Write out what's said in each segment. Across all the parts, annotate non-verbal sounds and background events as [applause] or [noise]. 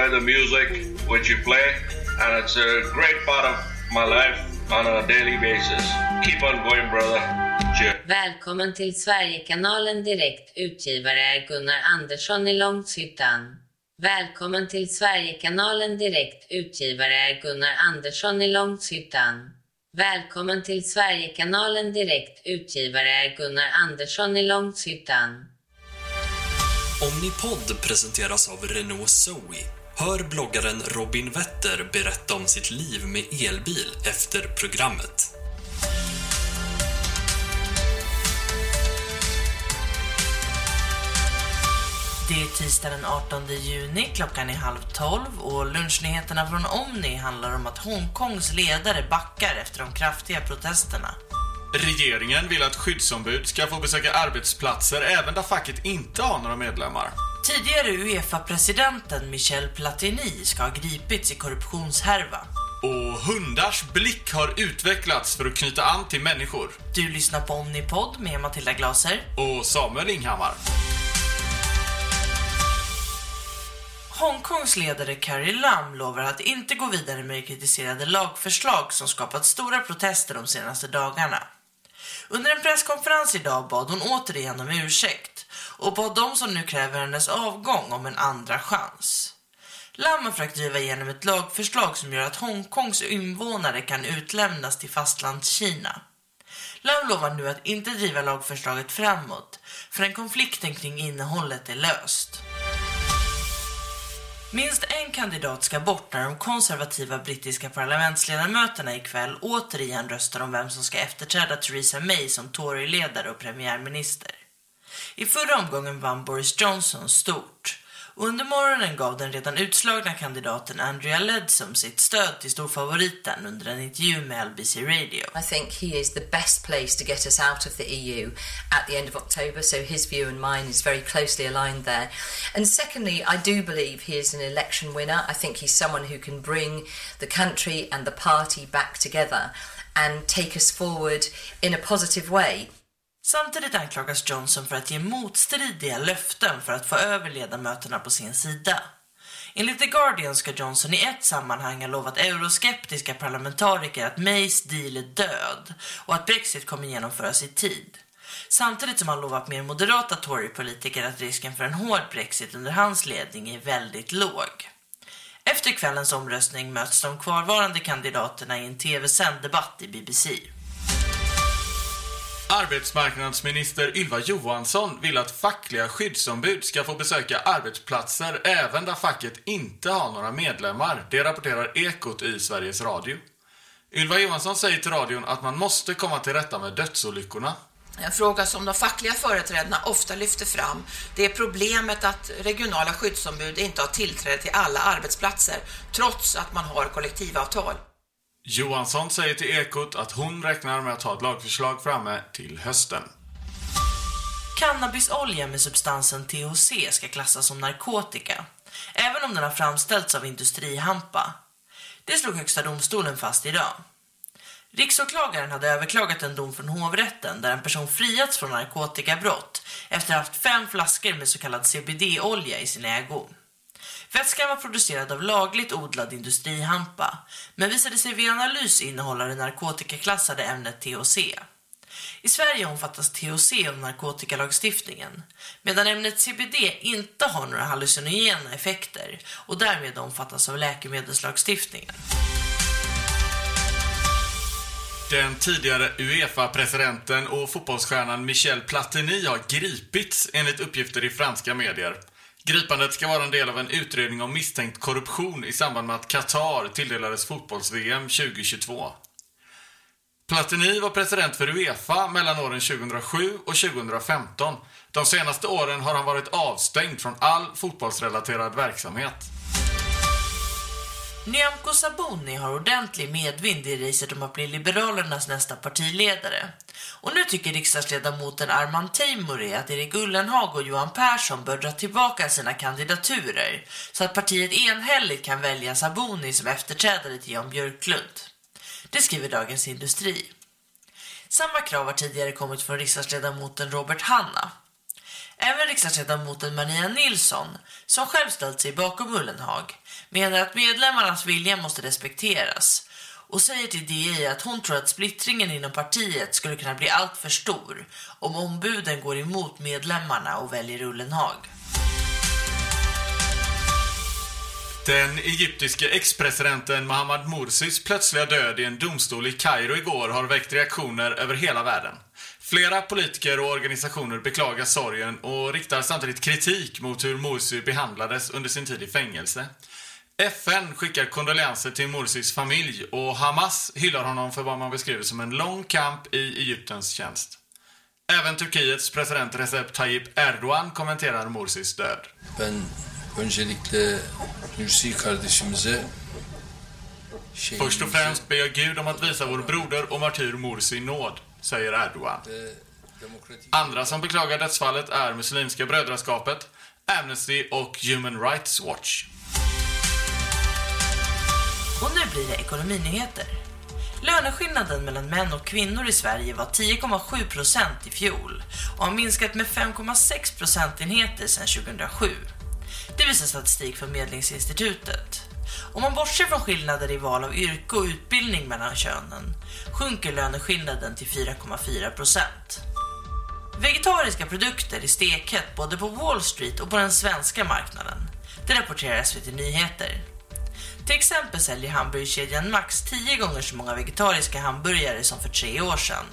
enjoy the music which you play, and it's a great part of my life on a daily basis. Keep on going, brother. Cheers. Välkommen till Sverigekanalen Direkt. Utgivare är Gunnar Andersson i Långshyttan. Välkommen till Sverigekanalen Direkt. Utgivare är Gunnar Andersson i Långshyttan. Välkommen till Sverigekanalen Direkt. Utgivare är Gunnar Andersson i Långshyttan. Omnipod presenteras av Renault Zoe. Hör bloggaren Robin Wetter berätta om sitt liv med elbil efter programmet. Det är tisdag den 18 juni, klockan är halv tolv och lunchnyheterna från Omni handlar om att Hongkongs ledare backar efter de kraftiga protesterna. Regeringen vill att skyddsombud ska få besöka arbetsplatser även där facket inte har några medlemmar. Tidigare Uefa-presidenten Michel Platini ska ha gripits i korruptionshärva. Och hundars blick har utvecklats för att knyta an till människor. Du lyssnar på Omnipod med Matilda Glaser. Och Samuel Inghammar. Hongkongs ledare Carrie Lam lovar att inte gå vidare med kritiserade lagförslag som skapat stora protester de senaste dagarna. Under en presskonferens idag bad hon återigen om ursäkt och bad de som nu kräver hennes avgång om en andra chans. Lam har försökt driva igenom ett lagförslag som gör att Hongkongs invånare kan utlämnas till fastlandskina. Lam lovar nu att inte driva lagförslaget framåt förrän konflikten kring innehållet är löst. Minst en kandidat ska bort när de konservativa brittiska parlamentsledamöterna ikväll återigen röstar om vem som ska efterträda Theresa May som Tory-ledare och premiärminister. I förra omgången vann Boris Johnson stort och under morgonen gav den redan utslagna kandidaten Andrea Leadsom sitt stöd till storfavoriten under en intervju med LBC Radio. I think he is the best place to get us out of the EU at the end of October, so his view and mine is very closely aligned there. And secondly, I do believe he is an election winner. I think he's someone who can bring the country and the party back together and take us forward in a positive way. Samtidigt anklagas Johnson för att ge motstridiga löften för att få över ledamöterna på sin sida. Enligt The Guardian ska Johnson i ett sammanhang ha lovat euroskeptiska parlamentariker att Mays deal är död och att Brexit kommer genomföras i tid. Samtidigt som han lovat mer moderata Tory-politiker att risken för en hård Brexit under hans ledning är väldigt låg. Efter kvällens omröstning möts de kvarvarande kandidaterna i en tv-sänd debatt i BBC. Arbetsmarknadsminister Ylva Johansson vill att fackliga skyddsombud ska få besöka arbetsplatser även där facket inte har några medlemmar. Det rapporterar Ekot i Sveriges Radio. Ylva Johansson säger till radion att man måste komma till rätta med dödsolyckorna. En fråga som de fackliga företrädarna ofta lyfter fram det är problemet att regionala skyddsombud inte har tillträde till alla arbetsplatser trots att man har kollektivavtal. Johansson säger till Ekot att hon räknar med att ha ett lagförslag framme till hösten. Cannabisolja med substansen THC ska klassas som narkotika, även om den har framställts av industrihampa. Det slog Högsta domstolen fast idag. Riksåklagaren hade överklagat en dom från hovrätten där en person friats från narkotikabrott efter att ha haft fem flaskor med så kallad CBD-olja i sin ägo. Vätskan var producerad av lagligt odlad industrihampa men visade sig vid analys innehålla det narkotikaklassade ämnet THC. I Sverige omfattas THC av narkotikalagstiftningen medan ämnet CBD inte har några hallucinogena effekter och därmed omfattas av läkemedelslagstiftningen. Den tidigare Uefa-presidenten och fotbollsstjärnan Michel Platini har gripits enligt uppgifter i franska medier. Gripandet ska vara en del av en utredning om misstänkt korruption i samband med att Qatar tilldelades fotbolls-VM 2022. Platini var president för Uefa mellan åren 2007 och 2015. De senaste åren har han varit avstängd från all fotbollsrelaterad verksamhet. Nyamko Sabuni har ordentlig medvind i racet om att bli Liberalernas nästa partiledare. Och nu tycker riksdagsledamoten Arman Teimouri att Erik Ullenhag och Johan Persson bör dra tillbaka sina kandidaturer så att partiet enhälligt kan välja Sabuni som efterträdare till Jan Björklund. Det skriver Dagens Industri. Samma krav har tidigare kommit från riksdagsledamoten Robert Hanna. Även riksdagsledamoten Maria Nilsson, som själv ställt sig bakom Ullenhag, menar att medlemmarnas vilja måste respekteras och säger till DI att hon tror att splittringen inom partiet skulle kunna bli allt för stor om ombuden går emot medlemmarna och väljer Ullenhag. Den egyptiske ex-presidenten Mohammad Morsis plötsliga död i en domstol i Kairo igår har väckt reaktioner över hela världen. Flera politiker och organisationer beklagar sorgen och riktar samtidigt kritik mot hur Morsi behandlades under sin tid i fängelse. FN skickar kondolenser till Morsis familj och Hamas hyllar honom för vad man beskriver som en lång kamp i Egyptens tjänst. Även Turkiets president Recep Tayyip Erdogan kommenterar Morsis död. Ben öncelikle Nursi kardeşimize Först och främst ber jag Gud om att visa vår broder och martyr Morsi nåd, säger Erdogan. Andra som beklagar dödsfallet är Muslimska brödraskapet, Amnesty och Human Rights Watch. Och nu blir det ekonominyheter. Löneskillnaden mellan män och kvinnor i Sverige var 10,7 procent i fjol och har minskat med 5,6 procentenheter sedan 2007. Det visar statistik från Medlingsinstitutet. Om man bortser från skillnader i val av yrke och utbildning mellan könen sjunker löneskillnaden till 4,4 procent. Vegetariska produkter är stekhet både på Wall Street och på den svenska marknaden. Det rapporterar SVT Nyheter. Till exempel säljer hamburgerkedjan Max 10 gånger så många vegetariska hamburgare som för tre år sedan.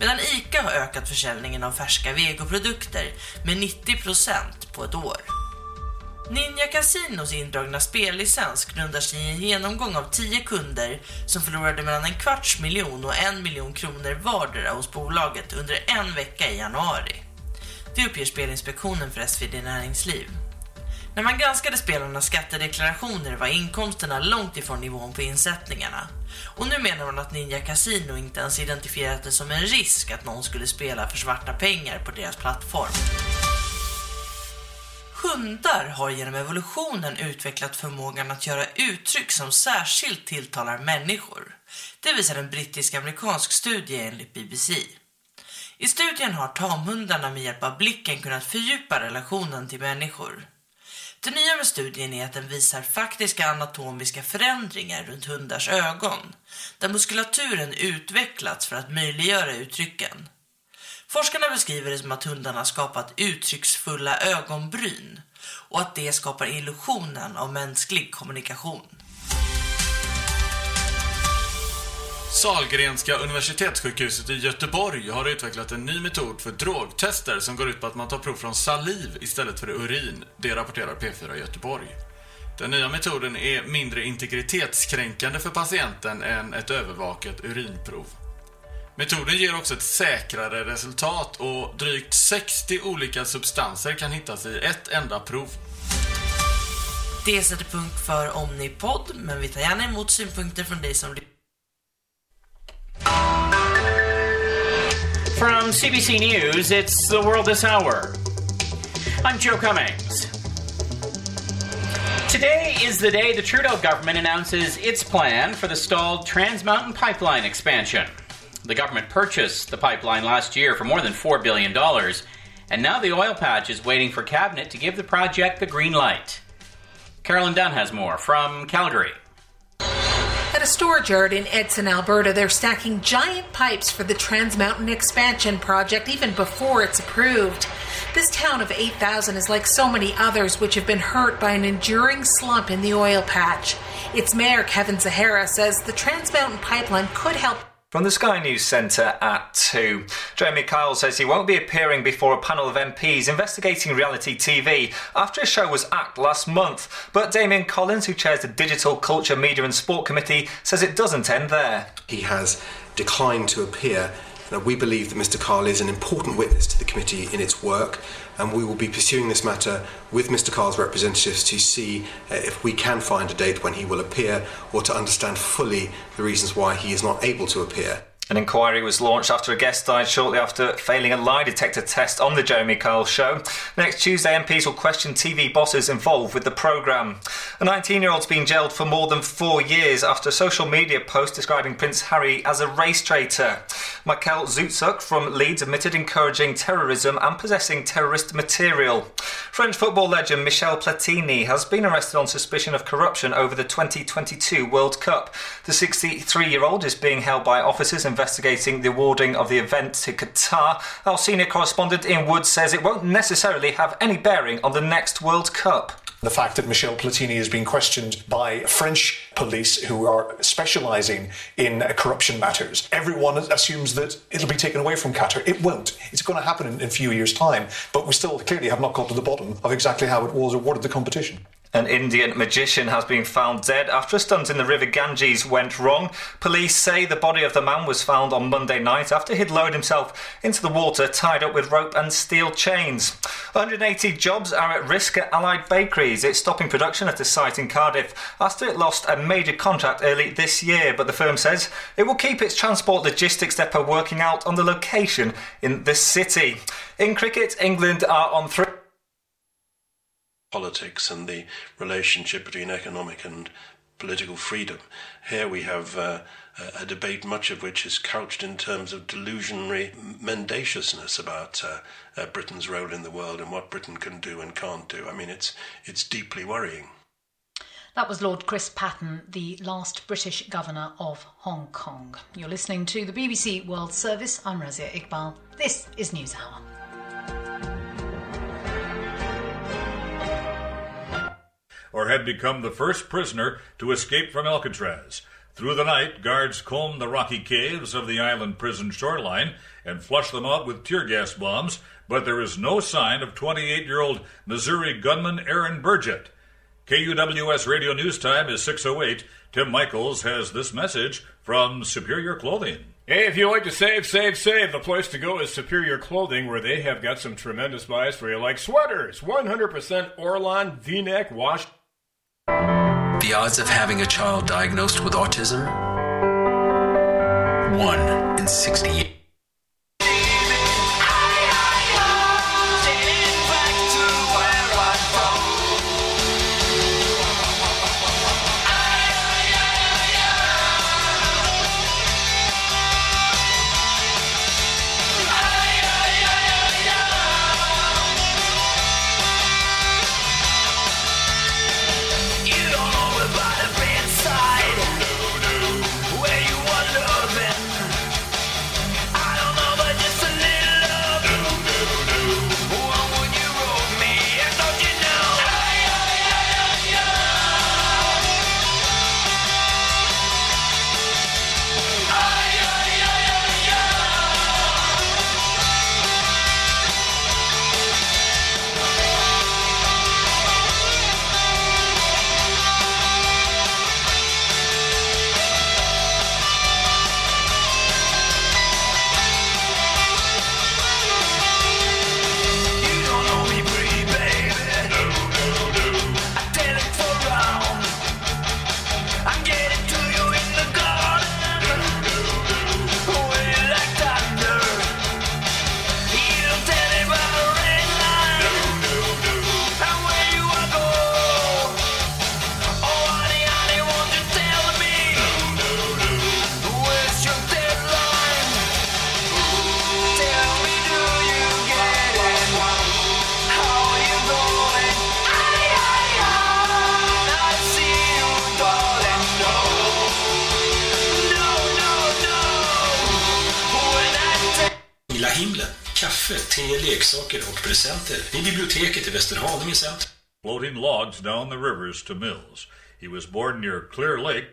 Medan ICA har ökat försäljningen av färska vegoprodukter med 90% på ett år. Ninja Casinos indragna spellicens grundar sig i en genomgång av 10 kunder som förlorade mellan en kvarts miljon och en miljon kronor vardera hos bolaget under en vecka i januari. Det uppger Spelinspektionen för SvD Näringsliv. När man granskade spelarnas skattedeklarationer var inkomsterna långt ifrån nivån på insättningarna. Och nu menar man att Ninja Casino inte ens identifierat det som en risk att någon skulle spela för svarta pengar på deras plattform. Hundar har genom evolutionen utvecklat förmågan att göra uttryck som särskilt tilltalar människor. Det visar en brittisk-amerikansk studie enligt BBC. I studien har tamhundarna med hjälp av blicken kunnat fördjupa relationen till människor. Det nya med studien är att den visar faktiska anatomiska förändringar runt hundars ögon, där muskulaturen utvecklats för att möjliggöra uttrycken. Forskarna beskriver det som att hundarna skapat uttrycksfulla ögonbryn och att det skapar illusionen av mänsklig kommunikation. Salgrenska universitetssjukhuset i Göteborg har utvecklat en ny metod för drogtester som går ut på att man tar prov från saliv istället för urin. Det rapporterar P4 Göteborg. Den nya metoden är mindre integritetskränkande för patienten än ett övervakat urinprov. Metoden ger också ett säkrare resultat och drygt 60 olika substanser kan hittas i ett enda prov. Det sätter punkt för Omnipod, men vi tar gärna emot synpunkter från dig som From CBC News, it's The World This Hour. I'm Joe Cummings. Today is the day the Trudeau government announces its plan for the stalled Trans Mountain Pipeline expansion. The government purchased the pipeline last year for more than $4 billion, and now the oil patch is waiting for Cabinet to give the project the green light. Carolyn Dunn has more from Calgary. At a storage yard in Edson, Alberta, they're stacking giant pipes for the Trans Mountain Expansion project even before it's approved. This town of 8,000 is like so many others which have been hurt by an enduring slump in the oil patch. Its mayor, Kevin Zahara, says the Trans Mountain Pipeline could help From the Sky News Centre at 2. Jeremy Kyle says he won't be appearing before a panel of MPs investigating reality TV after his show was axed last month. But Damien Collins, who chairs the Digital Culture, Media and Sport Committee, says it doesn't end there. He has declined to appear. Now, we believe that Mr. Kyle is an important witness to the committee in its work, and we will be pursuing this matter with Mr Carl's representatives to see uh, if we can find a date when he will appear or to understand fully the reasons why he is not able to appear. An inquiry was launched after a guest died shortly after failing a lie detector test on the Jeremy Kyle show. Next Tuesday, MPs will question TV bosses involved with the programme. A 19 year old's been jailed for more than four years after a social media post describing Prince Harry as a race traitor. Michael Zutsuk from Leeds admitted encouraging terrorism and possessing terrorist material. French football legend Michel Platini has been arrested on suspicion of corruption over the 2022 World Cup. The 63 year old is being held by officers investigating the awarding of the event to Qatar. Our senior correspondent Ian Wood says it won't necessarily have any bearing on the next World Cup. The fact that Michel Platini is being questioned by French police who are specialising in corruption matters. Everyone assumes that it'll be taken away from Qatar. It won't. It's going to happen in, in a few years' time, but we still clearly have not got to the bottom of exactly how it was awarded the competition. An Indian magician has been found dead after a stunt in the River Ganges went wrong. Police say the body of the man was found on Monday night after he'd lowered himself into the water tied up with rope and steel chains. 180 jobs are at risk at Allied Bakeries. It's stopping production at a site in Cardiff after it lost a major contract early this year, but the firm says it will keep its transport logistics depot working out on the location in the city. In cricket, England are on three. Politics and the relationship between economic and political freedom. Here we have uh, a- debate, much of which is couched in terms of delusionary mendaciousness about uh, uh, Britain's role in the world and what Britain can do and can't do. I mean, it's it's deeply worrying. That was Lord Chris Patton, the last British governor of Hong Kong. You're listening to the BBC World Service. I'm Razia Iqbal. This is News Hour. Or had become the first prisoner to escape from Alcatraz. Through the night, guards combed the rocky caves of the island prison shoreline and flushed them out with tear gas bombs, but there is no sign of 28 year old Missouri gunman Aaron Burgett. KUWS Radio News Time is 608. Tim Michaels has this message from Superior Clothing. Hey, if you like to save, save, save, the place to go is Superior Clothing, where they have got some tremendous buys for you, like sweaters, 100% Orlon V-neck wash. The odds of having a child diagnosed with autism? 1 in 68. Down the rivers to Mills. He was born near Clear Lake.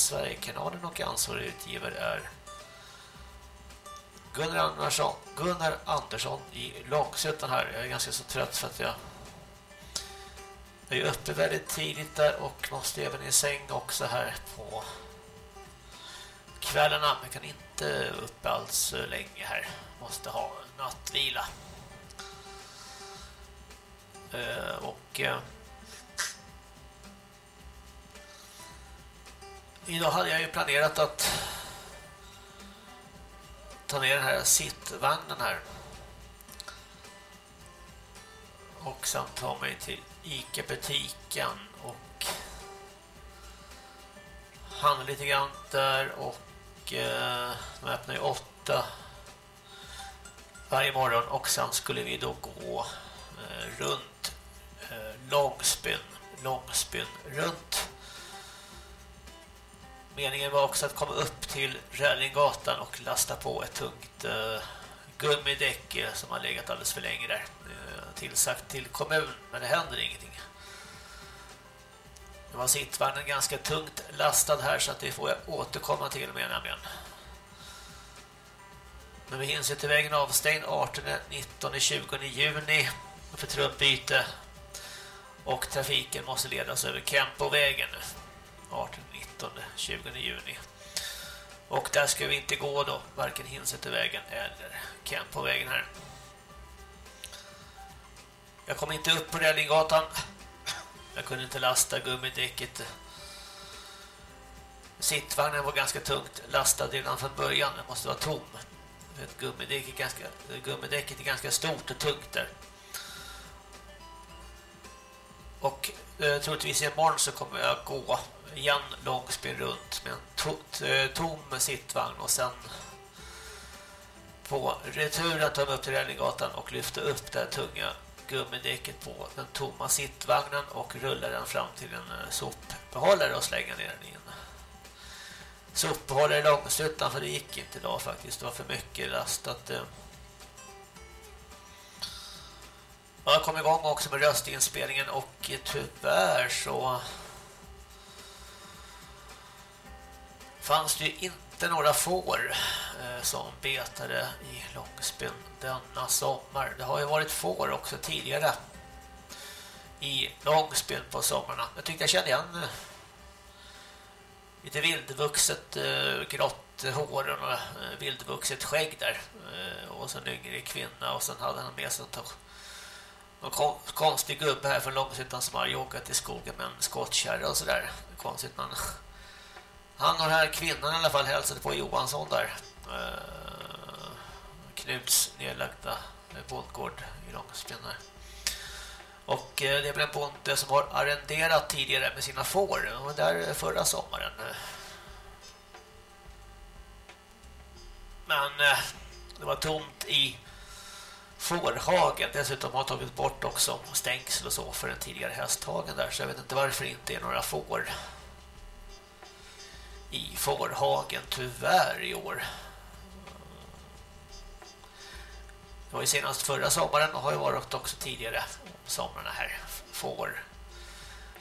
Sverigekanalen och ansvarig utgivare är Gunnar Andersson, Gunnar Andersson i Långsötan här. Jag är ganska så trött för att jag jag är uppe väldigt tidigt där och måste även i säng också här på kvällarna. Jag kan inte uppe alls länge här. Måste ha nattvila. Eh, och eh, idag hade jag ju planerat att ta ner den här sittvagnen här. Och sen ta mig till Ica-butiken och handla lite grann där och eh, de öppnar ju åtta varje morgon och sen skulle vi då gå eh, runt eh, Långspyn, Långspyn runt. Meningen var också att komma upp till Rälinggatan och lasta på ett tungt eh, gummidäck eh, som har legat alldeles för länge där eh, tillsagt till kommun men det händer ingenting. Det var sittvagnen ganska tungt lastad här så att det får jag återkomma till med nämligen. Men vi hinner till vägen avstängd 18, 19, 20 juni för truppbyte och trafiken måste ledas över Kempovägen 18, 19, 20 juni. Och där ska vi inte gå då, varken Hinsetervägen eller Kempovägen här. Jag kom inte upp på Rällinggatan. Jag kunde inte lasta gummidäcket. Sittvagnen var ganska tungt lastad redan från början. Den måste vara tom. För att gummidäcket, är ganska, gummidäcket är ganska stort och tungt där. Och eh, troligtvis imorgon så kommer jag gå igen långspel runt med en to eh, tom sittvagn och sen på returen tar de upp till Rälinggatan och lyfter upp det tunga gummidäcket på den tomma sittvagnen och rullar den fram till en eh, sopbehållare och slänger ner den i en sopbehållare långt för alltså, det gick inte idag faktiskt. Det var för mycket lastat. Eh, jag kom igång också med röstinspelningen och tyvärr så fanns det ju inte några får eh, som betade i Långsbyn denna sommar. Det har ju varit får också tidigare i Långsbyn på sommarna. Jag tyckte jag kände igen eh, lite vildvuxet eh, grått hår och vildvuxet skägg där. Och så en yngre kvinna och sen hade han med sig en någon konstig gubbe här från Långshyttan som har joggat i skogen med en skottkärra och sådär. Konstigt man han och den här kvinnan i alla fall hälsade på Johansson där. Eh, Knuts nedlagda bondgård i Långspinne. Och eh, det är väl en bonde eh, som har arrenderat tidigare med sina får och där eh, förra sommaren. Eh. Men eh, det var tomt i fårhagen. Dessutom har tagit bort också stängsel och så för den tidigare hästhagen där. Så jag vet inte varför det inte är några får i fårhagen tyvärr i år. Det var ju senast förra sommaren och har ju varit också tidigare somrarna här. Får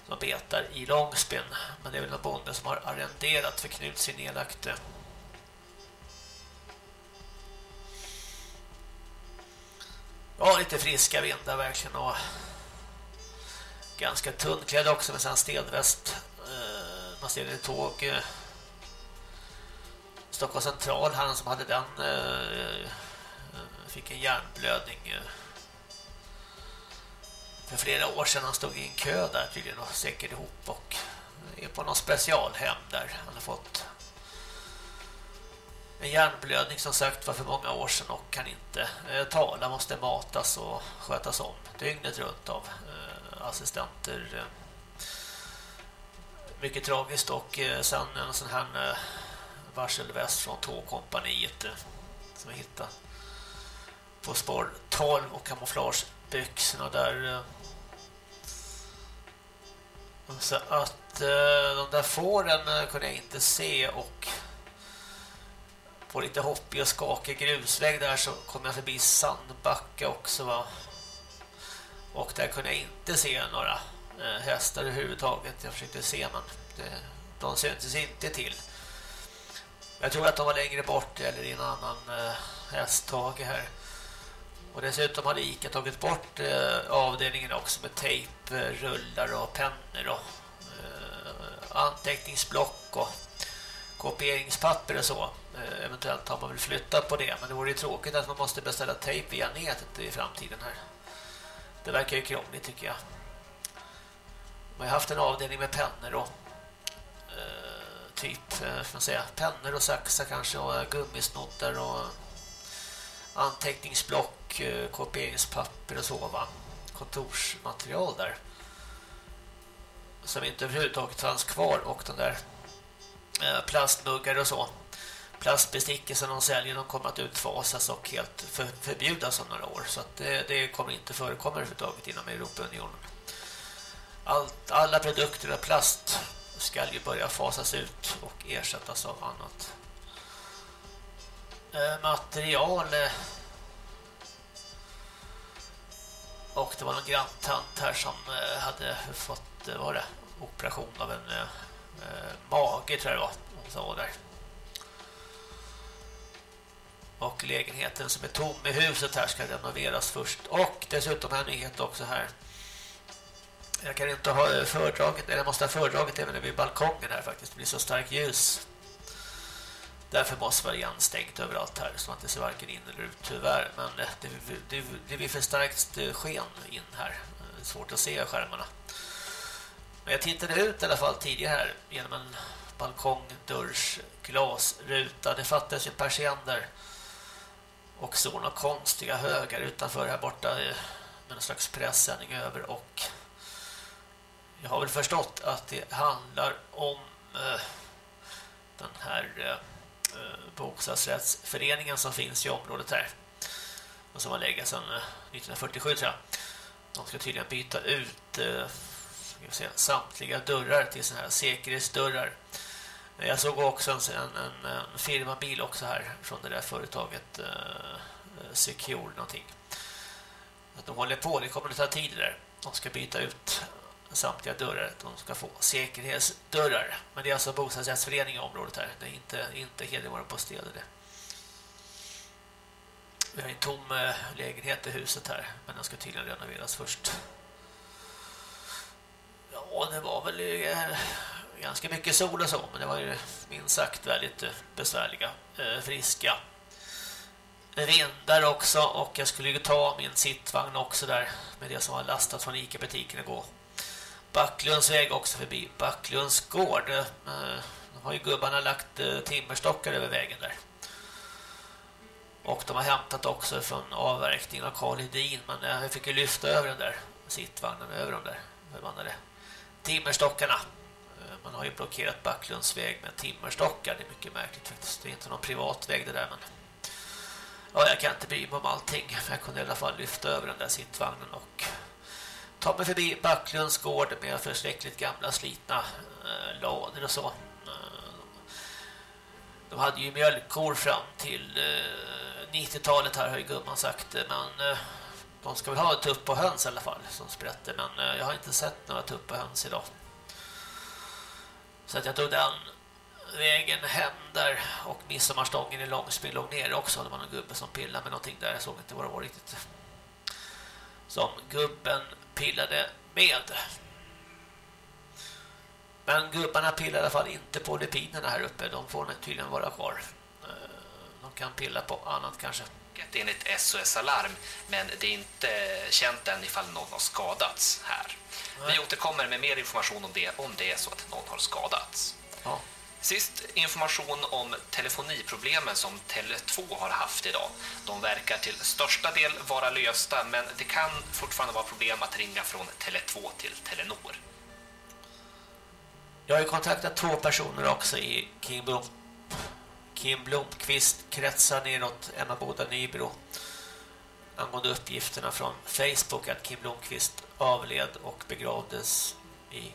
som betar i Långsbyn. Men det är väl någon bonde som har arrenderat för Knut sin nedlagt. Ja, lite friska vindar verkligen och ganska tunnklädd också med sen stelväst. Eh, man ser det tåg eh, Stockholm central, han som hade den eh, eh, fick en hjärnblödning eh, för flera år sedan. Han stod i en kö där tydligen och säkert ihop och är på någon specialhem där han har fått en hjärnblödning som sagt var för många år sedan och kan inte eh, tala, måste matas och skötas om dygnet runt av eh, assistenter. Eh, mycket tragiskt och eh, sen en sån här varselväst från tågkompaniet eh, som jag hittade på spår 12 och kamouflagebyxorna där eh. så att eh, de där fåren kunde jag inte se och på lite hoppig och skakig grusväg där så kom jag förbi Sandbacka också va. Och där kunde jag inte se några hästar överhuvudtaget. Jag försökte se men det, de syntes inte till. Jag tror att de var längre bort eller i en annan eh, hästhage här. Och dessutom hade Ica tagit bort eh, avdelningen också med tejp, eh, rullar och pennor och anteckningsblock och kopieringspapper och så. Eventuellt har man väl flyttat på det, men det vore ju tråkigt att man måste beställa tejp via nätet i framtiden här. Det verkar ju krångligt tycker jag. Man har haft en avdelning med pennor och typ, eh, man säga, pennor och saxar kanske och eh, gummisnoddar och anteckningsblock, eh, kopieringspapper och så va. Kontorsmaterial där. Som inte överhuvudtaget fanns kvar och den där eh, plastmuggar och så. Plastbestickor som de säljer de kommer att utfasas och helt för, förbjudas om några år. Så att det, det kommer inte förekomma överhuvudtaget inom Europaunionen. Allt, alla produkter av plast ska ju börja fasas ut och ersättas av annat eh, material. Eh, och det var någon granntant här som eh, hade fått vad var det, operation av en eh, mage tror jag det var. Hon sa där. Och lägenheten som är tom i huset här ska renoveras först. Och dessutom en nyhet också här. Jag kan inte ha eh, föredraget, eller måste ha föredraget även vid balkongen här faktiskt. Det blir så starkt ljus. Därför måste vara igen stängt överallt här så att det ser varken in eller ut tyvärr. Men eh, det, det, det, det blir för starkt eh, sken in här. Det är svårt att se skärmarna. Men jag tittade ut i alla fall tidigare här genom en balkongdörrsglasruta. Det fattades ju persiander. Och så några konstiga högar utanför här borta med en slags pressändning över och jag har väl förstått att det handlar om eh, den här eh, eh, bostadsrättsföreningen som finns i området här och som har legat sedan eh, 1947 tror jag. De ska tydligen byta ut eh, säga, samtliga dörrar till sådana här säkerhetsdörrar. Jag såg också en, en, en firmabil också här från det där företaget eh, eh, Secure någonting. Att de håller på, det kommer att ta tid där. De ska byta ut Alltså, samtliga dörrar. De ska få säkerhetsdörrar. Men det är alltså bostadsrättsförening i området här. Det är inte, inte Hedemora bostäder det. Vi har en tom eh, lägenhet i huset här. Men den ska tydligen renoveras först. Ja, det var väl eh, ganska mycket sol och så. Men det var ju minst sagt väldigt eh, besvärliga, friska vindar också. Och jag skulle ju ta min sittvagn också där. Med det som var lastat från Ica-butiken igår. Backlunds väg också förbi Backlunds gård. Eh, De har ju gubbarna lagt eh, timmerstockar över vägen där. Och de har hämtat också från avverkningen av Karl Hedin. Men eh, jag fick ju lyfta över den där sittvagnen över de där förbannade timmerstockarna. Eh, man har ju blockerat Backlunds väg med timmerstockar. Det är mycket märkligt faktiskt. Det är inte någon privat väg det där. Men ja, jag kan inte bry mig om allting. Men jag kunde i alla fall lyfta över den där sittvagnen och ta mig förbi Backlunds gård med förskräckligt gamla slitna eh, lådor och så. Eh, de hade ju mjölkkor fram till eh, 90-talet här har ju gumman sagt. Men eh, de ska väl ha tupp och höns i alla fall som sprätter. Men eh, jag har inte sett några tupp och höns idag. Så att jag tog den vägen hem där och midsommarstången i Långsby låg ner också. Det var någon gubbe som pillade med någonting där. Jag såg inte vad det var riktigt. Som gubben pillade med. Men gubbarna pillar i alla fall inte på lepinerna här uppe. De får tydligen vara kvar. Eh, De kan pilla på annat kanske. enligt SOS Alarm, men det är inte känt än ifall någon har skadats här. Vi återkommer med mer information om det om det är så att någon har skadats. Ja. Sist information om telefoniproblemen som Tele2 har haft idag. De verkar till största del vara lösta men det kan fortfarande vara problem att ringa från Tele2 till Telenor. Jag har ju kontaktat två personer också i Kim, Blom, Kim Blomqvist kretsar neråt Emma Boda Nybro angående uppgifterna från Facebook att Kim Blomqvist avled och begravdes i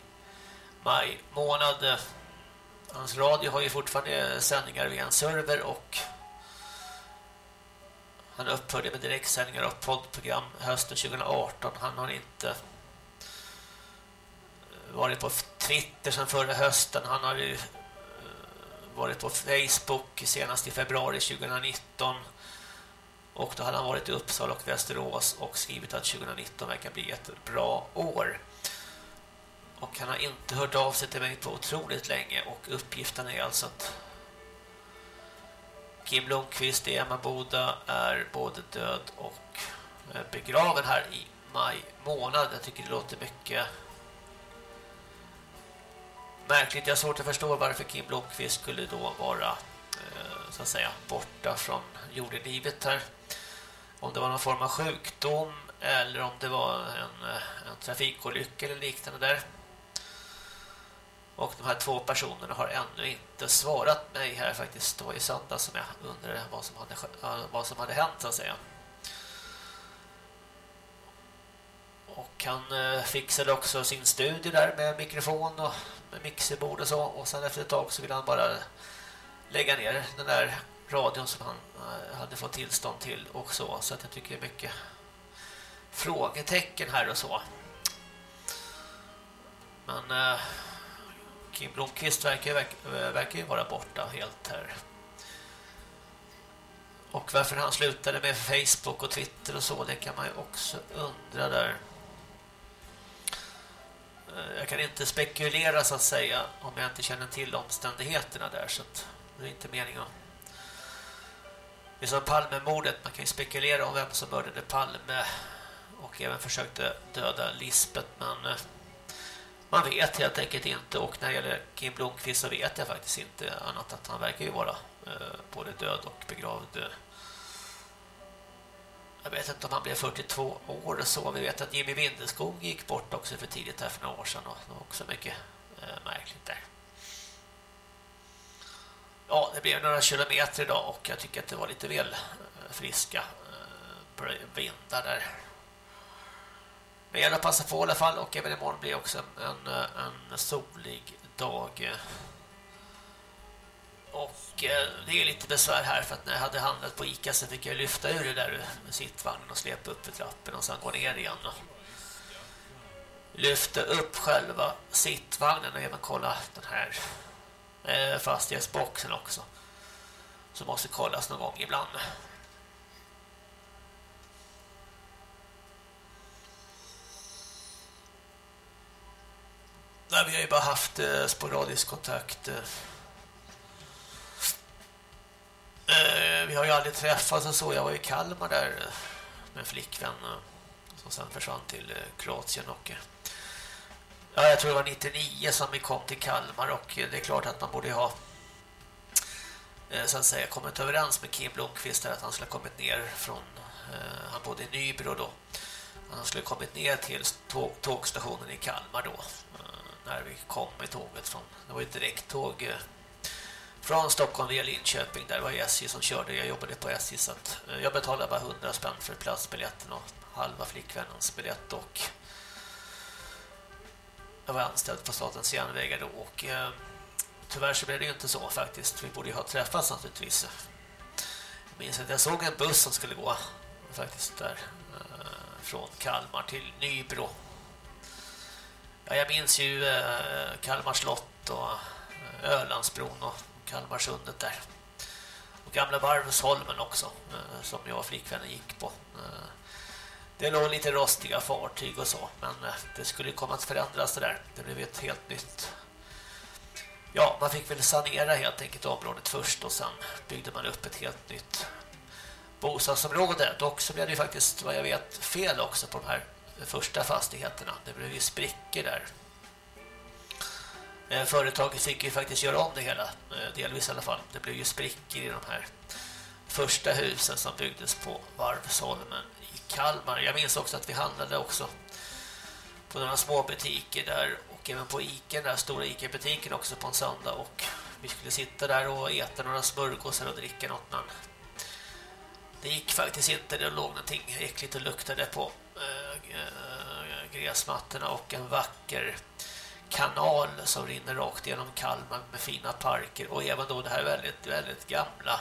maj månad. Hans radio har ju fortfarande sändningar via en server och han upphörde med direktsändningar av poddprogram hösten 2018. Han har inte varit på Twitter sedan förra hösten. Han har ju eh, varit på Facebook senast i februari 2019. Och då hade han varit i Uppsala och Västerås och skrivit att 2019 verkar bli ett bra år. Och han har inte hört av sig till mig på otroligt länge och uppgiften är alltså att Kim Blomqvist i Emmaboda är både död och eh, begraven här i maj månad. Jag tycker det låter mycket märkligt. Jag har svårt att förstå varför Kim Blomqvist skulle då vara eh, så att säga borta från jordelivet här. Om det var någon form av sjukdom eller om det var en, eh, en trafikolycka eller liknande där. Och de här två personerna har ännu inte svarat mig här faktiskt. Det var i söndag som jag undrade vad som hade, vad som hade hänt så att säga. Och han eh, fixade också sin studio där med mikrofon och med mixerbord och så. Och sen efter ett tag så ville han bara lägga ner den där radion som han eh, hade fått tillstånd till och så. Så att jag tycker det är mycket frågetecken här och så. Men eh, Kim Blomqvist verkar, verkar, eh, verkar ju vara borta helt här. Och varför han slutade med Facebook och Twitter och så, det kan man ju också undra där. Eh, jag kan inte spekulera så att säga om jag inte känner till omständigheterna där så att det är inte meningen att det är som Palmemordet, man kan ju spekulera om vem som mördade Palme och även försökte döda Lisbeth men eh, man vet helt enkelt inte och när det gäller Kim Blomqvist så vet jag faktiskt inte annat att han verkar ju vara eh, både död och begravd. Jag vet inte om han blev 42 år och så. Vi vet att Jimmy Windeskog gick bort också för tidigt här för några år sedan och det var också mycket eh, märkligt där. Ja, det blev några kilometer idag och jag tycker att det var lite väl eh, friska eh, vindar där. Men jag passa på i alla fall och även imorgon blir också en, en, solig dag. Och eh, det är lite besvär här för att när jag hade handlat på Ica så fick jag lyfta ur det där med sittvagnen och släpa upp för trappen och sen gå ner igen. Lyfta upp själva sittvagnen och även kolla den här eh, fastighetsboxen också. Som måste kollas någon gång ibland. Nej, vi har ju bara haft eh, sporadisk kontakt. Eh. Eh, vi har ju aldrig träffats och så. Jag var i Kalmar där eh, med en flickvän eh, som sen försvann till eh, Kroatien och eh, ja, jag tror det var 99 som vi kom till Kalmar och eh, det är klart att man borde ha eh, så att säga kommit överens med Kim Blomqvist där att han skulle ha kommit ner från han bodde i Nybro då. Han skulle ha kommit ner till tåg, tågstationen i Kalmar då när vi kom med tåget från det var ju ett direkttåg eh, från Stockholm via Linköping där var SJ som körde. Jag jobbade på SJ så att eh, jag betalade bara 100 spänn för platsbiljetten och halva flickvännens biljett och jag var anställd på Statens järnvägar då och eh, tyvärr så blev det ju inte så faktiskt. Vi borde ju ha träffats naturligtvis. Jag minns att jag såg en buss som skulle gå faktiskt där eh, från Kalmar till Nybro. Ja, jag minns ju eh, Kalmar slott och eh, Ölandsbron och Kalmarsundet där. Och gamla Varvsholmen också eh, som jag och flickvännen gick på. Eh, det låg lite rostiga fartyg och så, men eh, det skulle komma att förändras det där. Det blev ett helt nytt. Ja, man fick väl sanera helt enkelt området först och sen byggde man upp ett helt nytt bostadsområde. Dock så blev det faktiskt, vad jag vet, fel också på de här första fastigheterna. Det blev ju sprickor där. Eh, företaget fick ju faktiskt göra om det hela, eh, delvis i alla fall. Det blev ju sprickor i de här första husen som byggdes på Varvsholmen i Kalmar. Jag minns också att vi handlade också på några små butiker där och även på Ica, den där stora Ica-butiken också på en söndag och vi skulle sitta där och äta några smörgåsar och dricka något men det gick faktiskt inte, det låg någonting äckligt och luktade på Eh, gräsmattorna och en vacker kanal som rinner rakt genom Kalmar med fina parker och även då det här väldigt, väldigt gamla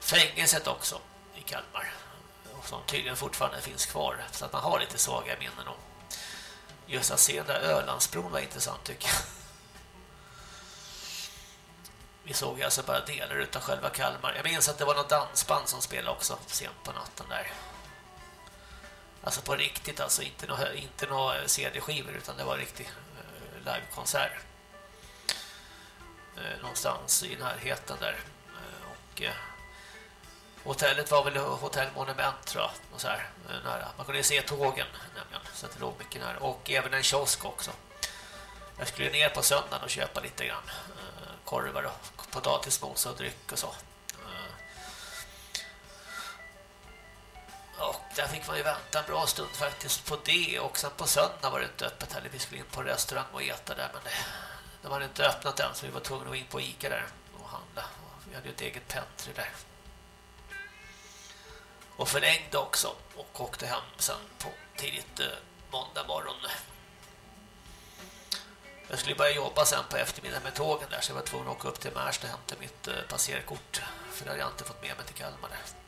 fängelset också i Kalmar som tydligen fortfarande finns kvar så att man har lite svaga minnen om just att se den där Ölandsbron var intressant tycker jag. Vi såg alltså bara delar utav själva Kalmar. Jag minns att det var något dansband som spelade också sent på natten där. Alltså på riktigt alltså, inte några inte nå CD-skivor utan det var riktigt eh, livekonsert. Eh, någonstans i närheten där. Eh, och hotellet var väl hotell Monument tror jag, och så här nära. Man kunde se tågen nämligen så att det låg mycket nära och även en kiosk också. Jag skulle ner på söndagen och köpa lite grann korvar och potatismos och dryck och så. Och där fick man ju vänta en bra stund faktiskt på det. Och sen på söndag var det inte öppet heller. Vi skulle in på restaurang och äta där. Men de hade inte öppnat än så vi var tvungna att gå in på Ica där och handla. Och vi hade ju ett eget pentry där. Och förlängde också. Och åkte hem sen på tidigt eh, måndag morgon. Jag skulle börja jobba sen på eftermiddagen med tågen där så jag var tvungen att åka upp till Märsta och hämta mitt eh, passerkort. För det hade jag inte fått med mig till Kalmar där.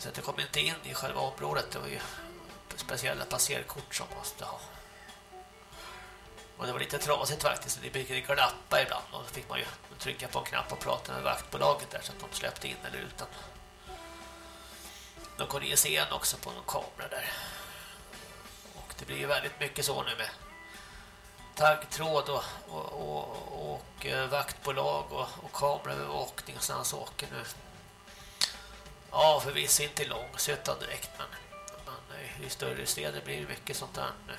Så att jag kom inte in i själva området. Det var ju speciella passerkort som måste ha. Och det var lite trasigt faktiskt. Det brukade glappa ibland. Och då fick man ju trycka på en knapp och prata med vaktbolaget där så att de släppte in eller utan. De kunde ju se en också på någon kamera där. Och det blir ju väldigt mycket så nu med taggtråd och, och, och, och vaktbolag och, och kameraövervakning och sådana saker nu. Ja, förvisso inte långsötan direkt, men, men i större städer blir det mycket sånt där nu.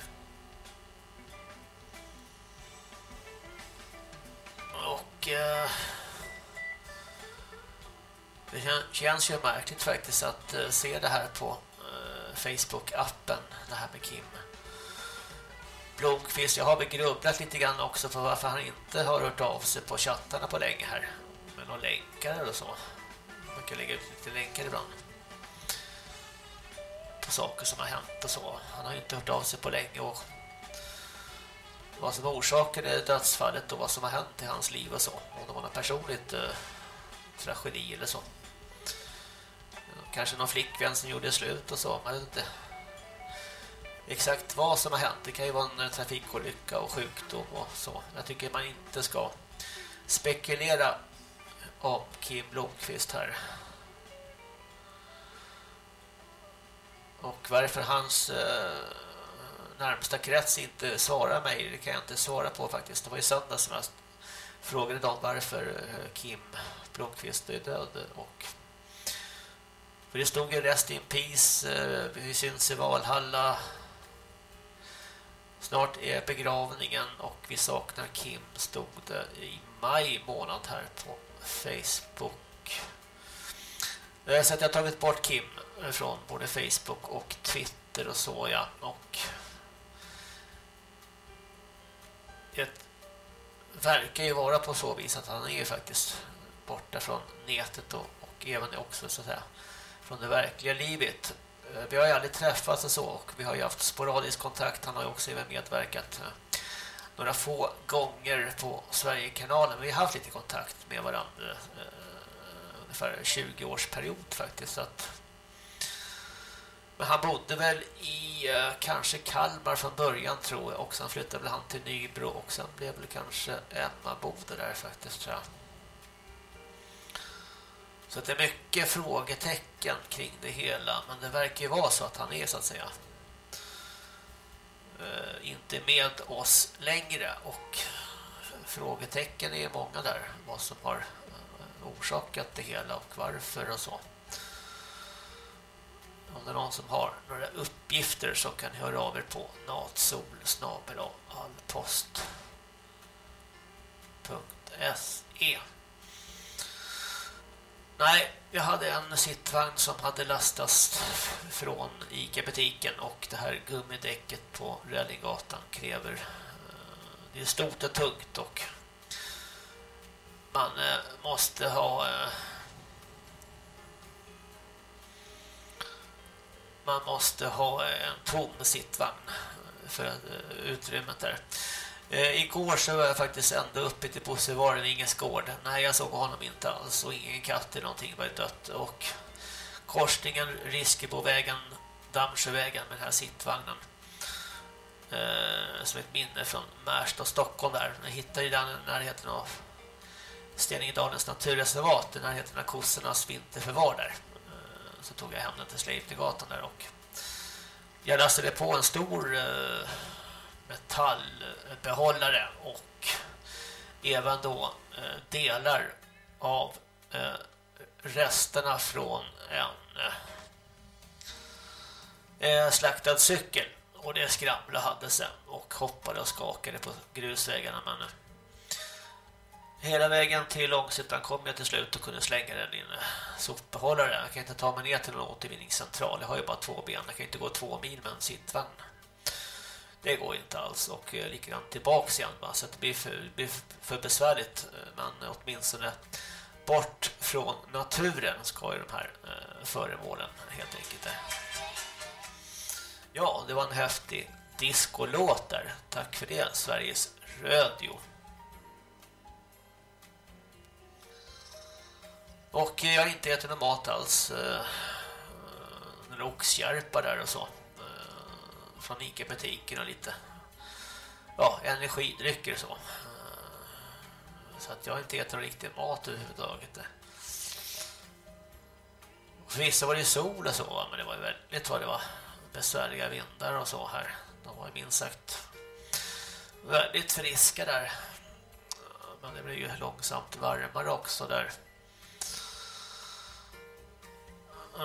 Och eh, det känns ju märkligt faktiskt att eh, se det här på eh, Facebook-appen, det här med Kim Blomqvist. Jag har väl grubblat lite grann också för varför han inte har hört av sig på chattarna på länge här. Med några länkar eller så brukar lägga ut lite länkar ibland. På saker som har hänt och så. Han har inte hört av sig på länge och vad som orsakade dödsfallet och vad som har hänt i hans liv och så. Om det var någon personligt eh, tragedi eller så. Kanske någon flickvän som gjorde slut och så. Man vet inte exakt vad som har hänt. Det kan ju vara en eh, trafikolycka och sjukdom och så. Jag tycker man inte ska spekulera om Kim Blomqvist här. Och varför hans eh, närmsta krets inte svarar mig, det kan jag inte svara på faktiskt. Det var i söndag som jag frågade dem varför eh, Kim Blomqvist är död. Och för det stod ju Rest in Peace, eh, vi syns i Valhalla, Snart är begravningen och vi saknar Kim stod det i maj månad här på Facebook. Eh, så att jag har tagit bort Kim från både Facebook och Twitter och så ja. Och det verkar ju vara på så vis att han är ju faktiskt borta från nätet och, och även också så att säga från det verkliga livet. Eh, vi har ju aldrig träffats och så och vi har ju haft sporadisk kontakt. Han har ju också även medverkat eh, några få gånger på Sverigekanalen. Vi har haft lite kontakt med varandra eh, ungefär 20 års period faktiskt. Så att, men han bodde väl i eh, kanske Kalmar från början tror jag och sen flyttade väl han till Nybro och sen blev väl kanske Emma Bode där faktiskt tror jag. Så det är mycket frågetecken kring det hela men det verkar ju vara så att han är så att säga Eh, inte med oss längre och frågetecken är många där vad som har eh, orsakat det hela och varför och så. Om det är någon som har några uppgifter så kan ni höra av er på natsol.allpost.se Nej, jag hade en sittvagn som hade lastats från Ica-butiken och det här gummidäcket på Rällinggatan kräver eh, det är stort och tungt och man eh, måste ha eh, man måste ha en tom sittvagn för utrymmet där. Eh, igår så var jag faktiskt ända uppe till Bossevaren Vareningens gård. Nej, jag såg honom inte alls och ingen katt eller någonting var dött. Och korsningen Riskebovägen, Dammsjövägen med den här sittvagnen. Eh, som ett minne från Märsta och Stockholm där. Jag hittade den i närheten av Steningedalens naturreservat i närheten av kossornas vinterförvar där. Eh, så tog jag hem den till Sleipnergatan där och jag lastade på en stor eh, metallbehållare och även då eh, delar av eh, resterna från en eh, slaktad cykel och det skramlade hade sen och hoppade och skakade på grusvägarna men hela vägen till Långsittan kom jag till slut och kunde slänga den i en sopbehållare. Jag kan inte ta mig ner till någon återvinningscentral. Jag har ju bara två ben. Jag kan inte gå två mil med en sittvagn. Det går inte alls och eh, likadant tillbaks igen va? så det blir för, blir för besvärligt eh, men åtminstone bort från naturen ska ju de här eh, föremålen helt enkelt där. Ja, det var en häftig discolåt där. Tack för det, Sveriges Radio. Och eh, jag har inte ätit någon mat alls. Eh, eh några där och så. Från Ica-butiken och lite ja, energidrycker och så. Så att jag har inte ätit någon riktig mat överhuvudtaget. För vissa var det sol och så, men det var väldigt vad det var besvärliga vindar och så här. De var minst sagt väldigt friska där. Men det blev ju långsamt varmare också där.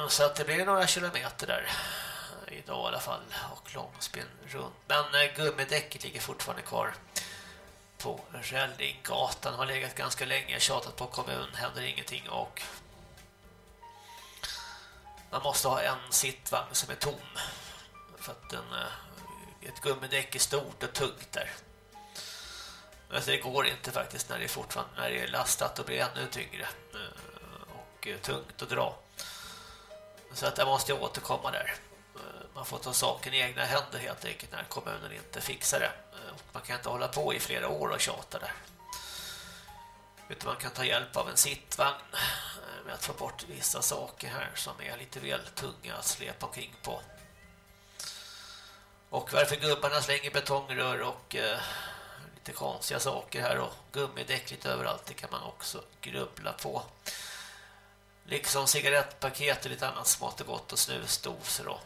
Så att det blir några kilometer där idag i alla fall och långspinn runt. Men eh, gummidäcket ligger fortfarande kvar på Rällinggatan. Har legat ganska länge, tjatat på kommun, händer ingenting och man måste ha en sittvagn som är tom för att den, eh, ett gummidäck är stort och tungt där. Men det går inte faktiskt när det är fortfarande när det är lastat och blir ännu tyngre eh, och tungt att dra. Så att jag måste återkomma där. Man får ta saken i egna händer helt enkelt när kommunen inte fixar det. Eh, och man kan inte hålla på i flera år och tjata där. Utan man kan ta hjälp av en sittvagn eh, med att få bort vissa saker här som är lite väl tunga att släpa omkring på. Och varför gubbarna slänger betongrör och eh, lite konstiga saker här och gummidäck lite överallt det kan man också grubbla på. Liksom cigarettpaket och lite annat smått och gott och snusdoser och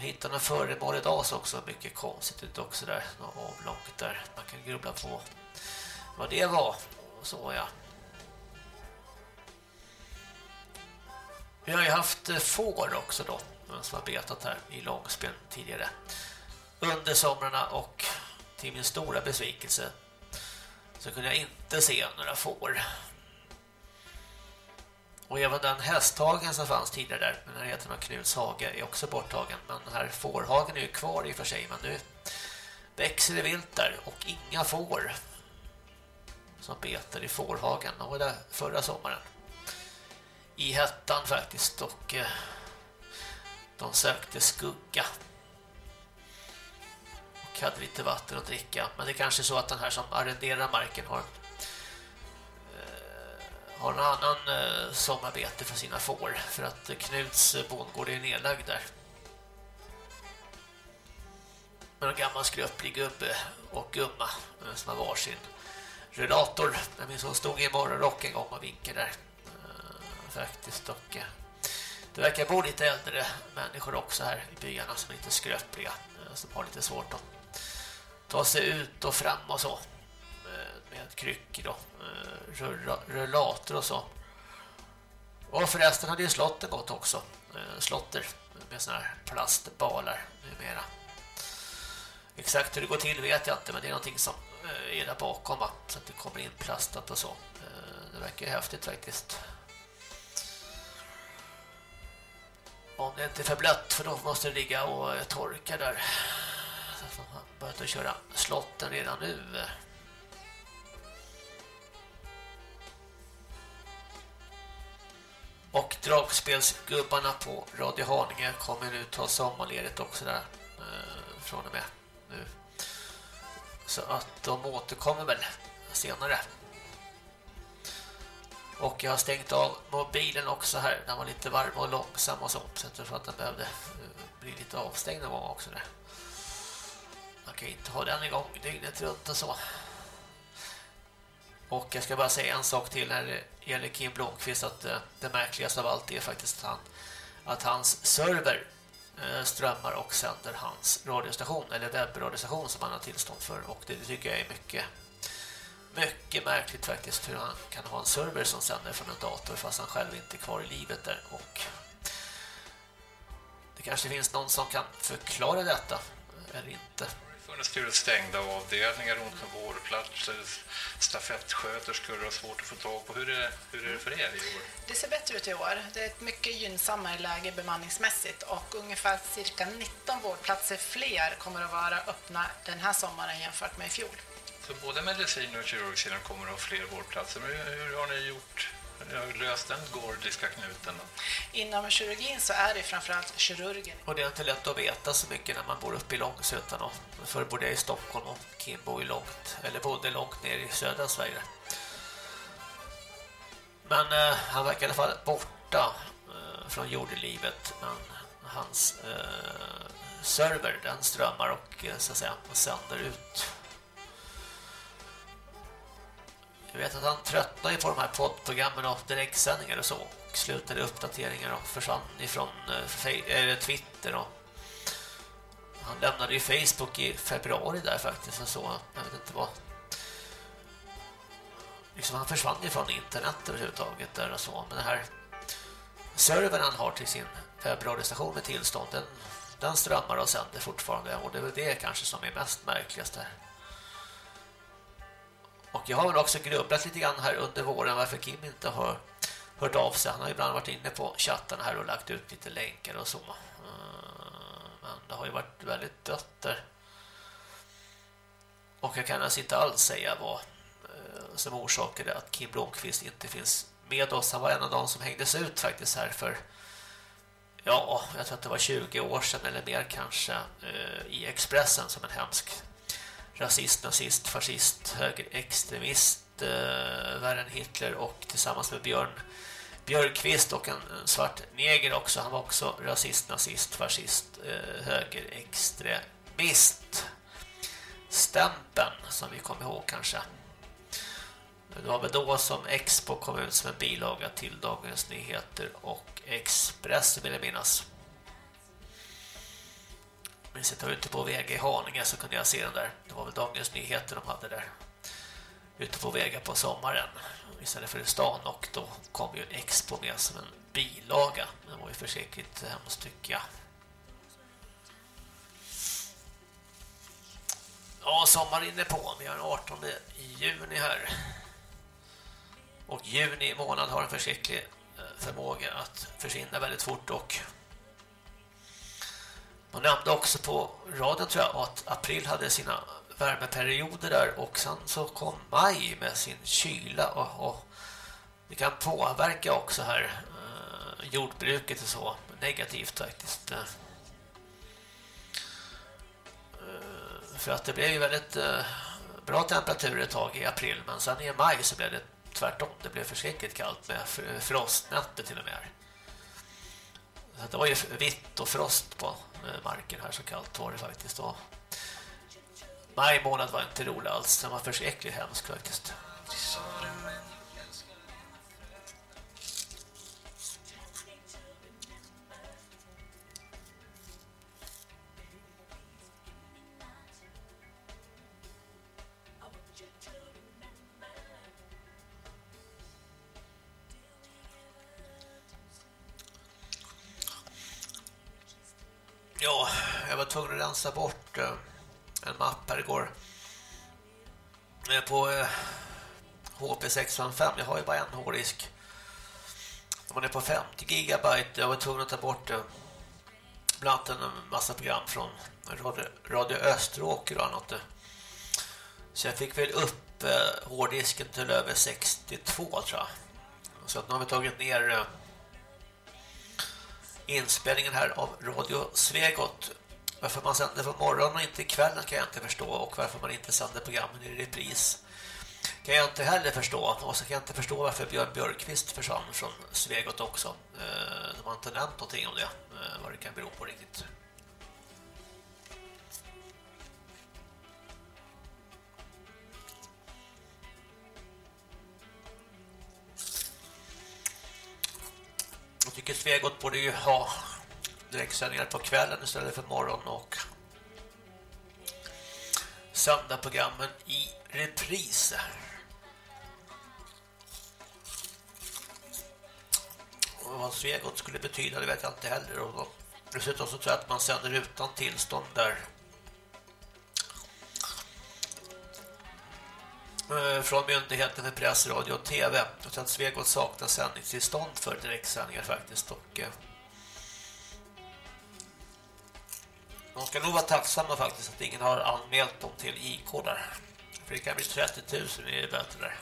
jag hittade några föremål idag så också mycket konstigt ut också där, något avlångt där man kan grubbla på vad det var så ja. Vi har ju haft eh, får också då som har betat här i Långspel tidigare. under somrarna och till min stora besvikelse så kunde jag inte se några får. Och även den hästhagen som fanns tidigare där, den här heter man Knuts hage, är också borttagen. Men den här fårhagen är ju kvar i och för sig, men nu växer det vilt där och inga får som betar i fårhagen. De var där förra sommaren. I hettan faktiskt och eh, de sökte skugga. Och hade lite vatten att dricka. Men det är kanske så att den här som arrenderar marken har har en annan eh, sommarbete för sina får för att Knuts eh, bondgård är nedlagd där. Men en gammal skröplig gubbe och gumma eh, som har varsin rullator. Jag minns hon stod i morgonrock en gång och vinkade där. Eh, faktiskt och eh, det verkar bo lite äldre människor också här i byarna som är lite skröpliga eh, som har lite svårt att ta sig ut och fram och så med kryckor då eh, rullator och så. Och förresten hade ju slotten gått också. Eh, slotter med såna här plastbalar numera. Exakt hur det går till vet jag inte men det är någonting som eh, är där bakom va? så att det kommer in plastat och så. Det verkar häftigt faktiskt. Om det inte är för blött för då måste det ligga och torka där. Så att man börjat köra slotten redan nu. Och dragspelsgubbarna på Radio Haninge kommer nu ta sommarledigt också där eh, från och med nu. Så att de återkommer väl senare. Och jag har stängt av mobilen också här. Den var lite varm och långsam och sånt. Så jag tror att den behövde eh, bli lite avstängd någon gång också där. Man kan inte ha den igång dygnet runt och så. Och jag ska bara säga en sak till när det gäller Kim Blomqvist att eh, det märkligaste av allt är faktiskt att, han, att hans server eh, strömmar och sänder hans radiostation eller webbradiostation som han har tillstånd för. Och det, det tycker jag är mycket mycket märkligt faktiskt hur han kan ha en server som sänder från en dator fast han själv inte är kvar i livet där. Och det kanske finns någon som kan förklara detta eller inte funnits till stängda avdelningar runt om vårdplatser, stafettsköterskor har svårt att få tag på. Hur är, hur är det för er i år? Det ser bättre ut i år. Det är ett mycket gynnsammare läge bemanningsmässigt och ungefär cirka 19 vårdplatser fler kommer att vara öppna den här sommaren jämfört med i fjol. Så både medicin och kirurgsidan kommer att ha fler vårdplatser. Men hur har ni gjort jag har löst den gordiska knuten då. Inom kirurgin så är det framförallt kirurgen. Och det är inte lätt att veta så mycket när man bor uppe i Långsötan förr bodde jag i Stockholm och Kim bor långt, eller bodde långt ner i södra Sverige. Men eh, han verkar i alla fall borta eh, från jordelivet men hans eh, server den strömmar och eh, så att säga sänder ut Jag vet att han tröttnade på de här poddprogrammen och direktsändningar och så. Och slutade uppdateringar och försvann ifrån eh, Twitter och han lämnade ju Facebook i februari där faktiskt och så. Jag vet inte vad. Liksom han försvann ifrån internet överhuvudtaget där och så. Men den här servern han har till sin webbradiostation med tillstånd den, den strömmar och sänder fortfarande och det är väl det kanske som är mest märkligast där. Och jag har väl också grubblat lite grann här under våren varför Kim inte har hört av sig. Han har ibland varit inne på chatten här och lagt ut lite länkar och så. Eh, men det har ju varit väldigt dött där. Och jag kan alltså inte alls säga vad eh, som orsakade att Kim Blomqvist inte finns med oss. Han var en av de som hängdes ut faktiskt här för ja, jag tror att det var 20 år sedan eller mer kanske eh, i Expressen som en hemsk rasist, nazist, fascist, högerextremist, eh, värre än Hitler och tillsammans med Björn Björkqvist och en, en svart neger också. Han var också rasist, nazist, fascist, eh, högerextremist. Stämpen som vi kommer ihåg kanske. Det var väl då som Expo kom ut som en bilaga till Dagens Nyheter och Expressen vill jag minnas. Men jag var ute på väg i Haninge så kunde jag se den där. Det var väl Dagens Nyheter de hade där. Ute på vägar på sommaren istället för i stan och då kom ju expo med som en bilaga. Det var ju försiktigt hemskt tycker jag. Ja, sommar inne på. Vi har den 18 juni här. Och juni månad har en försiktig eh, förmåga att försvinna väldigt fort och man nämnde också på radion tror jag att april hade sina värmeperioder där och sen så kom maj med sin kyla och, och det kan påverka också här eh, jordbruket och så negativt faktiskt. Eh, för att det blev ju väldigt eh, bra temperaturer ett tag i april men sen i maj så blev det tvärtom. Det blev förskräckligt kallt med frostnätter till och med. Här det var ju vitt och frost på eh, marken här så kallt var det faktiskt då. Maj månad var inte rolig alls. Den var förskräckligt hemsk faktiskt. Tvungen att rensa bort eh, en mapp här igår. På eh, HP655, jag har ju bara en hårddisk. Man är på 50 gigabyte. Jag var tvungen att ta bort eh, bland annat en massa program från Radio, Radio Österåker och annat. Så jag fick väl upp eh, hårddisken till över 62 tror jag. Så att nu har vi tagit ner eh, inspelningen här av Radio Svegot. Varför man sänder från morgonen och inte kvällen kan jag inte förstå och varför man inte sänder programmen i repris kan jag inte heller förstå. Och så kan jag inte förstå varför Björn Björkqvist försvann från Svegot också. Eh, de har inte nämnt någonting om det, eh, vad det kan bero på riktigt. Jag tycker Svegot borde ju ha direktsändningar på kvällen istället för morgon och sända programmen i repris. Och vad Svegot skulle betyda det vet jag inte heller. Och då, dessutom så tror jag att man sänder utan tillstånd där. Eh, från Myndigheten för press, radio och tv. Jag tror att Svegot saknar sändningstillstånd för direktsändningar faktiskt. Och, eh, de ska nog vara tacksamma faktiskt att ingen har anmält dem till IK där. För det kan bli 30 000 i böter där.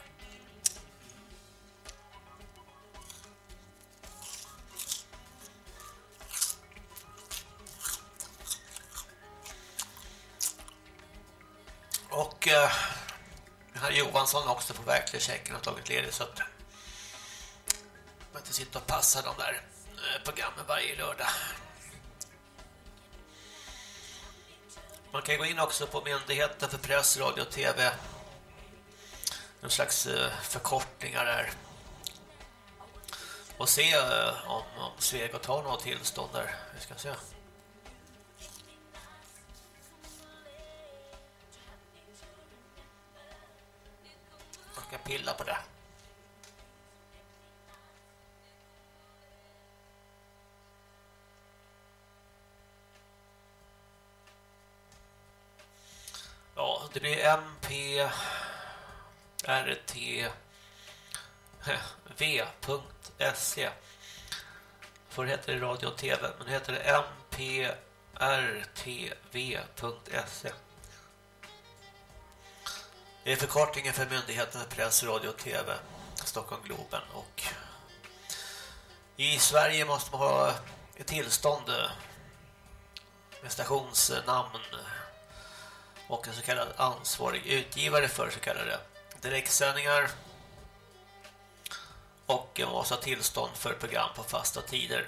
Och eh, herr Johansson också på verkliga checken har tagit ledigt så att man inte sitter och passar de där eh, programmen varje lördag. Man kan gå in också på Myndigheten för press, radio och tv. Någon slags eh, förkortningar där. Och se eh, om, om Svegot har något tillstånd där. Vi ska se. Man kan pilla på det. Ja, det blir MP RT v.se För det heter det radio och tv men det heter det mprtv.se Det är förkortningen för myndigheten för press, radio och tv Stockholm Globen. Och i Sverige måste man ha ett tillstånd med stationsnamn och en så kallad ansvarig utgivare för så kallade direktsändningar och en massa tillstånd för program på fasta tider.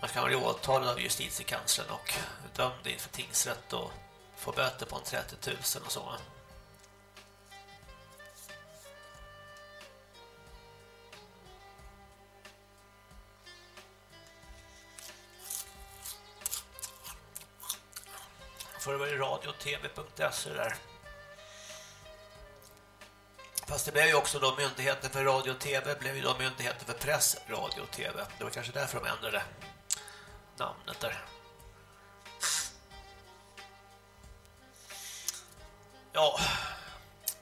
Man kan bli åtalad av justitiekanslern och dömd inför tingsrätt och få böter på en 30 000 och så. För det var ju radio tv.se där. Fast det blev ju också då myndigheten för radio och tv blev ju då myndigheten för press, radio och tv. Det var kanske därför de ändrade namnet där. Ja,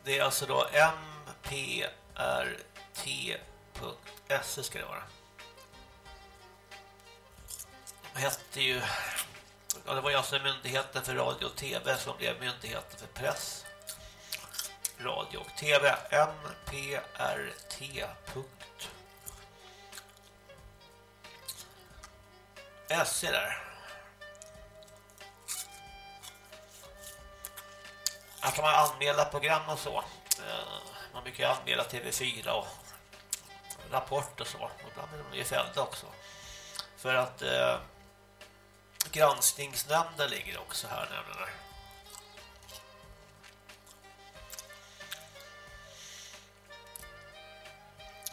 det är alltså då mprt.se ska det vara. Det hette ju... Ja, det var alltså myndigheten för radio och tv som blev myndigheten för press. Radio och tv. mprt.se där. Här kan man anmäla program och så. Eh, man brukar ju anmäla TV4 och Rapport och så. Och ibland är de ju fällda också. För att eh, granskningsnämnden ligger också här nämligen.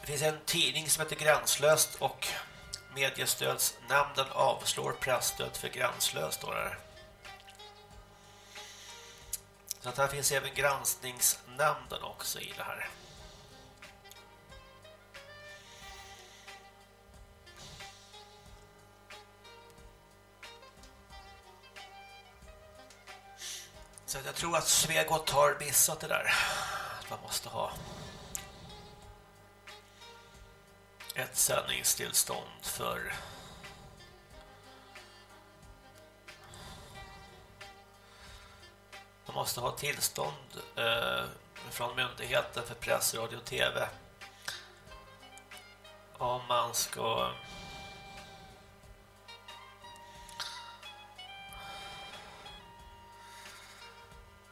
Det finns en tidning som heter Gränslöst och mediestödsnämnden avslår pressstöd för gränslöst då där. Så att här finns även granskningsnämnden också i det här. Så jag tror att Svegot har missat det där. Att man måste ha ett sändningstillstånd för man måste ha tillstånd eh, från myndigheten för press, radio och tv om man ska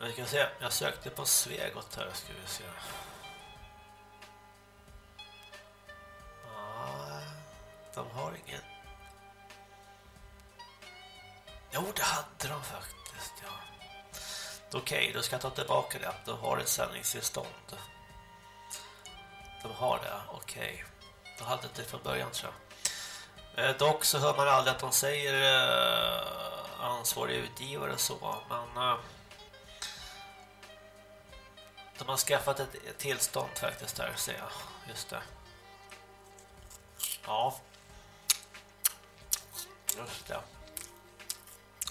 Jag kan se, jag sökte på Svegot här ska vi se. Ja, de har ingen. Jo, det hade de faktiskt, ja. Okej, då ska jag ta tillbaka det. De har ett sändningstillstånd. De har det, okej. De hade det från början tror jag. Eh, dock så hör man aldrig att de säger eh, ansvarig utgivare och så, men eh, de har skaffat ett, tillstånd faktiskt där, ser jag. Just det. Ja. Just det.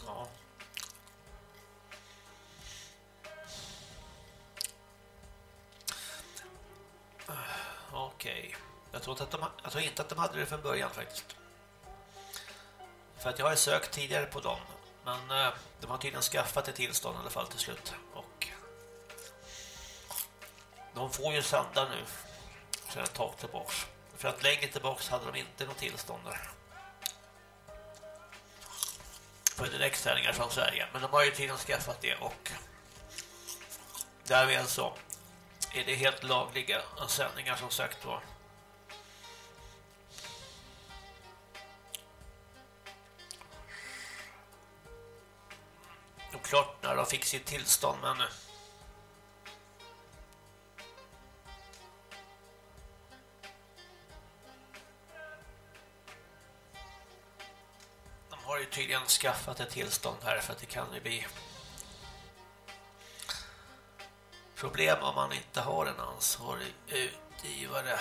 Ja. Okej. Jag, tror att de, jag tror inte att de hade det från början faktiskt. För att jag har sökt tidigare på dem. Men eh, de har tydligen skaffat ett tillstånd i alla fall till slut. De får ju sända nu. Sedan ett tag tillbaks. För att längre tillbaks hade de inte något tillstånd där. För direktsändningar från Sverige. Men de har ju tydligen skaffat det och därmed så är det helt lagliga sändningar som sagt var. Och klart när de fick sitt tillstånd men har ju tydligen skaffat ett tillstånd här för att det kan ju bli problem om man inte har en ansvarig utgivare.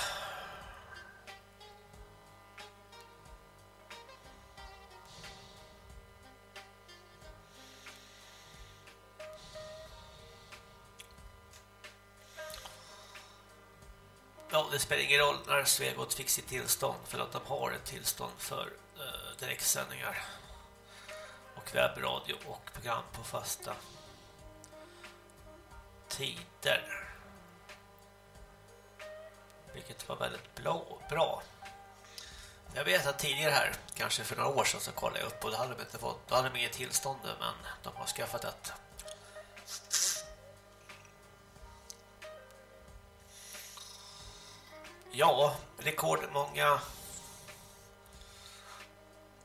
Ja, det spelar ingen roll när Svegot fick sitt tillstånd för att de har ett tillstånd för eh, direktsändningar och webbradio och program på fasta tider. Vilket var väldigt blå, bra. Jag vet att tidigare här, kanske för några år sedan så kollade jag upp och då hade de inte fått, då hade de inget tillstånd nu, men de har skaffat ett. Ja, rekordmånga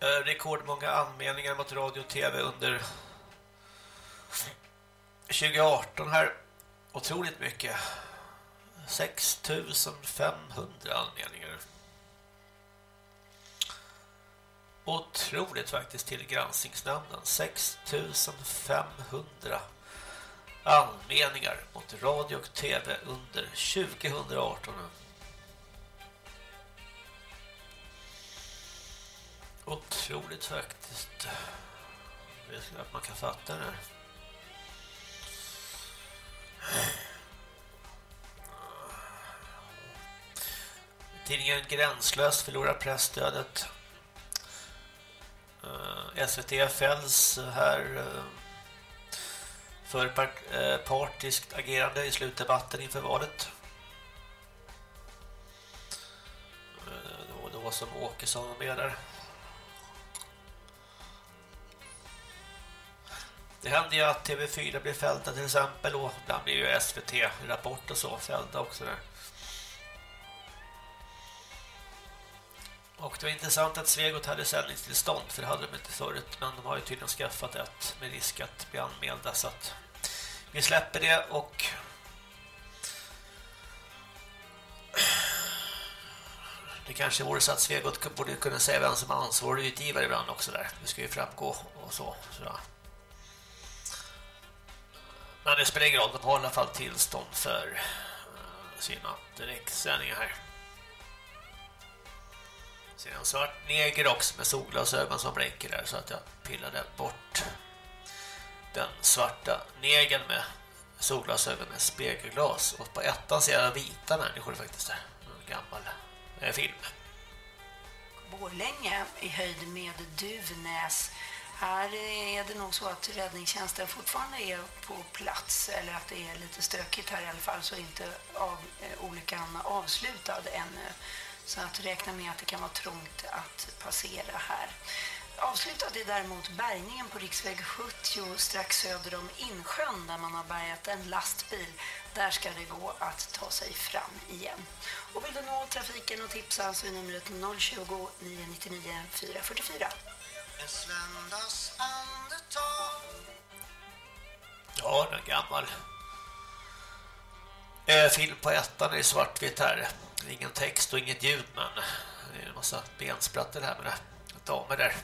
Eh, rekordmånga anmälningar mot radio och tv under 2018 här. Otroligt mycket. 6500 anmälningar. Otroligt faktiskt till granskningsnämnden. 6500 anmälningar mot radio och tv under 2018 otroligt faktiskt det är att man kan fatta det här Tidningen Gränslös förlorar pressstödet. Eh, SVT fälls här eh, för part, eh, partiskt agerande i slutdebatten inför valet. Det var då som Åkesson var med där. Det hände ju att TV4 blev fällda till exempel och ibland blir ju SVT Rapport och så fällda också där. Och det var intressant att Svegot hade sändningstillstånd för det hade de inte förut men de har ju tydligen skaffat ett med risk att bli anmälda så att vi släpper det och det kanske vore så att Svegot borde kunna säga vem som är ansvarig utgivare ibland också där. Det ska ju framgå och så. Sådär. Men det spelar ingen roll, de har i alla fall tillstånd för eh, sina direktsändningar här. Ser en svart neger också med solglasögon som blänker där så att jag pillade bort den svarta negern med solglasögon med spegelglas. Och på ettan ser jag vita människor faktiskt där. En gammal eh, film. Borlänge i höjd med Duvnäs. Här är det nog så att räddningstjänsten fortfarande är på plats eller att det är lite stökigt här i alla fall så är inte av, eh, olyckan avslutad ännu. Så att räkna med att det kan vara trångt att passera här. Avslutad är däremot bärgningen på riksväg 70 strax söder om Insjön där man har bärgat en lastbil. Där ska det gå att ta sig fram igen. Och vill du nå trafiken och tipsa så är numret 020 999 444. En sländas andetag Ja, den är gammal. Eh, film på ettan är svartvitt här. Det är ingen text och inget ljud men det är en massa bensprattor här med det. Damer där.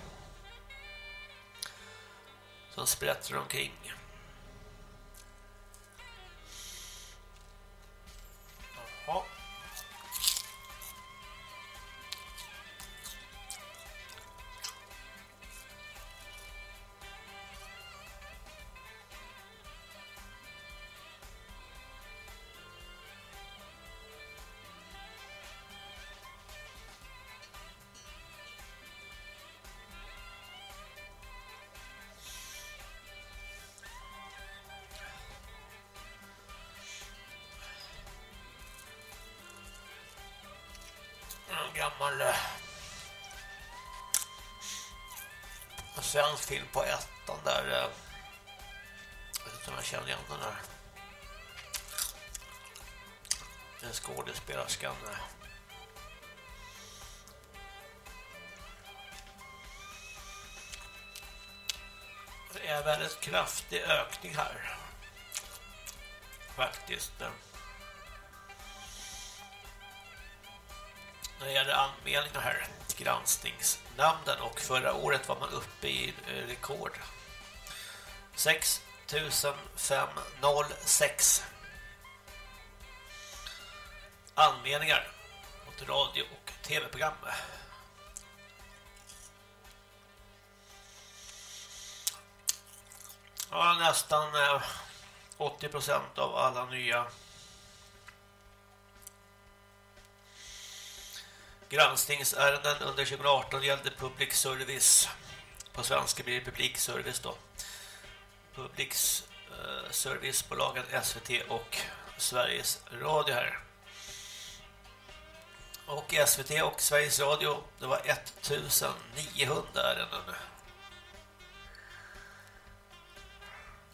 Som sprätter omkring. Svensk film på ettan där eh, jag vet inte om jag känner igen den där den skådespelerskan eh. det är väldigt kraftig ökning här faktiskt. Eh. När det gäller anmälningar här till granskningsnämnden och förra året var man uppe i eh, rekord 6506 anmälningar mot radio- och tv-program. Ja, nästan eh, 80% av alla nya Granskningsärenden under 2018 gällde public service. På svenska blir det public service då. Public eh, servicebolagen SVT och Sveriges Radio här. Och SVT och Sveriges Radio, det var 1900 ärenden.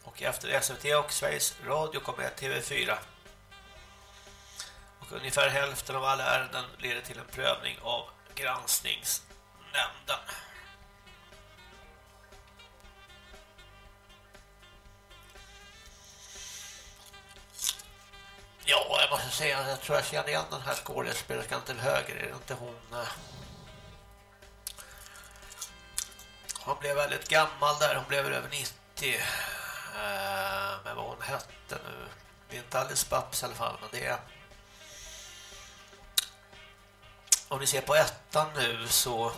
Och efter SVT och Sveriges Radio kommer TV4. Och ungefär hälften av alla ärenden leder till en prövning av granskningsnämnden. Ja, jag måste säga att jag tror jag känner igen den här skådespelerskan till höger. Är det inte hon... Eh? Hon blev väldigt gammal där. Hon blev över 90. Eh, men vad hon hette nu. Det är inte alldeles Babs i alla fall. Men det är... Om ni ser på ettan nu så...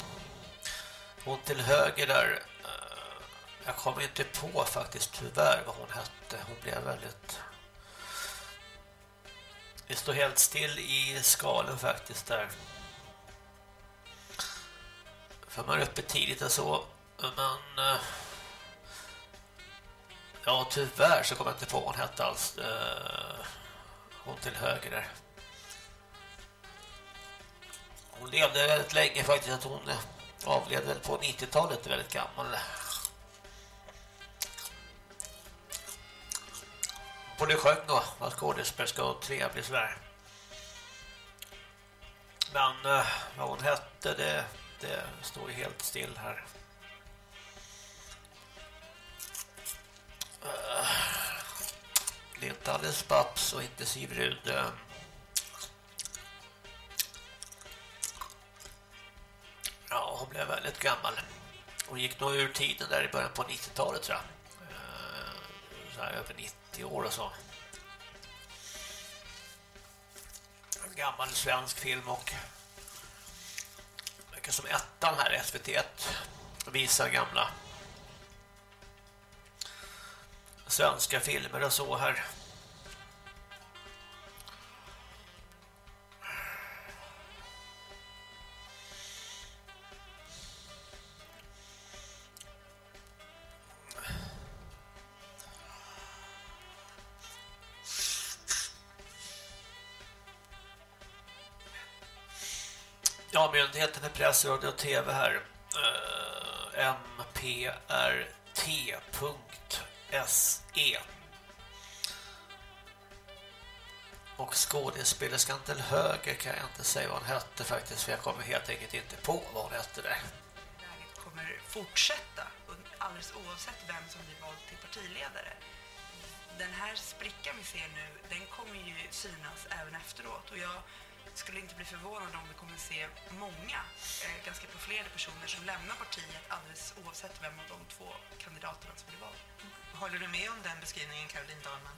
Hon till höger där... Eh, jag kommer inte på faktiskt tyvärr vad hon hette. Hon blev väldigt... Det står helt still i skalen faktiskt där. För man är uppe tidigt och så. Men... Eh, ja, tyvärr så kommer jag inte på vad hon hette alls. Eh, hon till höger där. Hon levde väldigt länge faktiskt. Att hon avled väl på 90-talet. Väldigt gammal. Både sjöng och var skådespelerska och trevlig sådär. Men eh, vad hon hette det, det står ju helt still här. Det är inte alldeles Babs och inte Sivrud. Ja, hon blev väldigt gammal. Hon gick nog ur tiden där i början på 90-talet tror jag. Eh, så här över 90 år och så. En gammal svensk film och verkar som ettan här, SVT1 visar gamla svenska filmer och så här. Myndigheten press, radio och tv här. Eh, uh, mprt.se Och skådespelerskan till höger kan jag inte säga vad hon hette faktiskt för jag kommer helt enkelt inte på vad hon hette där. läget kommer fortsätta alldeles oavsett vem som blir vald till partiledare. Den här sprickan vi ser nu, den kommer ju synas även efteråt och jag skulle inte bli förvånad om vi kommer se många, eh, ganska profilerade personer som lämnar partiet alldeles oavsett vem av de två kandidaterna som blir vald. Håller du med om den beskrivningen, Caroline Dahlman?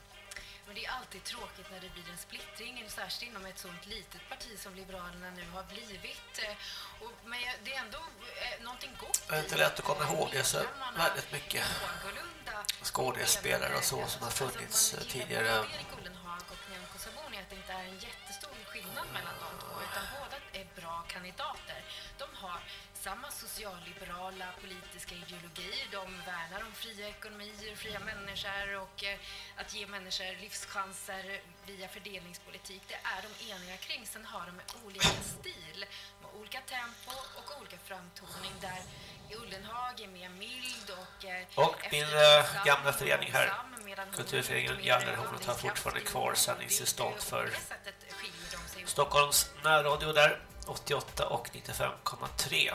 Men det är alltid tråkigt när det blir en splittring, särskilt inom ett sånt litet parti som Liberalerna nu har blivit. Eh, Och, men det är ändå eh, någonting gott Det är inte lätt att komma ihåg det så väldigt mycket skådespelare och så som har funnits eh, tidigare. Erik Ullenhag och Nyamko Sabuni att det inte är en jättestor skillnad mellan de två utan båda är bra kandidater. De har samma socialliberala politiska ideologi. De värnar om fria ekonomier, fria människor och eh, att ge människor livschanser via fördelningspolitik. Det är de eniga kring. Sen har de olika stil, med olika tempo och olika framtoning där Ullenhag är mer mild och eh, Och min eh, gamla förening här, Kulturföreningen Gallerhornet har fortfarande kvar sändningstillstånd för. Stockholms närradio där 88 och 95,3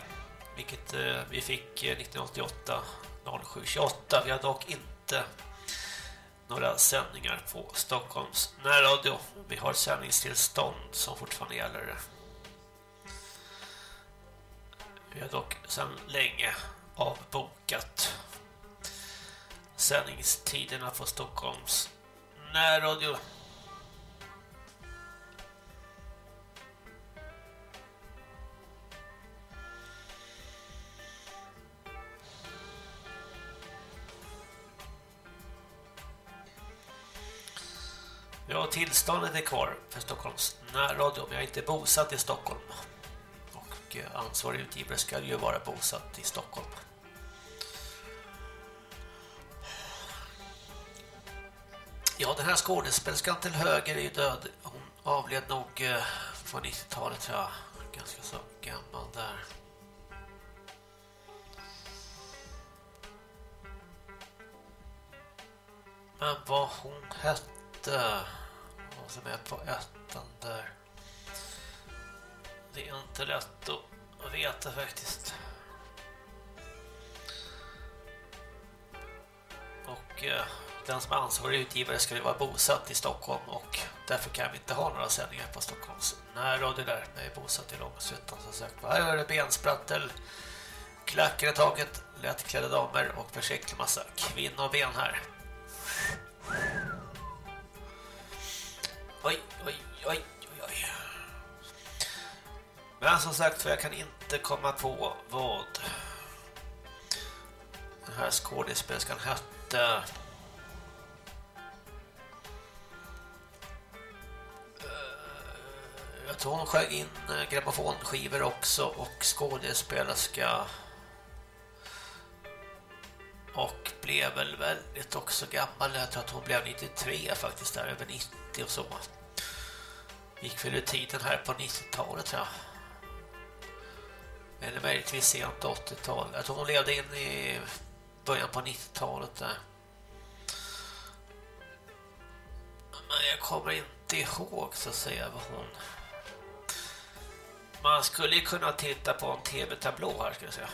vilket eh, vi fick eh, 1988 0728 vi har dock inte några sändningar på Stockholms närradio. Vi har sändningstillstånd som fortfarande gäller. Vi har dock sedan länge avbokat sändningstiderna på Stockholms närradio. Ja, tillståndet är kvar för Stockholms närradio, men jag är inte bosatt i Stockholm. Och eh, ansvarig utgivare ska ju vara bosatt i Stockholm. Ja, den här skådespelerskan till höger är ju död. Hon avled nog eh, på 90-talet tror jag. Ganska så gammal där. Men vad hon hette vad som är på ettan där. Det är inte lätt att veta faktiskt. Och eh, den som är ansvarig utgivare ska ju vara bosatt i Stockholm och därför kan vi inte ha några sändningar på Stockholms närradio där. Jag är bosatt i Långshyttan som sagt. Här är det bensprattel, klackar i taget, lättklädda damer och försiktig massa kvinnoben här. Oj, oj, oj, oj, oj. Men som sagt, för jag kan inte komma på vad den här skådespelerskan hette. Eh, jag tror hon sjöng in eh, grammofonskivor också och skådespelerska och blev väl väldigt också gammal. Jag tror att hon blev 93 faktiskt där, över 90 och så. Gick väl i tiden här på 90-talet tror jag. Eller möjligtvis sent 80-tal. Jag tror hon levde in i början på 90-talet där. Men jag kommer inte ihåg så att säga vad hon... Man skulle ju kunna titta på en tv-tablå här ska jag säga.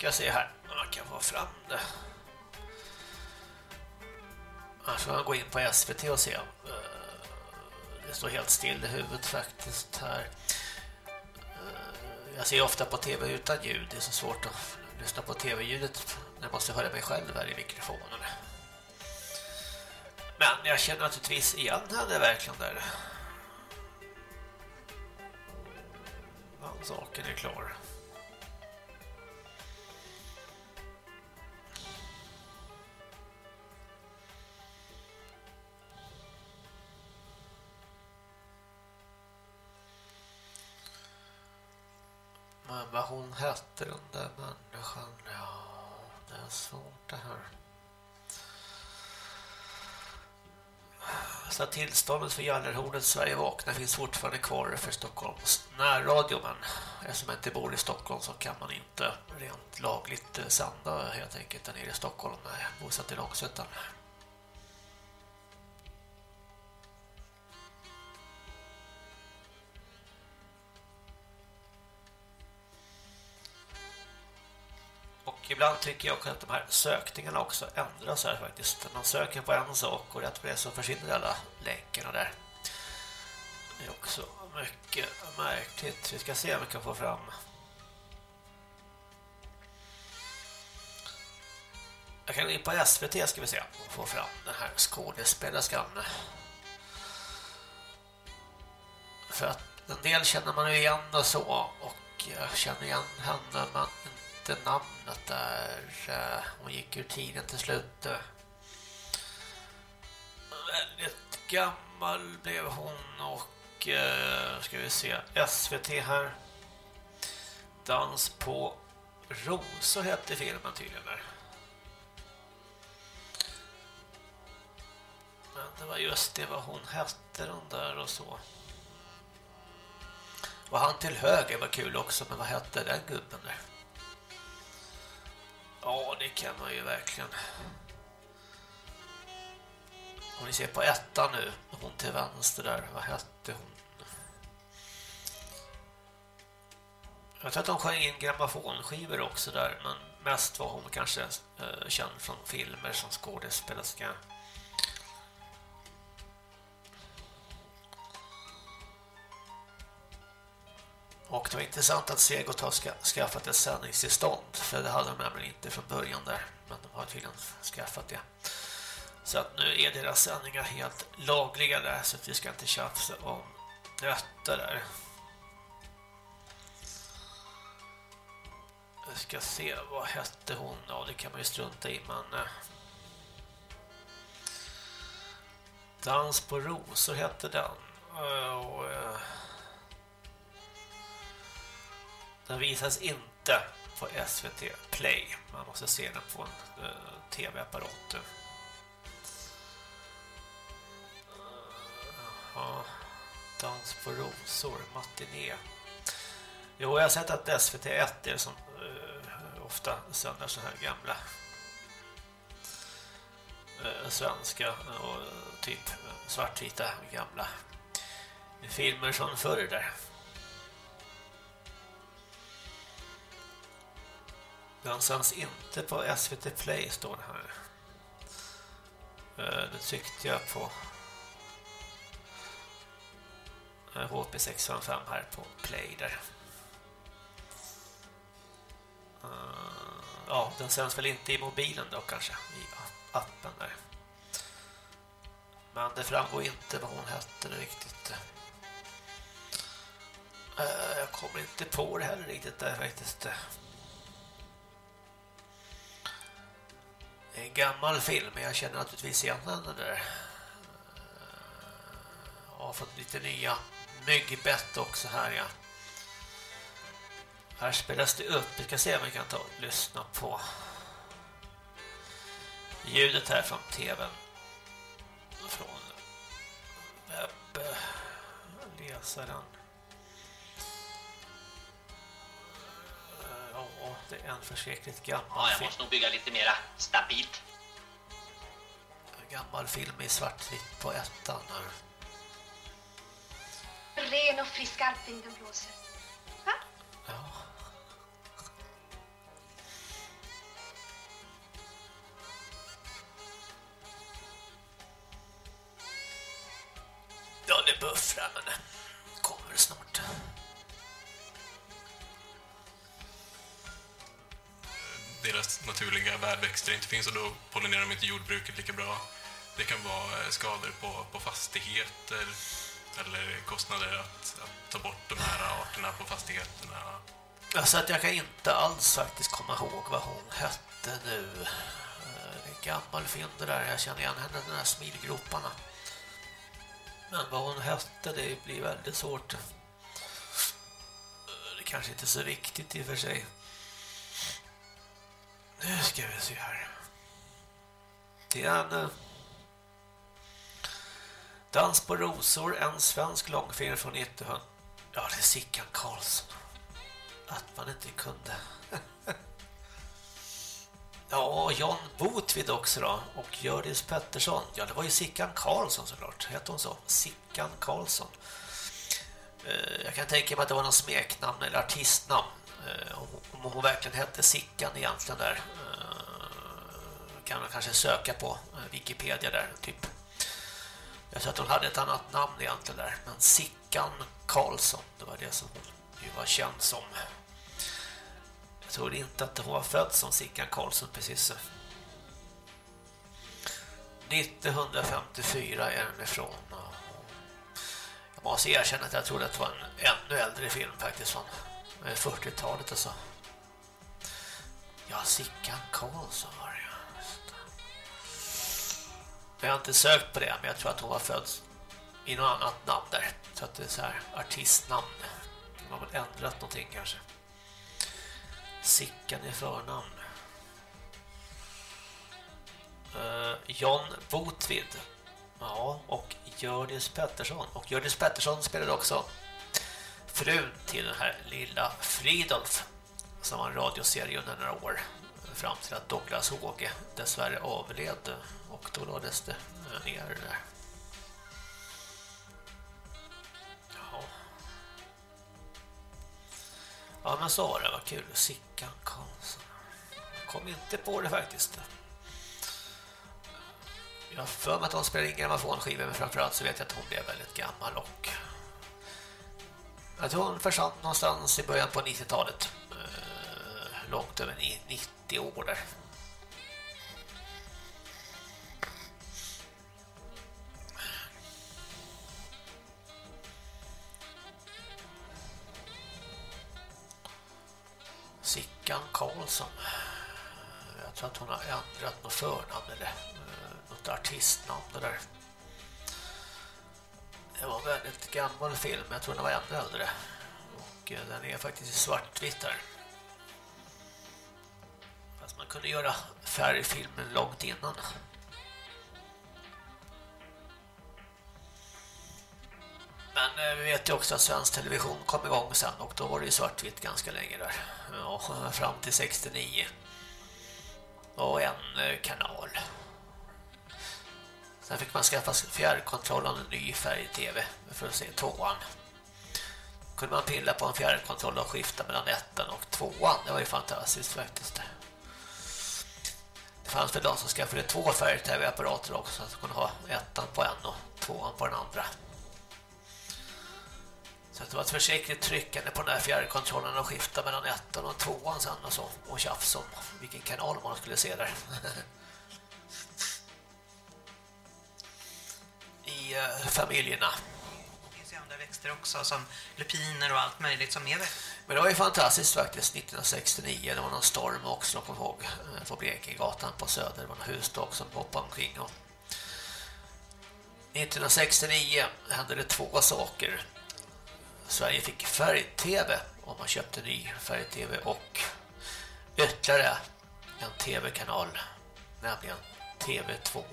ska ska se här. Kan få fram det. Annars får man gå in på SVT och se. Eh, det står helt still i huvudet faktiskt här. Eh, jag ser ofta på tv utan ljud. Det är så svårt att lyssna på tv-ljudet när jag måste höra mig själv här i mikrofonen. Men jag känner naturligtvis igen henne verkligen där. Den saken är klar. Men vad hon hette den där människan, ja, det är svårt det här. Så tillståndet för Gallerhornet Sverige vakna finns fortfarande kvar för Stockholms närradio men eftersom jag inte bor i Stockholm så kan man inte rent lagligt sända helt enkelt där nere i Stockholm bosatt i Långsötan. Ibland tycker jag också att de här sökningarna också ändras här faktiskt. Man söker på en sak och rätt på det så försvinner alla länkarna där. Det är också mycket märkligt. Vi ska se om vi kan få fram Jag kan gå in på SVT ska vi se och få fram den här skådespelerskan. För att en del känner man ju igen och så och jag känner igen henne men inte namnet där. Eh, hon gick ur tiden till slut. Eh, väldigt gammal blev hon och eh, ska vi se SVT här. Dans på rosor hette filmen tydligen där. Men det var just det vad hon hette den där och så. Och han till höger var kul också, men vad hette den gubben där? Ja, det kan man ju verkligen. Om ni ser på ettan nu, hon till vänster där, vad hette hon? Jag tror att de sjöng in grammofonskivor också där, men mest var hon kanske eh, känd från filmer som skådespelerska. Och det var intressant att Segot har ska, skaffat ett sändningstillstånd för det hade de nämligen inte från början där men de har tydligen skaffat det. Så att nu är deras sändningar helt lagliga där så att vi ska inte tjafsa om detta. där. Jag ska se, vad hette hon? Ja, det kan man ju strunta i men... Eh, Dans på rosor hette den. Och... Eh, den visas inte på SVT Play. Man måste se den på en eh, uh, tv-apparat. Jaha. Dans på rosor, matiné. Jo, jag har sett att SVT1 är som uh, ofta sänder så här gamla uh, svenska och typ svartvita gamla filmer från förr där. Den sänds inte på SVT Play står det här. Eh, det tyckte jag på eh, HP655 här på Play där. Eh, ja, den sänds väl inte i mobilen då kanske, i appen där. Men det framgår inte vad hon hette riktigt. Jag kommer inte på det heller riktigt där faktiskt. En gammal film, men jag känner naturligtvis igen den där. Jag har fått lite nya myggbett också här, ja. Här spelas det upp. Vi ska se om vi kan ta och lyssna på ljudet här från tvn. Från webbläsaren. Ja, det är en förskräckligt gammal Ja, jag film. måste nog bygga lite mera stabilt. En gammal film i svartvitt på ettan här. Ren och frisk alpvinden blåser. Ja, det buffrar, men det kommer snart. Deras naturliga bärväxter inte finns och då pollinerar de inte jordbruket lika bra. Det kan vara eh, skador på, på fastigheter eller kostnader att, att ta bort de här arterna på fastigheterna. Alltså att jag kan inte alls faktiskt komma ihåg vad hon hette nu. Eh, det är en gammal film det där. Jag känner igen henne, de här smilgroparna. Men vad hon hette, det blir väldigt svårt. Eh, det kanske inte är så viktigt i och för sig. Nu ska vi se här. Det är en... eh, Dans på rosor, en svensk långfilm från 1900. Ja, det är Sickan Karlsson. Att man inte kunde. [laughs] ja, John Botvid också då. Och Gördis Pettersson. Ja, det var ju Sickan Karlsson såklart. Hette hon så? Sickan Karlsson. Eh, jag kan tänka mig att det var någon smeknamn eller artistnamn. Eh, om hon verkligen hette Sickan egentligen där. Eh, kan man kanske söka på eh, Wikipedia där, typ. Jag tror att hon hade ett annat namn egentligen där. Men Sickan Karlsson, det var det som hon ju var känd som. Jag tror inte att hon var född som Sickan Karlsson precis. 1954 är den ifrån. Jag måste erkänna att jag trodde att det var en ännu äldre film faktiskt från Eh, 40-talet alltså. Ja, Sickan Karlsson var det ja. Just. Jag har inte sökt på det, men jag tror att hon var född i något annat namn där. Så att det är så här artistnamn. De har väl ändrat någonting kanske. Sickan i förnamn. Uh, John Botvid. Ja, och Gördis Pettersson. Och Gördis Pettersson spelade också frun till den här lilla Fridolf som var en radioserie under några år fram till att Douglas Håge dessvärre avled och då lades det eh, ner där. Ja. Ja men så var det, vad kul. Sickan Karlsson. Kom inte på det faktiskt. Jag har för mig att hon spelade in grammofonskivor men framförallt så vet jag att hon blev väldigt gammal och jag tror hon försvann någonstans i början på 90-talet. Eh, långt över 90 år där. Sickan Karlsson. Jag tror att hon har ändrat något förnamn eller eh, något artistnamn där. Det var en väldigt gammal film, jag tror den var ännu äldre. Och eh, den är faktiskt i svartvitt här. Fast man kunde göra färgfilmen långt innan. Men eh, vi vet ju också att svensk television kom igång sen och då var det ju svartvitt ganska länge där. Ja, fram till 69. Och en eh, kanal. Sen fick man skaffa fjärrkontroll av en ny färg-tv för att se tvåan. Kunde man pilla på en fjärrkontroll och skifta mellan ettan och tvåan. Det var ju fantastiskt faktiskt. Det fanns väl de som skaffade två färg-tv-apparater också så att man kunde ha ettan på en och tvåan på den andra. Så det var ett försiktigt tryckande på den här fjärrkontrollen och skifta mellan ettan och tvåan sen och så. Och tjafs om vilken kanal man skulle se där. [laughs] I uh, familjerna. Det finns ju andra växter också som lupiner och allt möjligt som är växter. Men det var ju fantastiskt faktiskt 1969. Det var någon storm också på, ihåg, eh, på Blekingegatan på Söder. Det var några hustak som hoppade omkring. Och 1969 hände det två saker. Sverige fick färg-tv om man köpte ny färg-tv och ytterligare en tv-kanal, nämligen TV2.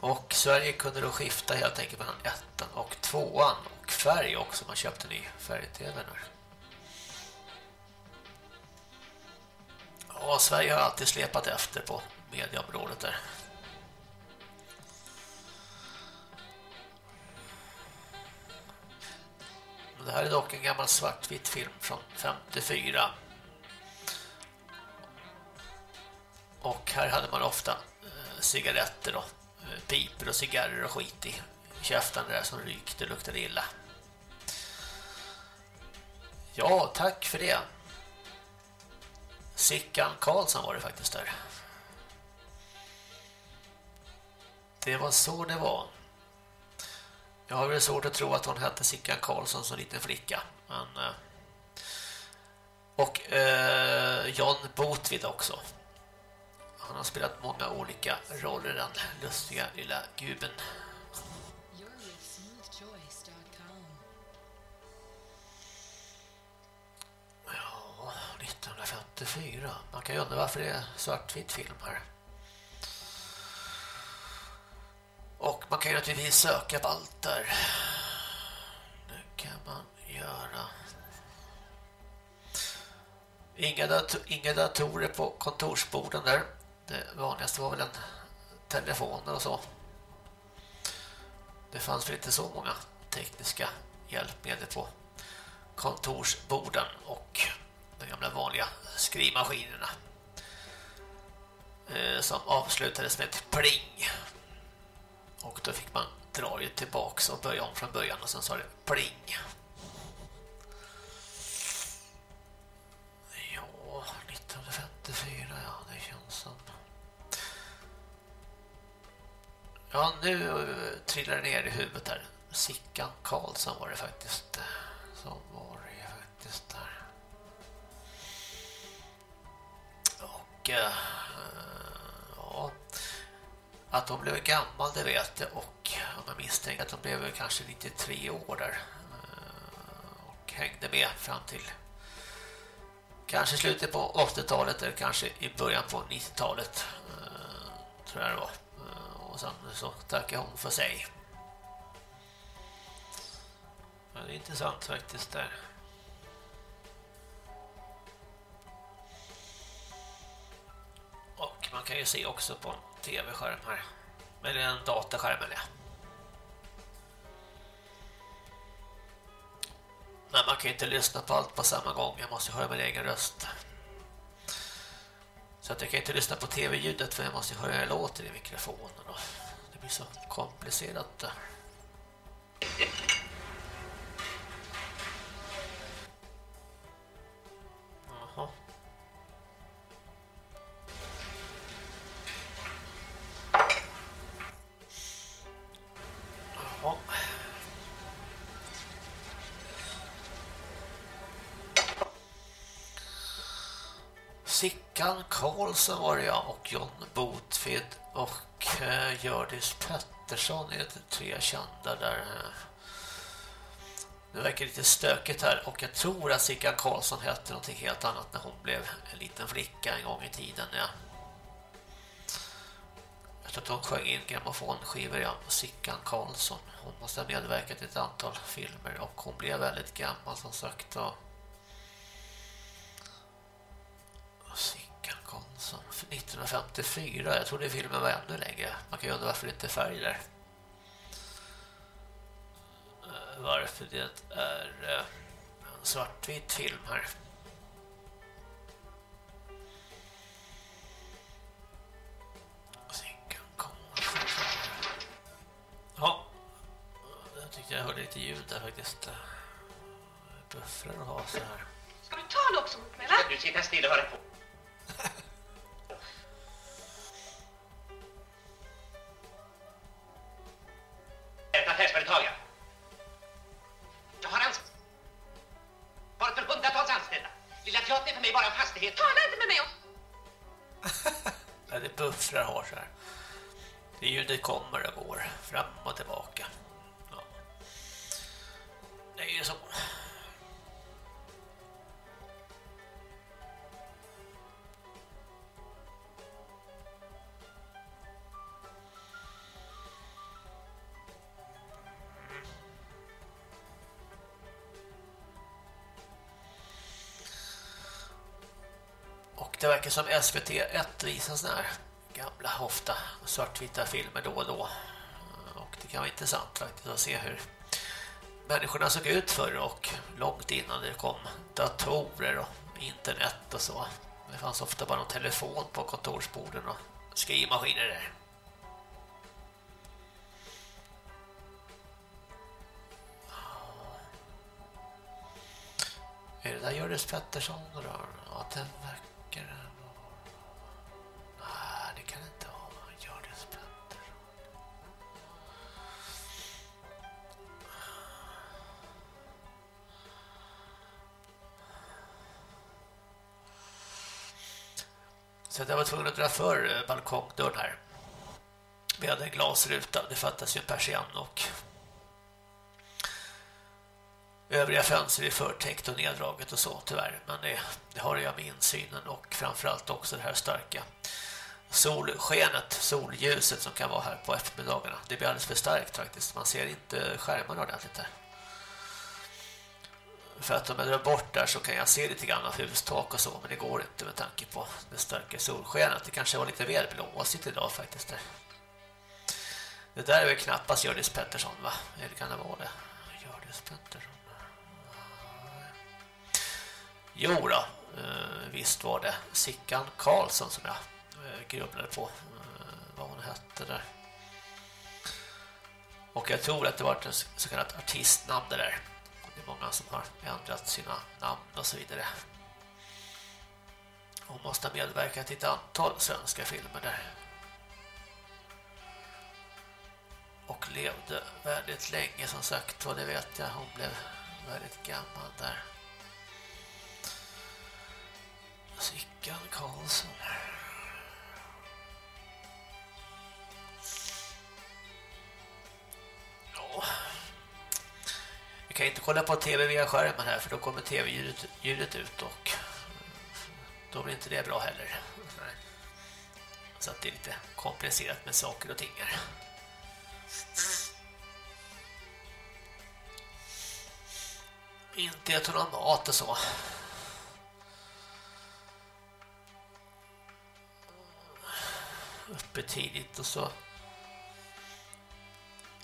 Och Sverige kunde då skifta helt enkelt mellan ettan och tvåan och färg också. Man köpte ny färg-tv nu. Ja, Sverige har alltid släpat efter på medieområdet där. Det här är dock en gammal svartvit film från 54. Och här hade man ofta eh, cigaretter då piper och cigarrer och skit i käften där som rykte och luktade illa. Ja, tack för det. Sickan Karlsson var det faktiskt där. Det var så det var. Jag har väl svårt att tro att hon hette Sickan Karlsson som liten flicka. Men, eh, och eh, John Botvid också. Han har spelat många olika roller, den lustiga lilla guben. Ja, 1954. Man kan ju undra varför det är svartvit film här. Och man kan ju naturligtvis söka på allt där. Det kan man göra. Inga, dator inga datorer på kontorsborden där. Det vanligaste var väl en telefoner och så. Det fanns väl inte så många tekniska hjälpmedel på kontorsborden och de gamla vanliga skrivmaskinerna eh, som avslutades med ett pling. Och då fick man dra ju tillbaks och börja om från början och sen sa det pling. Ja, 1954, ja, Ja, nu eh, trillar det ner i huvudet här. Sickan Karlsson var det faktiskt. Eh, som var det faktiskt där. Och... Äh, ja... Att hon blev gammal, det vet jag. Och jag misstänker att hon blev kanske 93 år där. Och hängde med fram till kanske slutet på 80-talet eller kanske i början på 90-talet. Tror jag det var. Och sen så tackar hon för sig. Ja, det är intressant faktiskt där. Och man kan ju se också på en tv-skärm här. Eller en dataskärm eller Men man kan ju inte lyssna på allt på samma gång. Jag måste höra min egen röst. Så att jag kan inte lyssna på tv-ljudet för jag måste höra hur det låter i mikrofonen. Och det blir så komplicerat. Sickan Karlsson var det ja och John Botvid och eh, Gördis Pettersson är det tre kända där. Eh. Det verkar lite stökigt här och jag tror att Sickan Karlsson hette någonting helt annat när hon blev en liten flicka en gång i tiden. Ja. Jag tror att hon sjöng in grammofonskivor, ja. Sickan Karlsson. Hon måste ha medverkat i ett antal filmer och hon blev väldigt gammal som sagt. Och Sickan Karlsson. 1954. Jag trodde filmen var ännu längre. Man kan ju undra varför det inte är färg där. Eh, Varför det är eh, en svartvit film här. Ja. Jag tyckte jag hörde lite ljud där faktiskt. Buffrar och ha så här. Ska du tala också mot mig, va? Du sitter still och höra på. Det verkar som SVT1 visar såna här gamla, ofta svartvita filmer då och då. Och det kan vara intressant faktiskt att se hur människorna såg ut förr och långt innan det kom datorer och internet och så. Det fanns ofta bara någon telefon på kontorsborden och skrivmaskiner där. Är det där Göris Pettersson? Ja, det verkar... Nej, ah, det kan inte vara Göris Pettersson. Så jag var tvungen att dra för eh, balkongdörren här. Vi hade en glasruta, det fattas ju en persienn och övriga fönster är förtäckt och neddraget och så tyvärr. Men det, det har jag med insynen och framförallt också det här starka solskenet, solljuset som kan vara här på eftermiddagarna. Det blir alldeles för starkt faktiskt. Man ser inte skärmarna ordentligt där. För att om jag drar bort där så kan jag se lite grann av hustak och så, men det går inte med tanke på det starka solskenet. Det kanske var lite väl blåsigt idag faktiskt. Där. Det där är väl knappast Gördis Pettersson va? Eller kan det vara det? Gördis Pettersson. Jo då, eh, visst var det Sickan Karlsson som jag eh, grubblade på eh, vad hon hette där. Och jag tror att det var ett så kallat artistnamn det där. Det är många som har ändrat sina namn och så vidare. Hon måste ha medverkat i ett antal svenska filmer där. Och levde väldigt länge som sagt och det vet jag. Hon blev väldigt gammal där. Sickan Karlsson. Ja. Vi kan inte kolla på tv via skärmen här för då kommer tv-ljudet ut och då blir inte det bra heller. Så att det är lite komplicerat med saker och ting här. Inte äta någon mat och så. Uppe tidigt och så.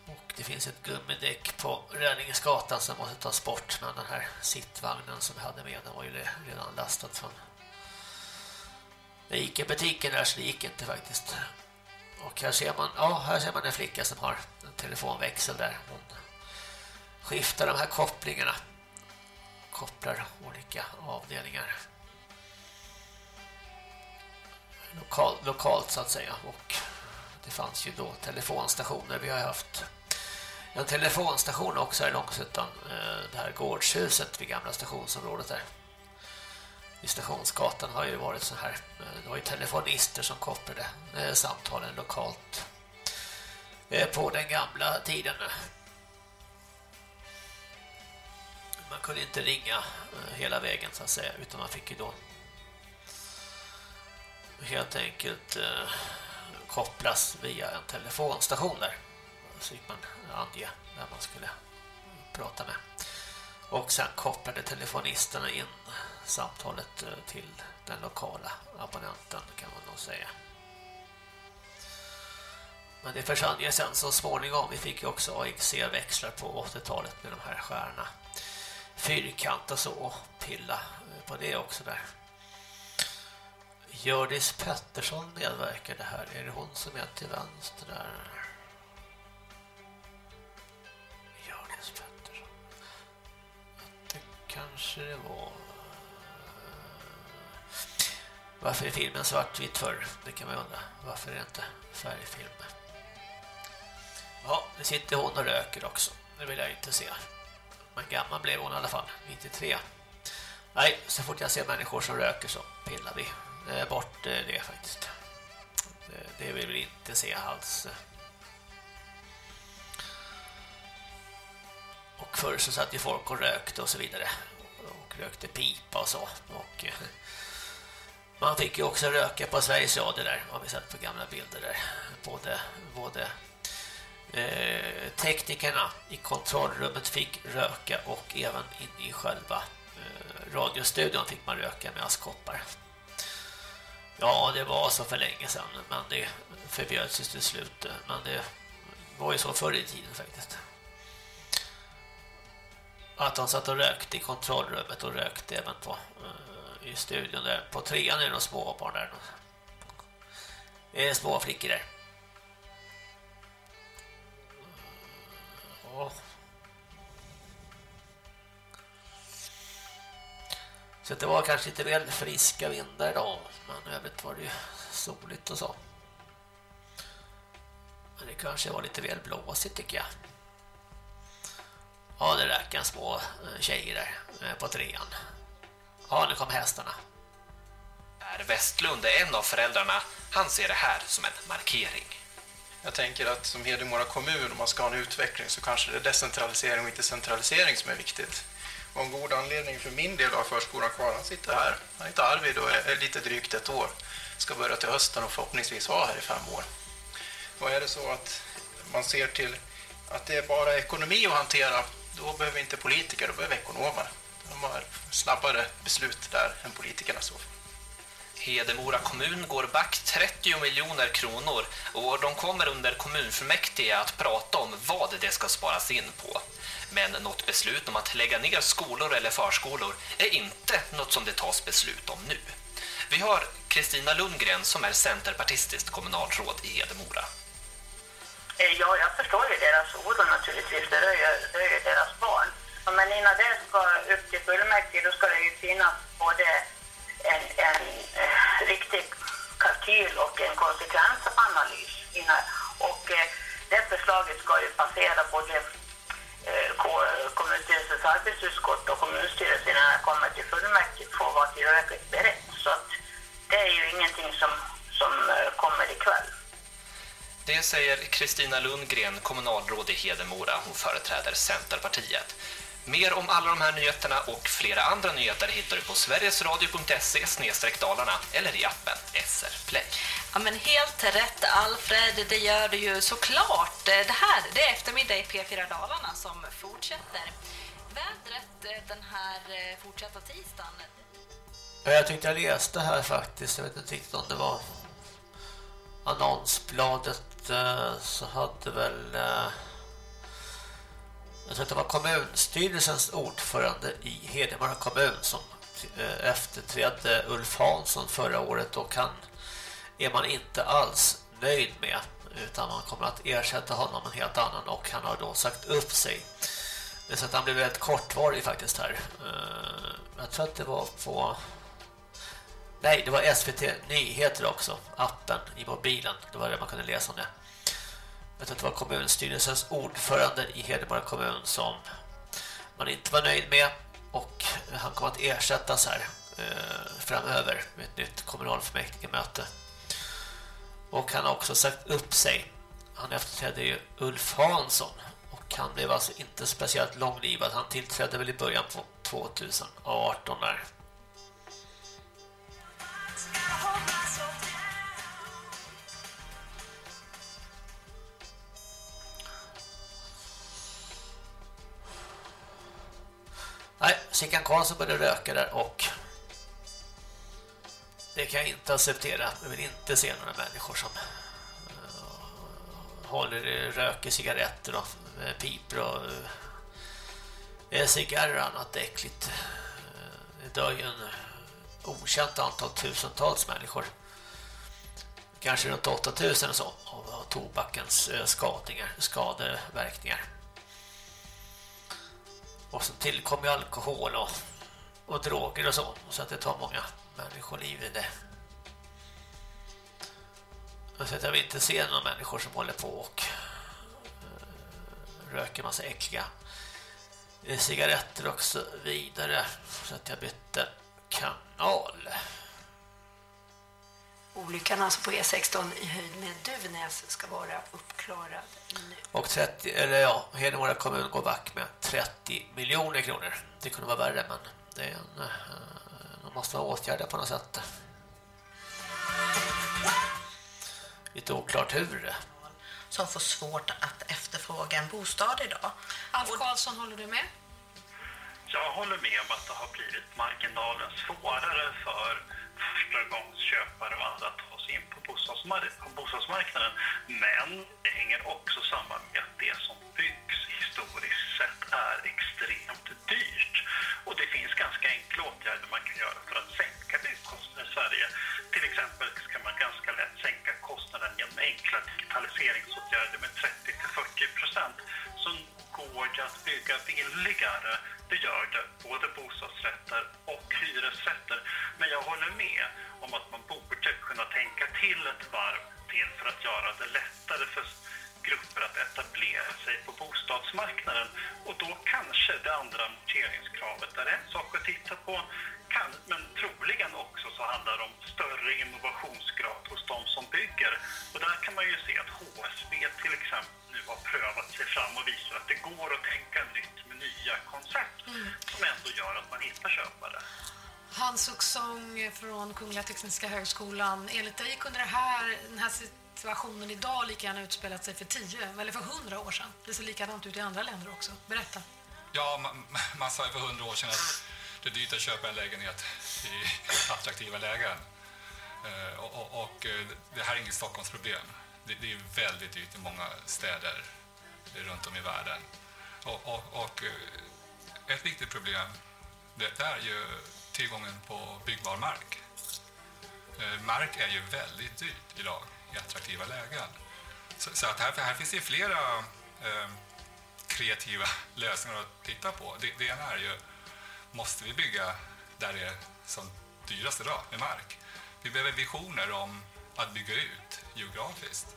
Och det finns ett gummidäck på Ränningesgatan som måste tas bort men den här sittvagnen som jag hade med den var ju redan lastad från det gick i butiken där så det gick inte faktiskt. Och här ser man, ja här ser man en flicka som har en telefonväxel där. Hon skiftar de här kopplingarna. Kopplar olika avdelningar lokal, lokalt så att säga. Och det fanns ju då telefonstationer. Vi har haft en telefonstation också här i Långsuttan eh, det här gårdshuset vid gamla stationsområdet där. I stationsgatan har ju varit så här. Eh, det var ju telefonister som kopplade eh, samtalen lokalt på den gamla tiden. Man kunde inte ringa hela vägen så att säga utan man fick ju då helt enkelt eh, kopplas via en telefonstation där. Så fick man ange vem man skulle prata med. Och sen kopplade telefonisterna in samtalet eh, till den lokala abonnenten kan man nog säga. Men det försvann ju sen så småningom. Vi fick ju också AXC-växlar på 80-talet med de här stjärnorna. Fyrkant och så. Pilla eh, på det också där. Gördis Pettersson medverkade här. Är det hon som är till vänster där? Gördis Pettersson. Det kanske det var... Varför är filmen svartvit för? Det kan man undra. Varför är det inte färgfilm? Ja, det sitter hon och röker också. Det vill jag inte se. Men gammal blev hon i alla fall. 93. Nej, så fort jag ser människor som röker så pillar vi Eh, bort eh, det faktiskt. Det, vill vi inte se alls. Och förr så satt ju folk och rökte och så vidare. Och rökte pipa och så. Och eh, man fick ju också röka på Sveriges Radio där. Har vi sett på gamla bilder där. Både, både eh, teknikerna i kontrollrummet fick röka och även inne i själva eh, radiostudion fick man röka med askkoppar. Ja, det var så för länge sedan, men det förbjöds till slut. Men det var ju så förr i tiden faktiskt. Att de satt och rökte i kontrollrummet och rökte även på eh, i studion där. På trean är det några småbarn där. Det är små flickor där. Ja. Så det var kanske lite väl friska vindar idag. Men övrigt var det ju soligt och så. Men det kanske var lite väl blåsigt tycker jag. Ja, det räcker en små eh, tjejer där eh, på trean. Ja, nu kom hästarna. Per Westlund är en av föräldrarna. Han ser det här som en markering. Jag tänker att som Hedemora kommun, om man ska ha en utveckling så kanske det är decentralisering och inte centralisering som är viktigt. Och en god anledning för min del av förskolan kvar, han sitter här. Han heter Arvid och är eh, lite drygt ett år. Ska börja till hösten och förhoppningsvis vara här i fem år. Och är det så att man ser till att det är bara ekonomi att hantera, då behöver inte politiker, då behöver ekonomer. De har snabbare beslut där än politikerna så. Hedemora kommun går back 30 miljoner kronor och de kommer under kommunfullmäktige att prata om vad det ska sparas in på. Men något beslut om att lägga ner skolor eller förskolor är inte något som det tas beslut om nu. Vi har Kristina Lundgren som är centerpartistiskt kommunalråd i Hedemora. Eh, ja, jag förstår ju deras oro naturligtvis. Det rör ju, det rör ju deras barn. Men innan det ska upp till fullmäktige då ska det ju finnas både en, en eh, riktig kalkyl och en konsekvensanalys. Innan, och eh, det förslaget ska ju passera både eh, kommunstyrelsens arbetsutskott och kommunstyrelsen innan det kommer till fullmäktige får vara tillräckligt berett. Så att det är ju ingenting som, som eh, kommer ikväll. Det säger Kristina Lundgren, kommunalråd i Hedemora. Hon företräder Centerpartiet. Mer om alla de här nyheterna och flera andra nyheter hittar du på sverigesradio.se dalarna eller i appen SR Play. Ja, men helt rätt Alfred, det gör du ju såklart. Det här det är eftermiddag i P4 Dalarna som fortsätter. Vädret eh, den här eh, fortsatta tisdagen. Jag tyckte jag läste här faktiskt, jag vet inte riktigt om det var annonsbladet eh, så hade väl eh, jag tror att det var kommunstyrelsens ordförande i Hedemora kommun som eh, efterträdde Ulf Hansson förra året och han är man inte alls nöjd med utan man kommer att ersätta honom en helt annan och han har då sagt upp sig. Så att han blev väldigt kortvarig faktiskt här. Eh, jag tror att det var på Nej, det var SVT Nyheter också. Appen i mobilen. Det var det man kunde läsa om det. Jag tror att det var kommunstyrelsens ordförande i Hedemora kommun som man inte var nöjd med. Och han kommer att ersättas här eh, framöver med ett nytt kommunalfullmäktigemöte. Och han har också sagt upp sig. Han efterträdde ju Ulf Hansson. Och han blev alltså inte speciellt långlivad. Han tillträdde väl i början på 2018 där. Nej, Sickan Karlsson började röka där och det kan jag inte acceptera. Jag vill inte se några människor som uh, håller röker cigaretter och uh, piper och uh, cigarrer och annat äckligt. Uh, det dör ju en okänt antal tusentals människor. Kanske runt 8000 och så av tobakens uh, skadningar, skadeverkningar. Och så tillkommer ju alkohol och, och droger och så. Så att det tar många människoliv i det. Så att jag vill inte se några människor som håller på och eh, röker massa äckliga cigaretter och så vidare. Så att jag bytte kanal. Olyckan alltså på E16 i höjd med Duvnäs ska vara uppklarad nu. Och 30, eller ja, Hedemora kommun går back med 30 miljoner kronor. Det kunde vara värre men det är en, eh, de måste vara åtgärder på något sätt. Lite oklart hur. som får svårt att efterfråga en bostad idag. Alf Karlsson, håller du med? Jag håller med om att det har blivit marginalen svårare för förstagångsköpare och andra att in på, bostadsmarknaden. Men det hänger också samman med att det som byggs historiskt sett är extremt dyrt. Och det finns ganska enkla åtgärder man kan göra för att sänka byggkostnader i Sverige. Till exempel kan man ganska lätt sänka kostnaden genom enkla digitaliseringsåtgärder med 30-40 procent. Så går det att bygga billigare. Det gör det, både bostadsrätter och hyresrätter. Men jag håller med om att man borde kunna tänka till ett varv till för att göra det lättare för grupper att etablera sig på bostadsmarknaden. Och då kanske det andra amorteringskravet är en sak att titta på. Kan, men troligen också så handlar det om större innovationsgrad hos de som bygger. Och där kan man ju se att HSB till exempel nu har prövat sig fram och visar att det går att tänka nytt med nya koncept som ändå gör att man hittar köpare. Hans Oxong från Kungliga Tekniska Högskolan. Enligt dig kunde det här, den här situationen idag lika gärna utspelat sig för tio eller för 100 år sedan. Det ser likadant ut i andra länder också. Berätta. Ja, man, man sa ju för hundra år sedan att det är dyrt att köpa en lägenhet i attraktiva lägen. Eh, och, och, och eh, det här är inget Stockholmsproblem. Det, det är väldigt dyrt i många städer runt om i världen. Och, och, och eh, ett viktigt problem det, det är ju tillgången på byggbar mark. Eh, mark är ju väldigt dyrt idag i attraktiva lägen. Så, så att här, här finns det flera eh, kreativa [laughs] lösningar att titta på. Det, det ena är ju, måste vi bygga där det är som dyrast idag med mark? Vi behöver visioner om att bygga ut geografiskt.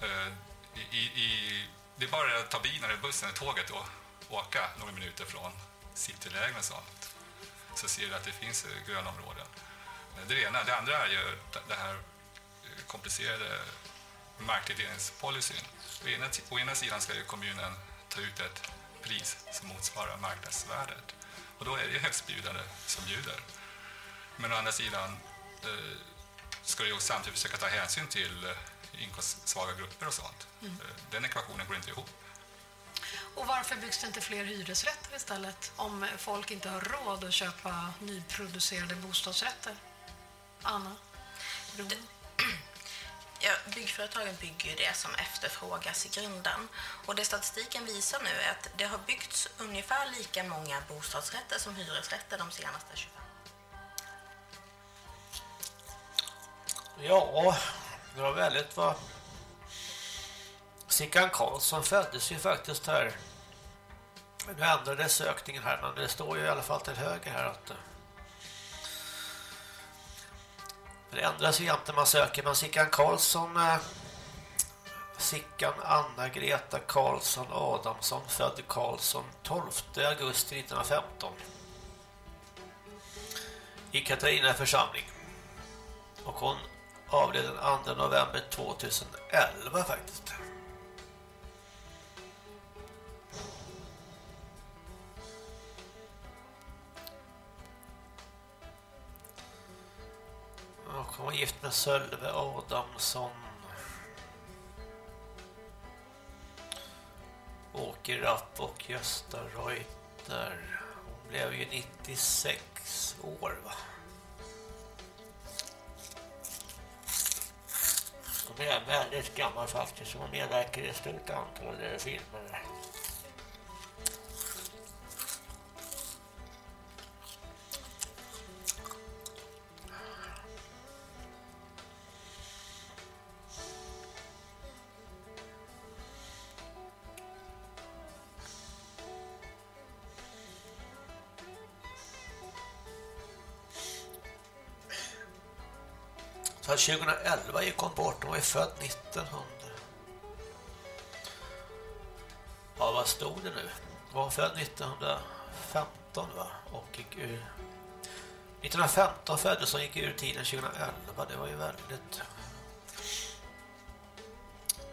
Eh, i, i, det är bara att ta bilen eller bussen eller tåget och åka några minuter från citylägen och sånt. Så ser du att det finns eh, gröna områden. Eh, Det ena. Det andra är ju det- här eh, komplicerade marktilldelningspolicyn. Å ena, å ena sidan ska ju kommunen ta ut ett pris som motsvarar marknadsvärdet. Och då är det ju högstbjudande som bjuder. Men å andra sidan eh, ska ju samtidigt försöka ta hänsyn till eh, inkomstsvaga grupper och sånt. Mm. Den ekvationen går inte ihop. Och varför byggs det inte fler hyresrätter istället om folk inte har råd att köpa nyproducerade bostadsrätter? Anna? Ja, byggföretagen bygger det som efterfrågas i grunden. Och det statistiken visar nu är att det har byggts ungefär lika många bostadsrätter som hyresrätter de senaste 25 Ja, det var väldigt vad... Sickan Karlsson föddes ju faktiskt här. Nu ändrades sökningen här, men det står ju i alla fall till höger här att... Eh, det ändras ju jämt när man söker, men Sickan Karlsson... Eh, Sickan Anna-Greta Karlsson Adamsson, född Karlsson 12 augusti 1915. I Katarina församling. Och hon avled den 2 november 2011 faktiskt. Hon var gift med Sölve Adamsson. Åke Rapp och Gösta Reuter. Hon blev ju 96 år va? Hon är väldigt gammal faktiskt. Hon medverkar i ett stort antal filmer. 2011 gick hon bort. Hon var ju född 1900. Ja, vad stod det nu? Hon var född 1915 va? Och gick ur 1915 föddes hon gick ur tiden 2011. Det var ju väldigt...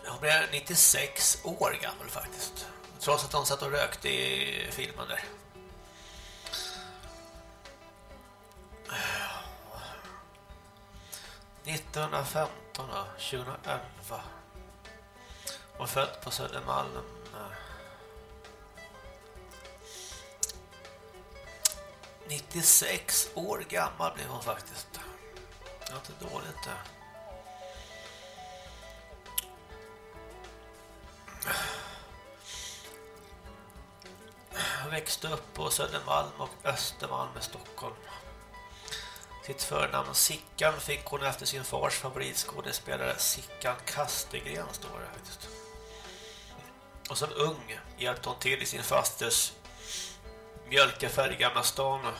Hon blev 96 år gammal faktiskt. Trots att hon satt och rökte i filmen där. 1915 2011. Hon född på Södermalm. eh, 96 år gammal blev hon faktiskt. Det var inte dåligt det. Hon växte upp på Södermalm och Östermalm i Stockholm. Sitt förnamn Sickan fick hon efter sin fars favoritskådespelare Sickan Kastegren står det faktiskt. Och som ung hjälpte hon till i sin fasters mjölkaffär i Gamla stan.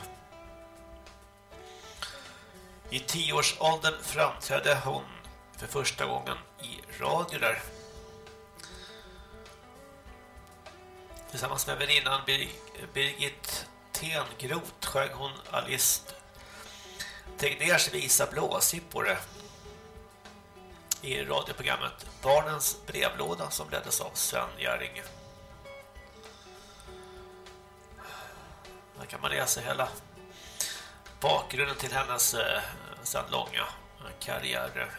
I tioårsåldern framträdde hon för första gången i radio där. Tillsammans med väninnan Bir- Birgit Tengroth sjöng hon Alice Tegners visa blåsippor eh, i radioprogrammet Barnens brevlåda som leddes av Sven Gäring. Där kan man läsa hela bakgrunden till hennes eh, långa karriär.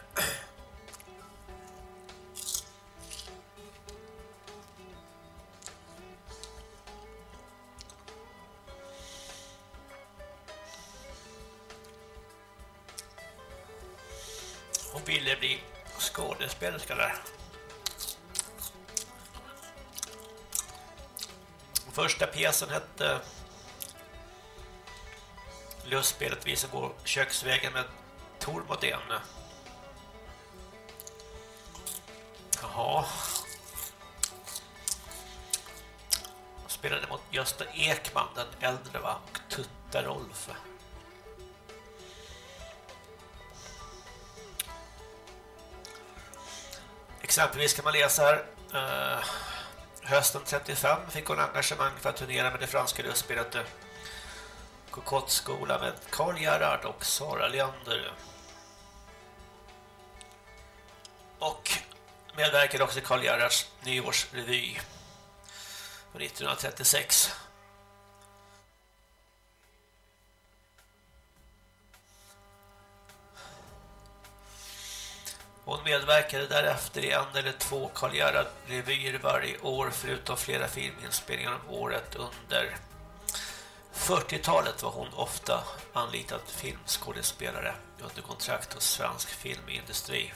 Hon ville bli skådespelerska där. Första pjäsen hette Lustspelet Vi som går köksvägen med Tor Modén. Jaha. Hon spelade mot Gösta Ekman, den äldre va? Och Tutta Rolf. Exempelvis kan man läsa här eh, Hösten 35 fick hon engagemang för att turnera med det franska lustspelet eh, Kokottskola med Karl Gerhard och Sara Leander. Och medverkade också i Karl Gerhards nyårsrevy 1936. Hon medverkade därefter i en eller två Karl Gerhard-revyer varje år förutom flera filminspelningar om året under 40-talet var hon ofta anlitad filmskådespelare under kontrakt hos svensk filmindustri.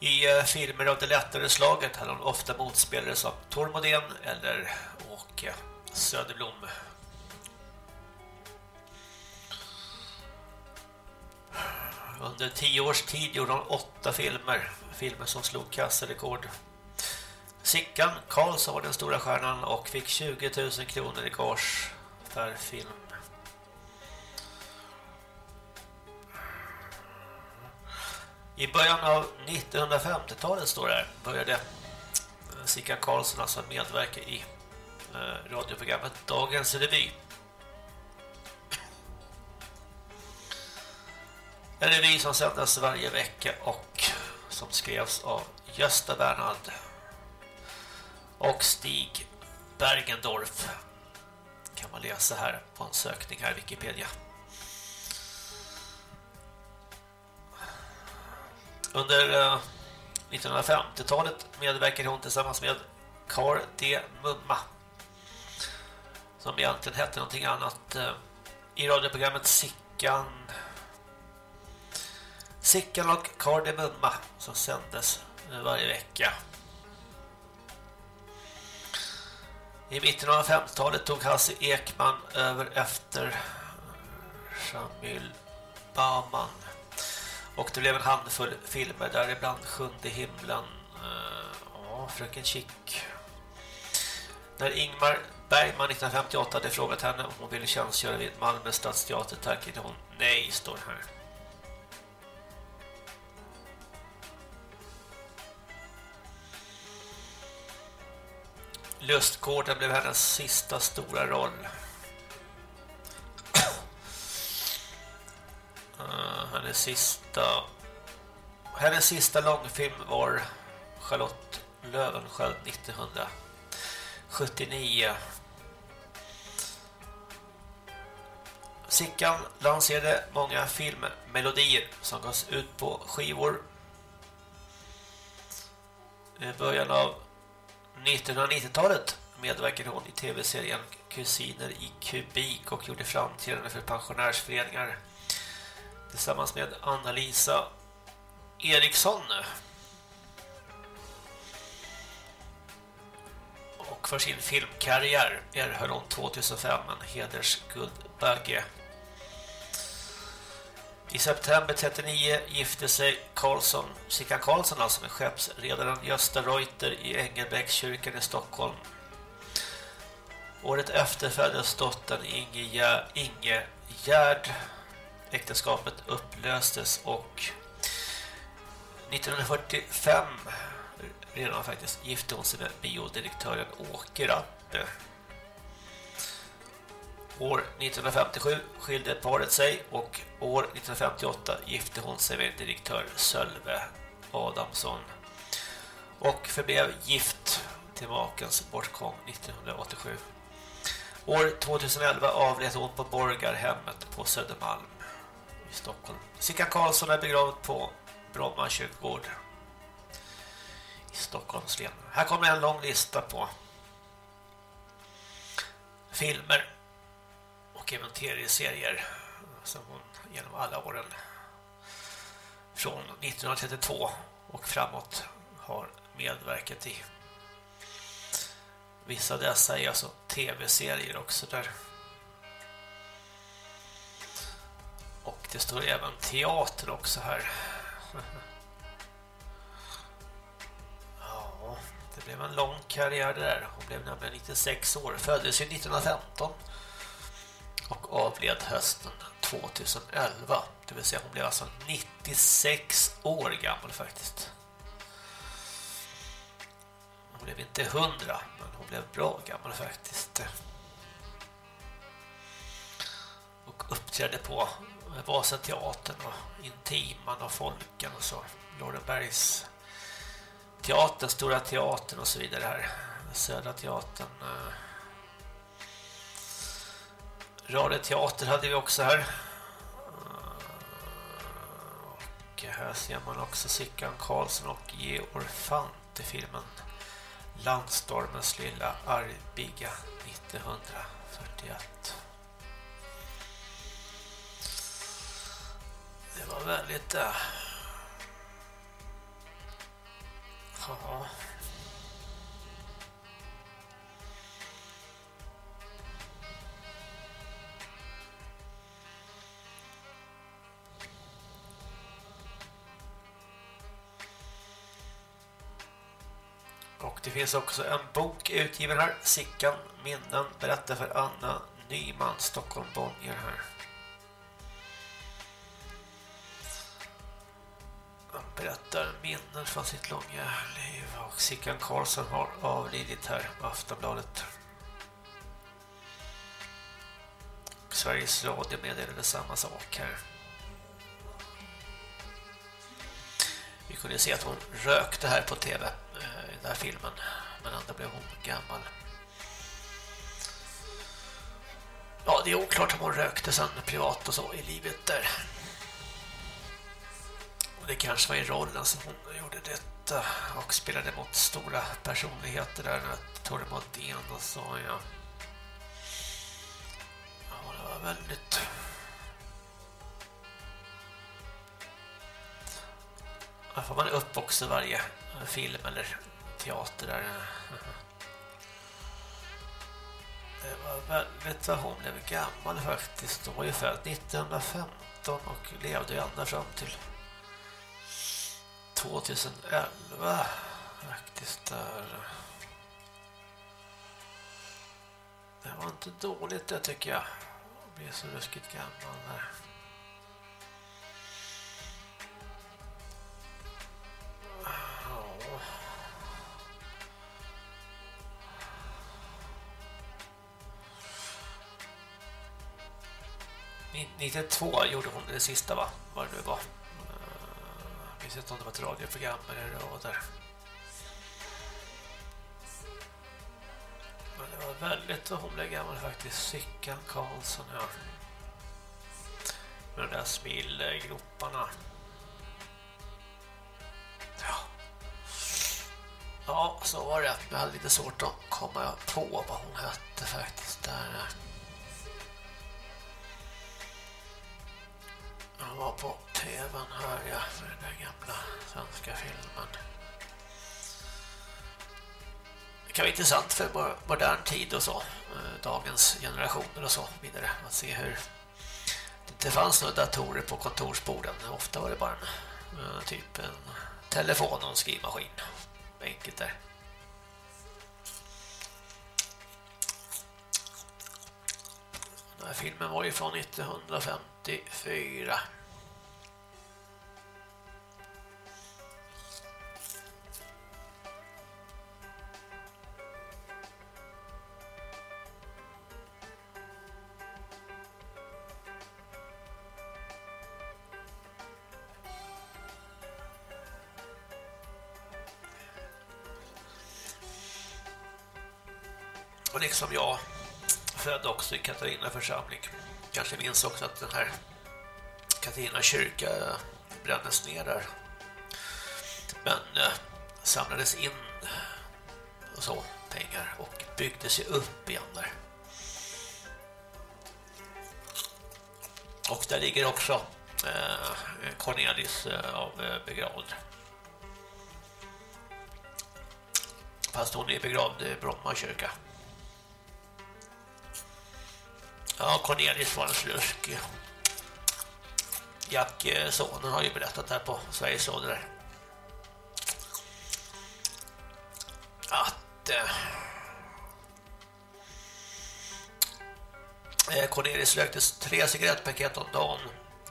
I eh, filmer av det lättare slaget hade hon ofta motspelare som Tormodén eller Åke Söderblom. Under tio års tid gjorde hon åtta filmer, filmer som slog kassarekord. Sickan Karlsson var den stora stjärnan och fick 20 000 kronor i gage per film. I början av 1950-talet står det här, började Sickan Karlsson alltså medverka i eh, radioprogrammet Dagens Revy. En revy som sändes varje vecka och som skrevs av Gösta Bernhard och Stig Bergendorf kan man läsa här på en sökning här i Wikipedia. Under eh, 1950-talet medverkade hon tillsammans med Carl D. Mumma som egentligen hette någonting annat eh, i radioprogrammet Sickan Sickan och Kardemumma Mumma som sändes eh, varje vecka. I mitten av 50-talet tog Hasse Ekman över efter eh, Shamil Bauman. Och det blev en handfull filmer där ibland Sjunde himlen, eh, ja, Fröken Chick. När Ingmar Bergman 1958 hade frågat henne om hon ville tjänstgöra vid Malmö stadsteater tackade hon nej, står här. Lustgården blev hennes sista stora roll. [clears throat] Eh, uh, hennes sista hennes sista långfilm var Charlotte Löwensköld 1979. Sickan lanserade många filmmelodier som gavs ut på skivor. I början av 1990-talet medverkade hon i tv-serien Kusiner i kubik och gjorde framträdande för pensionärsföreningar tillsammans med Anna-Lisa Eriksson. Och för sin filmkarriär erhöll hon 2005 en hedersguldbagge. I september 39 gifte sig Karlsson, Sickan Karlsson alltså med skeppsredaren Gösta Reuter i Engelbäckskyrkan i Stockholm. Året efter föddes dottern Inge, Inge Gärd. Äktenskapet upplöstes och 1945 redan faktiskt gifte hon sig med biodirektören Åke Rappe. År 1957 skilde paret sig och år 1958 gifte hon sig med direktör Sölve Adamsson och förblev gift till makens bortgång 1987. År 2011 avled hon på Borgarhemmet på Södermalm i Stockholm. Sickan Karlsson är begravd på Bromma kyrkogård i Stockholms län. Här kommer en lång lista på filmer och även tv-serier som hon genom alla åren från 1932 och framåt har medverkat i. Vissa av dessa är alltså tv-serier också där. Och det står även teater också här. [laughs] Ja, det blev en lång karriär där. Hon blev nämligen 96 år. Föddes ju 1915 och avled hösten 2011. Det vill säga hon blev alltså 96 år gammal faktiskt. Hon blev inte 100 men hon blev bra gammal faktiskt. Och uppträdde på Vasateatern och Intiman och Folken och så. Lorenbergs teatern, Stora teatern och så vidare här. Södra teatern. Eh, Radioteater hade vi också här. Och här ser man också Sickan Karlsson och Georg Fant i filmen Landstormens lilla Arbiga 1941. Det var väldigt... Äh... Ja. Och det finns också en bok utgiven här, Sickan minnen, berättar för Anna Nyman, Stockholm Bonnier här. Han berättar minnen från sitt långa liv och Sickan Karlsson har avlidit här på Aftonbladet. Sveriges Radio meddelade samma sak här. Vi kunde se att hon rökte här på tv i den här filmen. Men ändå blev hon gammal. Ja, det är oklart om hon rökte sen privat och så i livet där. Och det kanske var i rollen som hon gjorde detta och spelade mot stora personligheter där. Torre Modén och så, ja. Ja, det var väldigt... Här får man upp också varje film eller teater där. Det var väldigt vad hon blev gammal faktiskt. Hon var ju född 1915 och levde ända fram till 2011 faktiskt där. Det var inte dåligt det tycker jag. Hon blev så ruskigt gammal där. 92 gjorde hon det sista va? Vad det nu var. Jag minns inte om det var ett radioprogram eller vad där. Men det var väldigt hon blev gammal faktiskt. Sickan Karlsson här. Med de där smillgroparna. Ja. Ja, så var det. Jag hade lite svårt att komma på vad hon hette faktiskt. Där. Han var på tvn här, ja, för den där gamla svenska filmen. Det kan vara intressant för modern tid och så, eh, dagens generationer och så vidare, att se hur det inte fanns några datorer på kontorsborden. Ofta var det bara en, eh, typ en telefon och en skrivmaskin. Enkelt där. Den här filmen var ju från 1950. 1954. Och liksom jag född också i Katarina församling. Kanske minns också att den här Katarina kyrka brändes ner där. Men eh, samlades in och så pengar och byggdes upp igen där. Och där ligger också eh, Cornelis eh, av eh, begravd. Fast hon är begravd i Bromma kyrka. Ja, Cornelis var en slusk. Jack, eh, sonen, har ju berättat här på Sveriges Radio där. Att eh, eh, Cornelis rökte tre cigarettpaket om dagen.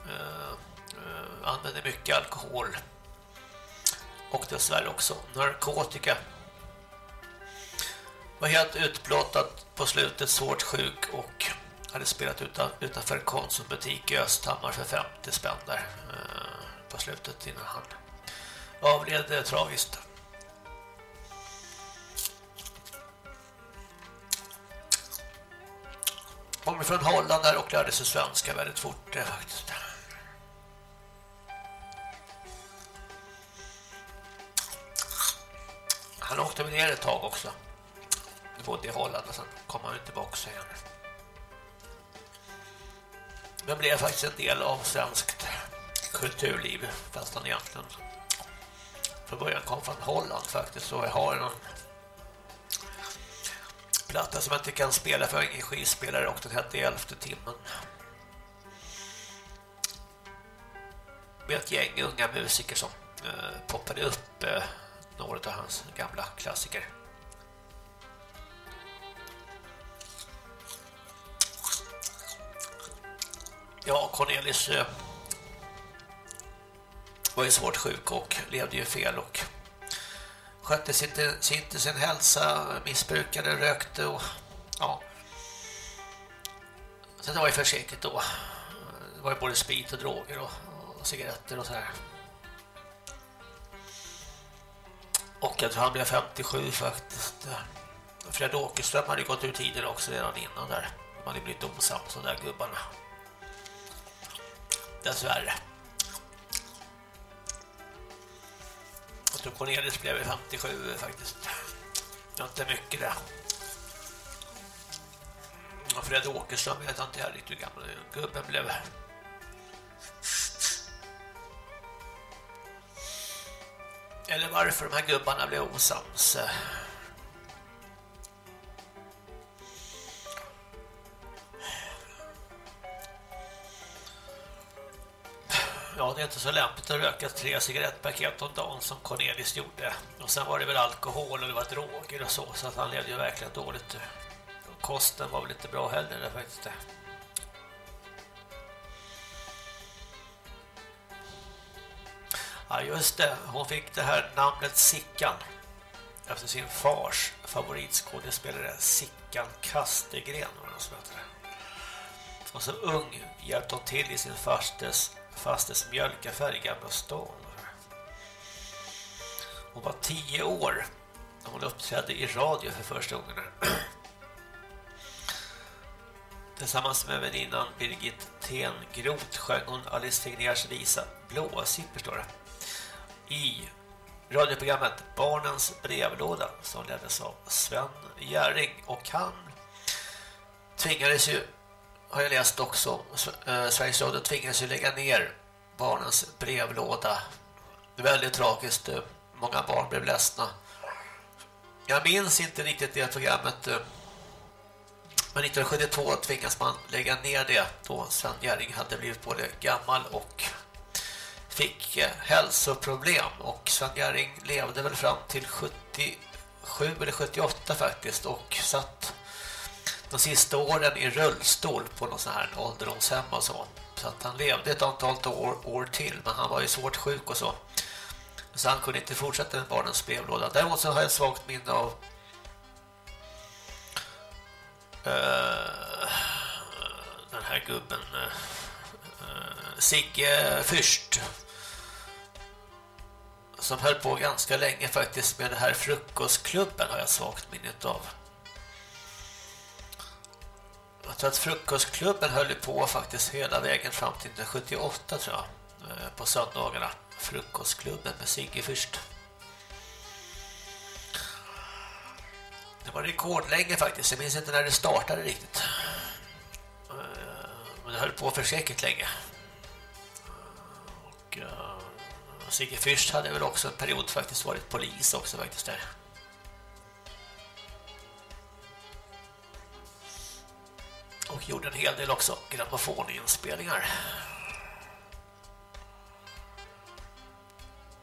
Eh, eh, använde mycket alkohol. Och dessvärre också narkotika. Var helt utblottad på slutet, svårt sjuk och hade spelat utan, utanför konsumbutik i Östhammar för 50 spänn där eh, på slutet innan han avled eh, tragiskt. Kommer från Holland där och lärde sig svenska väldigt fort eh, faktiskt. Han åkte med ner ett tag också. Både i Holland och sen kom han tillbaka igen. Men blev faktiskt en del av svenskt kulturliv fast han egentligen från början kom från Holland faktiskt. Så jag har en platta som jag inte kan spela för ingen skivspelare och den hette Elfte timmen. Med ett gäng unga musiker som eh, poppade upp eh, några av hans gamla klassiker. Ja, Cornelis eh, var ju svårt sjuk och levde ju fel och skötte sig inte, sin hälsa, missbrukade, rökte och ja. Så det var ju försiktigt då. Det var ju både sprit och droger och, och cigaretter och så här. Och jag tror han blev 57 faktiskt. Fred Åkerström hade gått ur tiden också redan innan där. Man hade blivit osams, de där gubbarna dessvärre. Jag tror Cornelis blev 57 faktiskt. Det var inte mycket det. Och Fred Åkesson vet inte jag riktigt hur gammal gubben blev. Eller varför de här gubbarna blev osams. Ja, det är inte så lämpligt att röka tre cigarettpaket om dagen som Cornelis gjorde. Och sen var det väl alkohol och det var droger och så, så att han levde ju verkligen dåligt. Och kosten var väl inte bra heller det faktiskt. Ja, just det. Hon fick det här namnet Sickan efter sin fars favoritskådespelare Sickan Kastegren var det som heter det. Och som ung hjälpte hon till i sin farstes fastes mjölkaffär i Gamla stan. Hon var tio år när hon uppträdde i radio för första gången. [clears throat] Tillsammans med väninnan Birgit Tengroth sjöng hon Alice Tegnérs visa Blåsipper står det. I radioprogrammet Barnens brevlåda som leddes av Sven Gäring och han tvingades ju har jag läst också eh, Sveriges Radio tvingades ju lägga ner Barnens brevlåda. Det är väldigt tragiskt. Eh, många barn blev ledsna. Jag minns inte riktigt det programmet eh, men 1972 tvingas man lägga ner det då Sven Gäring hade blivit både gammal och fick hälsoproblem och Sven Gäring levde väl fram till 77 eller 78 faktiskt och satt de sista åren i rullstol på någon sån här ålderdomshem och så. Så att han levde ett antal år, år till men han var ju svårt sjuk och så. Så han kunde inte fortsätta med barnens brevlåda. Däremot så har jag ett svagt minne av uh, den här gubben uh, Sigge Fürst som höll på ganska länge faktiskt med det här frukostklubben har jag svagt minnet av. Jag tror att frukostklubben höll på faktiskt hela vägen fram till 1978 tror jag. Eh, på söndagarna. Frukostklubben med Sigge Fürst. Det var rekordlänge faktiskt. Jag minns inte när det startade riktigt. Eh, men det höll på för säkert länge. Och eh, Sigge Fürst hade väl också en period faktiskt varit polis också faktiskt där. Och gjorde en hel del också grammofoninspelningar.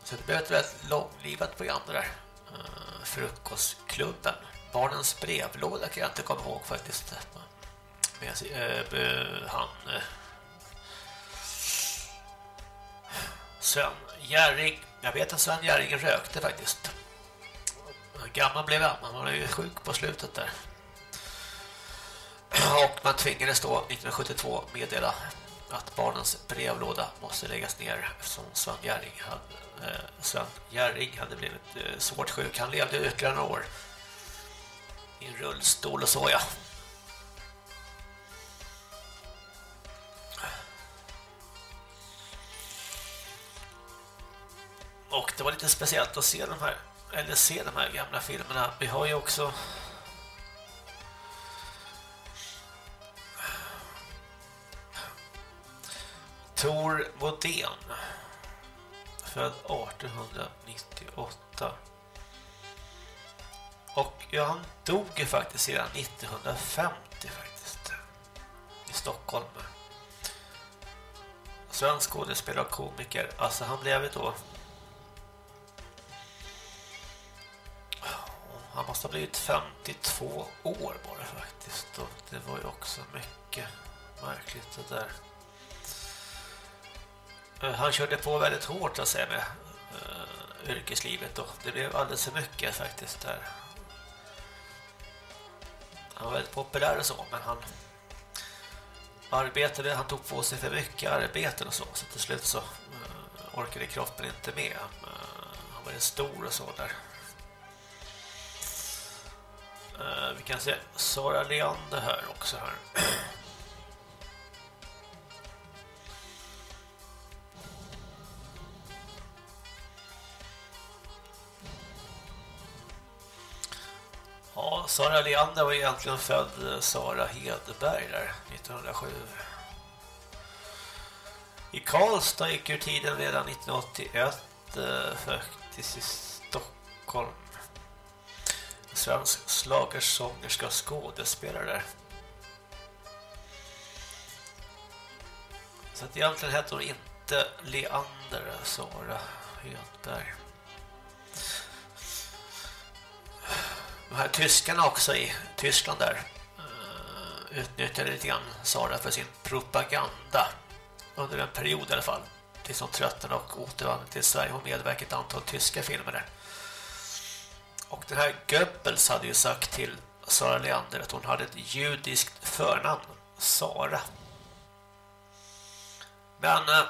Så det blev ett väldigt långlivat program det där. Uh, frukostklubben. Barnens brevlåda kan jag inte komma ihåg faktiskt. Med, uh, eh, han... Uh, Sven Gärring. Jag vet att Sven Gärring rökte faktiskt. Gammal blev han, han var ju sjuk på slutet där. Och man tvingades då 1972 meddela att barnens brevlåda måste läggas ner eftersom Sven Gärring hade, eh, Sven Gärring hade blivit eh, svårt sjuk. Han levde ytterligare några år i en rullstol och så ja. Och det var lite speciellt att se de här eller se de här gamla filmerna. Vi har ju också Tor Modén född 1898 och ja, han dog ju faktiskt sedan 1950 faktiskt i Stockholm. Svensk skådespelare och komiker. Alltså han blev ju då han måste ha blivit 52 år bara faktiskt. Och det var ju också mycket märkligt det där. Eh, han körde på väldigt hårt att säga med uh, yrkeslivet och det blev alldeles för mycket faktiskt där. Han var väldigt populär och så men han arbetade, han tog på sig för mycket arbeten och så så till slut så uh, orkade kroppen inte med. Uh, han var stor och så där. Uh, vi kan se Sara Leander här också här. Ja, Sara Leander var egentligen född eh, Sara Hedberg där 1907. I Karlstad gick ur tiden redan 1981 eh, faktiskt i Stockholm. Svensk slagersångerska skådespelare där. Så att egentligen hette hon inte Leander, eh, Sara Hedberg. De här tyskarna också i Tyskland där eh, utnyttjade lite grann Sara för sin propaganda under en period i alla fall tills hon tröttnade och återvände till Sverige och medverkade i ett antal tyska filmer där. Och den här Goebbels hade ju sagt till Sara Leander att hon hade ett judiskt förnamn, Sara. Men eh,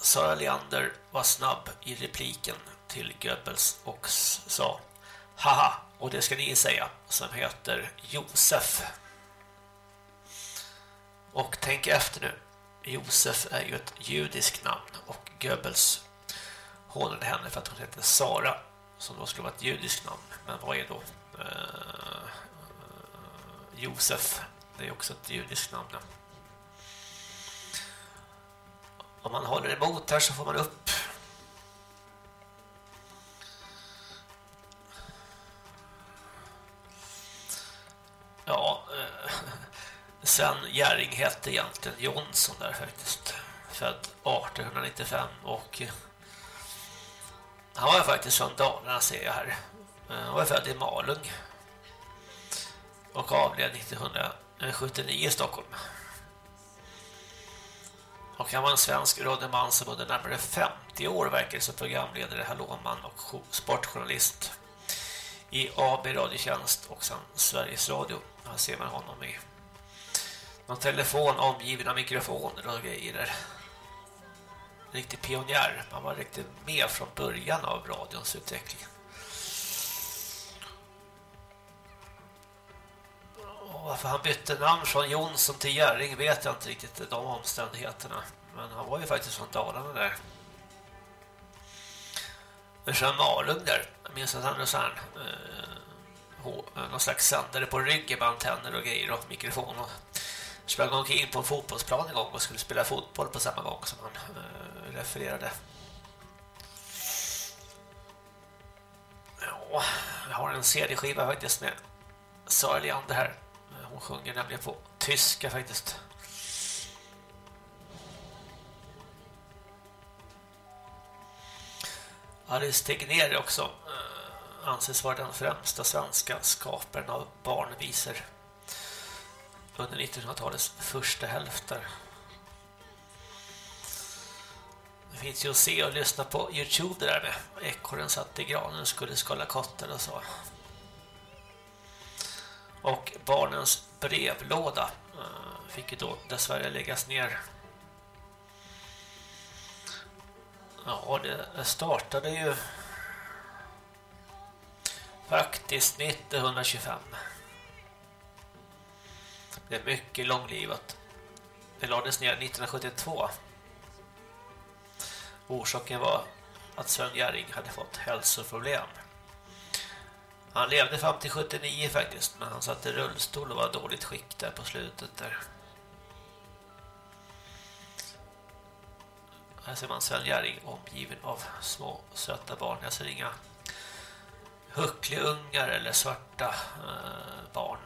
Sara Leander var snabb i repliken till Goebbels och sa Haha, och det ska ni säga, som heter Josef. Och tänk efter nu. Josef är ju ett judiskt namn och Goebbels hånade henne för att hon hette Sara som då skulle vara ett judiskt namn. Men vad är då eh, Josef? Det är också ett judiskt namn. Om man håller emot här så får man upp Ja, eh, sen Gäring hette egentligen Jonsson där faktiskt. Född 1895 och eh, han var faktiskt från Dalarna ser jag här. Eh, han var född i Malung. Och avled 1979 i Stockholm. Och han var en svensk radioman som under närmare 50 år verkade som programledare, hallåman och sportjournalist i AB Radiotjänst och sen Sveriges Radio. Här ser man honom i någon telefon omgiven av mikrofoner och grejer där. Riktig pionjär. Man var riktigt med från början av radions utveckling. Och varför han bytte namn från Jonsson till Gärring vet jag inte riktigt de omständigheterna. Men han var ju faktiskt från Dalarna där. Men sen Malung där. Jag minns att han hade sån här, eh, Eh, någon slags sändare på ryggen med antenner och grejer och mikrofon. Och sprang omkring på en fotbollsplan en gång och skulle spela fotboll på samma gång som han eh, refererade. Ja, jag har en CD-skiva faktiskt med Sara Leander här. Hon sjunger nämligen på tyska faktiskt. Alice Tegnér också eh, anses vara den främsta svenska skaparen av barnvisor under 1900-talets första hälfter. Det finns ju att se och lyssna på Youtube det där med ekorren satt i granen och skulle skala kotten och så. Och barnens brevlåda eh, fick ju då dessvärre läggas ner. Ja, det startade ju faktiskt 1925. Det är mycket långlivat. Det lades ner 1972. Orsaken var att Sven Gäring hade fått hälsoproblem. Han levde fram till 79 faktiskt, men han satt i rullstol och var dåligt skick där på slutet där. Här ser man Sven Gäring omgiven av små söta barn. Jag ser inga huckleungar eller svarta eh, barn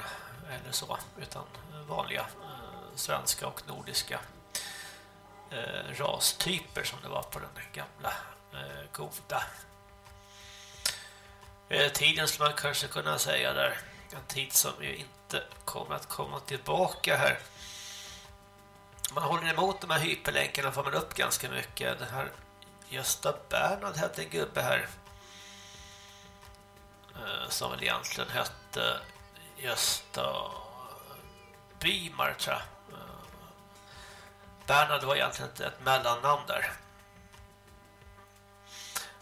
eller så, utan vanliga eh, svenska och nordiska eh, rastyper som det var på den gamla goda tiden skulle man kanske kunna säga där. En tid som ju inte kommer att komma tillbaka här. Man håller emot de här hyperlänkarna får man upp ganska mycket. Den här Gösta Bernhard hette en gubbe här. Eh, som väl egentligen hette Gösta Bymar tror jag. Eh, Bernhard var egentligen ett mellannamn där.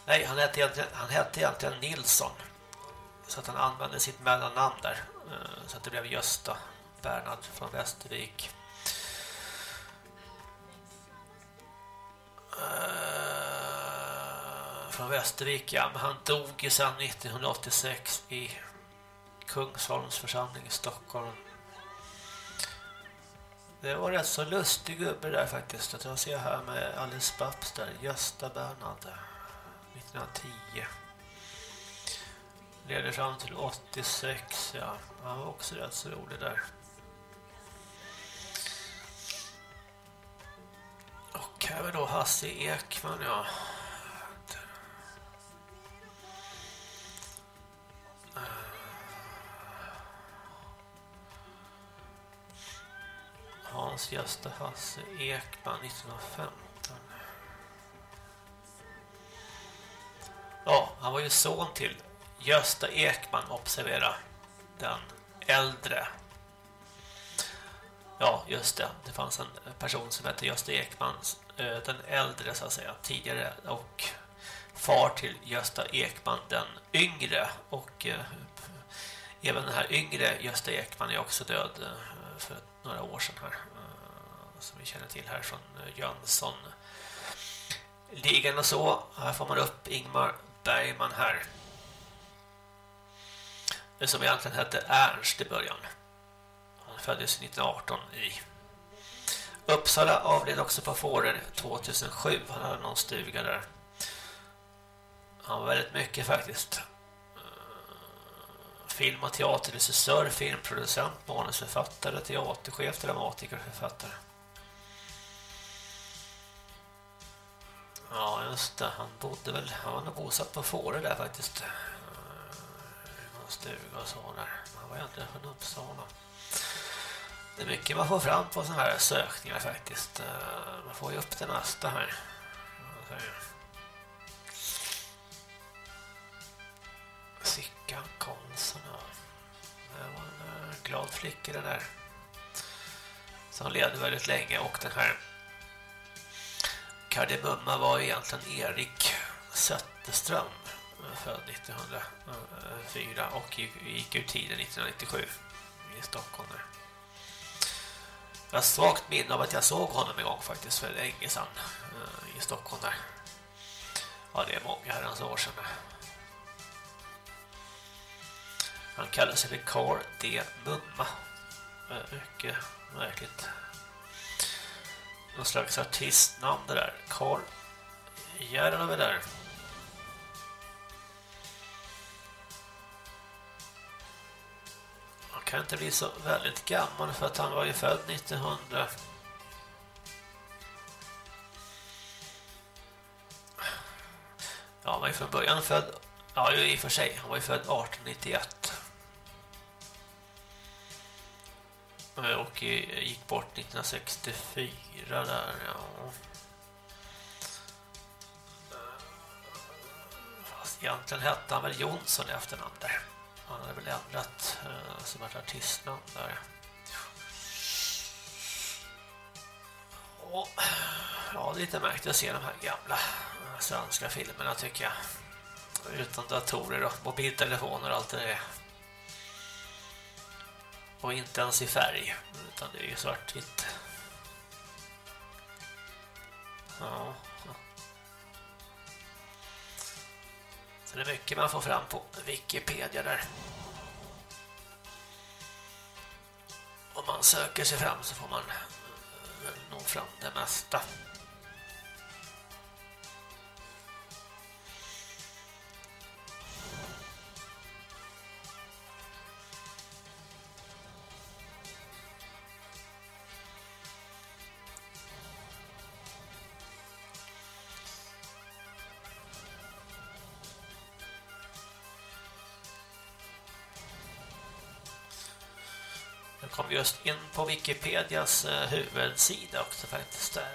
Nej, han hette, egentligen, han hette egentligen Nilsson. Så att han använde sitt mellannamn där. Eh, så att det blev Gösta Bernhard från Västervik. Från Västervik, ja. Men han dog ju sedan 1986 i Kungsholms församling i Stockholm. Det var rätt så lustig gubbe där faktiskt. Att jag ser här med Alice Babs där. Gösta Bernhard. 1910. Leder fram till 86. Ja, han var också rätt så rolig där. Och här är då Hasse Ekman, ja. Hans Gösta Hasse Ekman 1915. Ja, han var ju son till Gösta Ekman, observera den äldre. Ja, just det. Det fanns en person som hette Gösta Ekman eh, den äldre så att säga, tidigare och far till Gösta Ekman den yngre och eh, även den här yngre Gösta Ekman är också död eh, för några år sedan här som vi känner till här från eh, Jönsson ligan och så. Här får man upp Ingmar Bergman här. Det som egentligen hette Ernst i början. Han föddes 1918 i Uppsala avled också på Fåren 2007. Han hade någon stuga där. Han var väldigt mycket faktiskt. Eh, film- och teaterregissör, filmproducent, manusförfattare, teaterchef, dramatiker, författare. Ja, just det. Han bodde väl... Han var nog bosatt på Fårö där faktiskt. Eh, Någon stuga och så där. Han var egentligen från Uppsala. Det är mycket man får fram på sådana här sökningar faktiskt. Eh, man får ju upp det mesta här. Sickan Karlsson. Det var en eh, glad flicka det där. Som levde väldigt länge och den här Kardemumma var egentligen Erik Zetterström född 1904 och gick ut tiden 1997 i Stockholm. Jag har svagt minne av att jag såg honom en gång faktiskt för länge sedan eh, i Stockholm där. Ja, det är många herrans år sedan. Han kallar sig för Carl D. Mumma. Eh, mycket märkligt någon slags artistnamn det där. Carl Järlöv där. Han kan inte bli så väldigt gammal för att han var ju född 1900. Ja, han var ju från början född Ja, i och för sig. Han var ju född 1891. Eh, och eh, gick bort 1964 där, ja. Fast egentligen hette han väl Jonsson i efternamn där. Han hade väl ändrat eh, som ett artistnamn där. Och, ja, det är lite märkligt att se de här gamla svenska filmerna tycker jag. Utan datorer och mobiltelefoner och allt det där. Och inte ens i färg, utan det är ju svartvitt. Ja. Så det är mycket man får fram på Wikipedia där. Om man söker sig fram så får man eh, nå fram det mesta. Just in på Wikipedias eh, huvudsida också faktiskt där.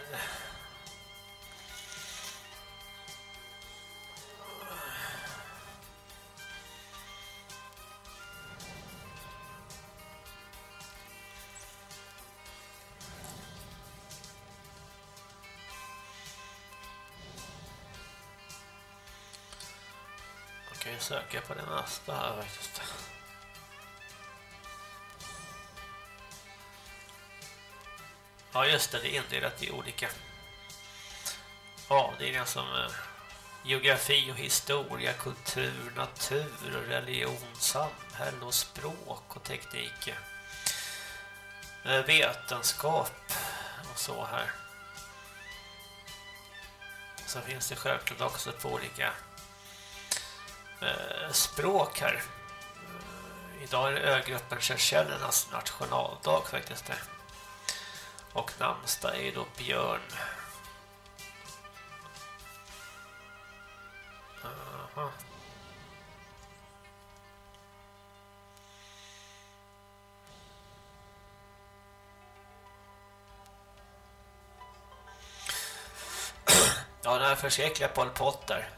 Man kan ju söka på det nästa här faktiskt. Ja just det, det är indelat i olika avdelningar som alltså, eh, geografi och historia, kultur, natur och religion, samhälle och språk och teknik. Eh, vetenskap och så här. Så finns det självklart också på olika eh, språk här. Eh, idag är det ögruppen Seychellernas nationaldag faktiskt det. Och namnsdag är då Björn. Aha. Ja, den här försäkliga Pol Pot där.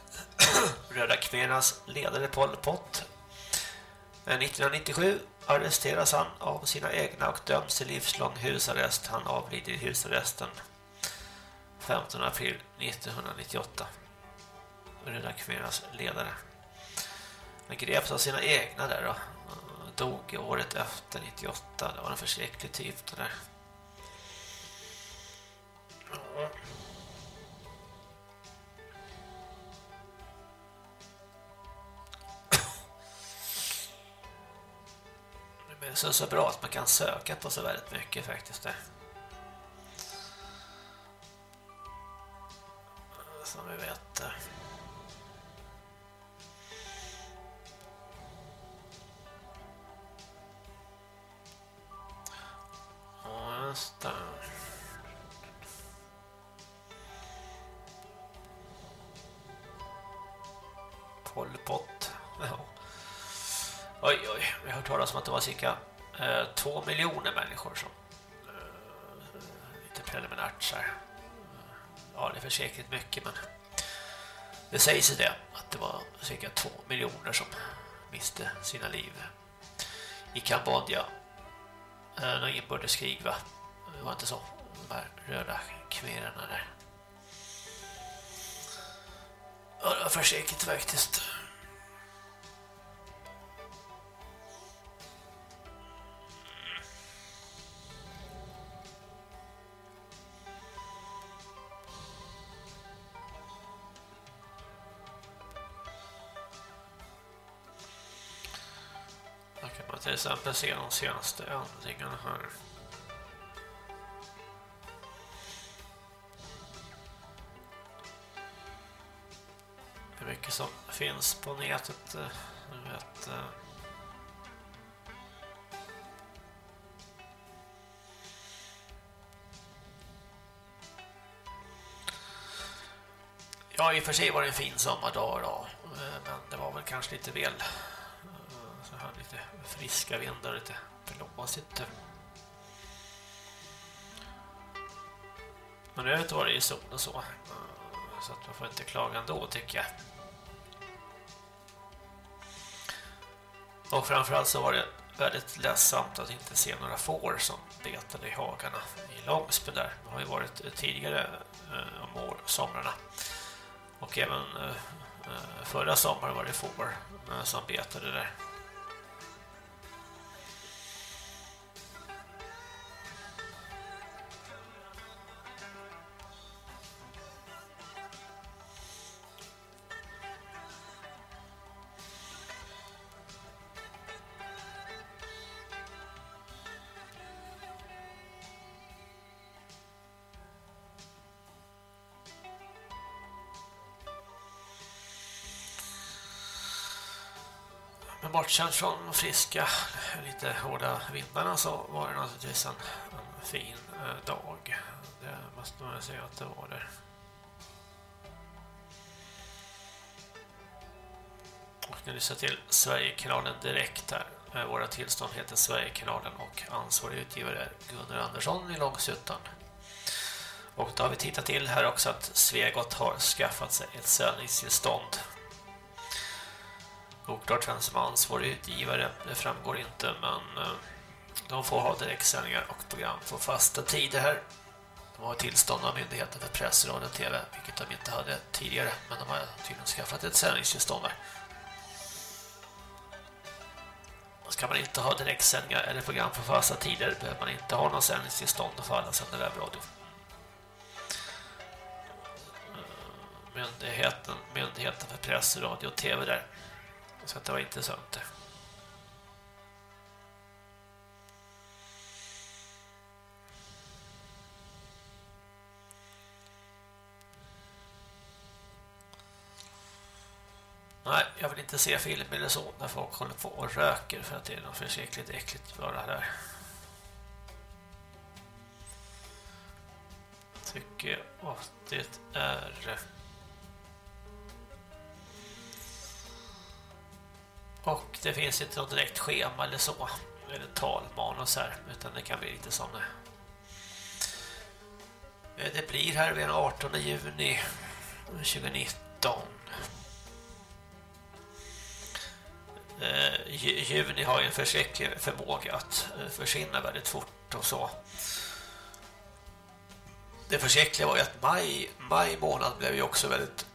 Röda kvinnornas ledare Pol Pot. Eh, 1997 arresteras han av sina egna och döms till livslång husarrest. Han avlider i husarresten 15 april 1998. Röda ledare. Han greps av sina egna där och Dog året efter 98. Det var en förskräcklig typ det där. Så, så bra att man kan söka på så väldigt mycket faktiskt där. Som vi vet. Eh, som att det var cirka eh, två miljoner människor som eh, lite preliminärt så här. Ja, det är försäkert mycket, men det sägs ju det att det var cirka två miljoner som miste sina liv i Kambodja. Eh, Någon inbördeskrig, va? Det var inte så. De här röda kmerarna där. Ja, det var försäkert faktiskt. Till exempel se de senaste ändringarna här. Hur mycket som finns på nätet. Eh, jag vet. Eh. Ja, i och för sig var det en fin sommardag då. Eh, men det var väl kanske lite väl friska vindar, lite blåsigt. Men övrigt var det ju sol och så. Eh, så att man får inte klaga ändå tycker jag. Och framförallt så var det väldigt ledsamt att inte se några får som betade i hagarna i Långsby där. Det har ju varit tidigare eh, om år, somrarna. Och även eh, förra sommaren var det får som betade där. Bortsett från de friska, lite hårda vindarna så var det naturligtvis en, en fin eh, dag. Det måste man säga att det var det. Och nu lyssnar till Sverigekanalen direkt här. Eh, Våra tillstånd heter Sverigekanalen och ansvarig utgivare är Gunnar Andersson i Långsuttan. Och då har vi tittat till här också att Svegot har skaffat sig ett sändningstillstånd Oklart vem som är ansvarig utgivare, det framgår inte men eh, de får ha direktsändningar och program på fasta tider här. De har tillstånd av Myndigheten för press, radio och tv, vilket de inte hade tidigare, men de har tydligen skaffat ett sändningstillstånd där. Ska man inte ha direktsändningar eller program på fasta tider behöver man inte ha någon sändningstillstånd för alla sänder webbradio. Eh, myndigheten, Myndigheten för press, radio och tv där. Så att det var intressant. Nej, jag vill inte se film eller så när folk håller på och röker för att det är något förskräckligt äckligt bara där. Tycker att det är... Och det finns inte något direkt schema eller så. Eller talmanus här. Utan det kan bli lite som det. Eh, det blir här den 18 juni 2019. Eh, Juni har ju en förskräcklig förmåga att eh, försvinna väldigt fort och så. det förskräckliga var ju att maj, maj månad blev ju också väldigt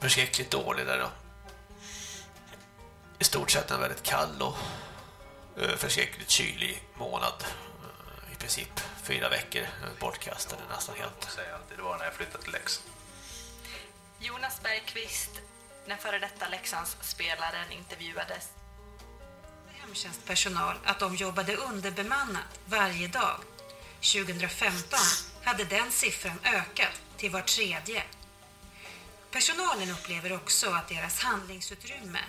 förskräckligt dålig där då. I stort sett en väldigt kall och eh, förskräckligt kylig månad. Eh, I princip fyra veckor bortkastade nästan helt. Det var när jag flyttade till Leksand. Jonas Bergqvist, den före detta Leksandsspelaren, intervjuades. hemtjänstpersonal att de jobbade underbemannat varje dag. 2015 hade den siffran ökat till var tredje. Personalen upplever också att deras handlingsutrymme,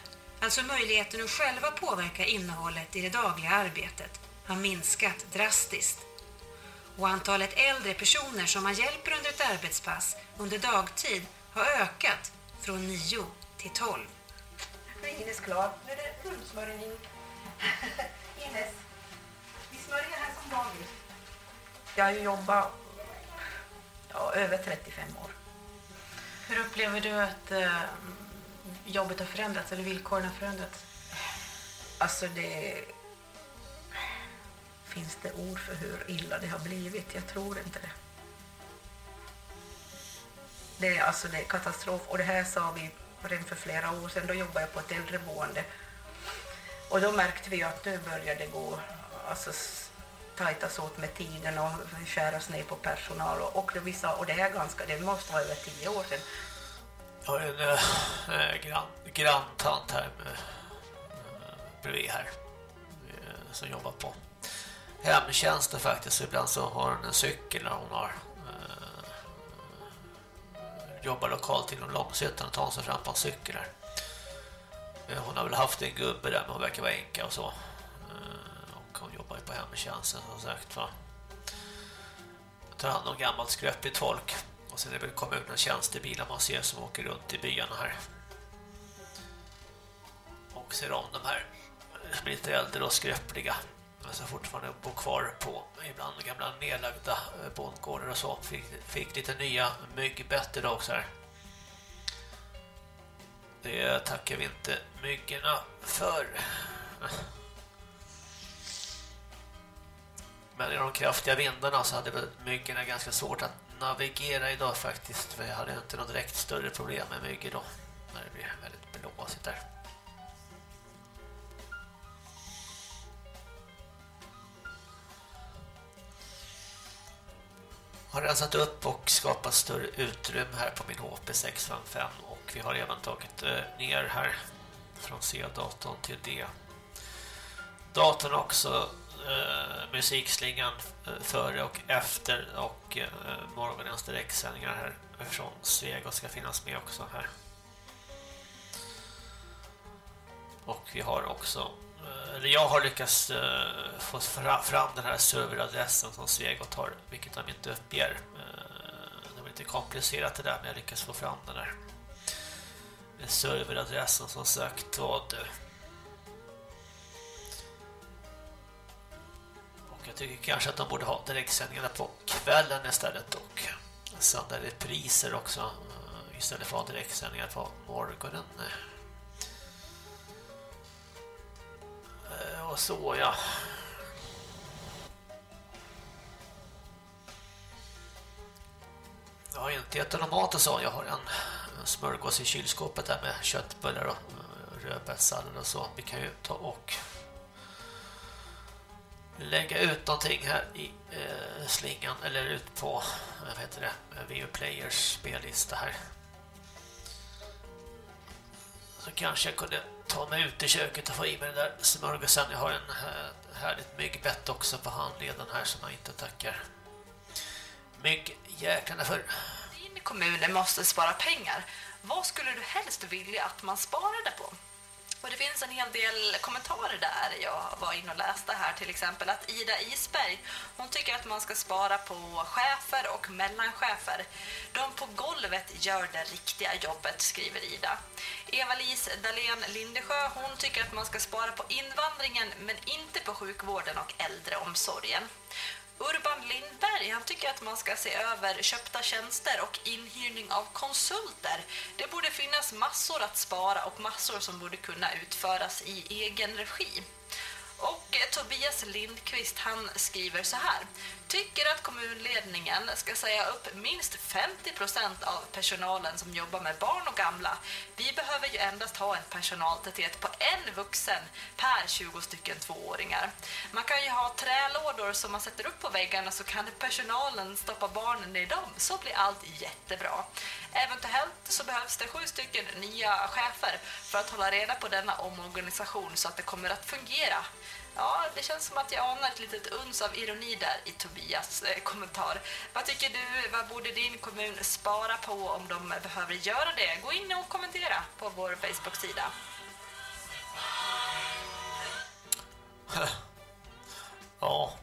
alltså möjligheten att själva påverka innehållet i det dagliga arbetet, har minskat drastiskt. Och antalet äldre personer som man hjälper under ett arbetspass under dagtid har ökat från 9 till 12. Ingen är klar. Nu är det fullsmörjning. [laughs] Ines, vi smörjer här som vanligt. Jag har ju jobbat ja, över 35 år. Hur upplever du att eh, jobbet har förändrats eller villkoren har förändrats? Alltså det... Finns det ord för hur illa det har blivit? Jag tror inte det. Det är, alltså, det är katastrof. Och det här sa vi redan för flera år sedan. Då jobbade jag på ett äldreboende. Och då märkte vi att nu började det gå, alltså tajtas åt med tiden och skäras ner på personal. Och, och, vi sa, och det här är ganska, det måste vara över tio år sedan. Jag har en eh, eh, äh, grann, granntant här med, äh, bredvid här äh, som jobbar på hemtjänsten faktiskt. Så ibland så har hon en cykel när hon har äh, jobbar lokalt inom Långsötan och tar sig fram på en cykel här. Eh, Hon har väl haft en gubbe där men hon verkar vara enka och så. Eh, Och hon jobbar ju på hemtjänsten som sagt va. Tar hand om gammalt skröpligt folk. Och sen är det väl kommunens tjänstebilar man ser som åker runt i byarna här. Och ser om de här som är lite äldre och skröpliga. Men som fortfarande bor kvar på ibland gamla nedlagda eh, bondgårdar och så. Fick, fick lite nya myggbett idag också här. Det tackar vi inte myggorna för. Men i de kraftiga vindarna så hade väl myggorna ganska svårt att navigera idag faktiskt. För jag hade inte något direkt större problem med myggor då. När det blir väldigt blåsigt där. har rensat upp och skapat större utrymme här på min HP 655 och vi har även tagit eh, ner här från C-datorn till D. Datorn också eh, musikslingan eh, före och efter och eh, morgonens direktsändningar här från Sveg ska finnas med också här. Och vi har också eh, eller jag har lyckats eh, få fram den här serveradressen som Svegot har, vilket de inte uppger. Det var lite komplicerat det där, men jag lyckas få fram den där serveradressen som sagt vad jag tycker kanske att de borde ha direktsändningarna på kvällen istället och sända repriser också eh, istället för att ha direktsändningar på morgonen. Eh, och så, ja. Jag har inte ätit någon mat och så. Jag har en, smörgås i kylskåpet där med köttbullar och eh, rödbetssallad och så. Vi kan ju ta och lägga ut någonting här i eh, slingan eller ut på vad heter det, eh, VU Players spellista här. Så kanske jag kunde ta mig ut i köket och få i mig den där smörgåsen. Jag har en eh, härligt myggbett också på handleden här som jag inte tackar myggjäklarna för. Din kommun måste spara pengar. Vad skulle du helst vilja att man sparade på? Och det finns en hel del kommentarer där. Jag var inne och läste här till exempel att Ida Isberg, hon tycker att man ska spara på chefer och mellanchefer. De på golvet gör det riktiga jobbet, skriver Ida. Eva-Lis Dahlén Lindesjö, hon tycker att man ska spara på invandringen men inte på sjukvården och äldreomsorgen. Urban Lindberg han tycker att man ska se över köpta tjänster och inhyrning av konsulter. Det borde finnas massor att spara och massor som borde kunna utföras i egen regi. Och eh, Tobias Lindqvist han skriver så här. Tycker att kommunledningen ska säga upp minst 50% av personalen som jobbar med barn och gamla. Vi behöver ju endast ha en personaltäthet på en vuxen per 20 stycken tvååringar. Man kan ju ha trälådor som man sätter upp på väggarna så kan personalen stoppa barnen i dem. Så blir allt jättebra. Eventuellt så behövs det sju stycken nya chefer för att hålla reda på denna omorganisation så att det kommer att fungera. Ja, det känns som att jag anar ett litet uns av ironi där i Tobias eh, kommentar. Vad tycker du? Vad borde din kommun spara på om de behöver göra det? Gå in och kommentera på vår Facebook-sida. [laughs] Ja.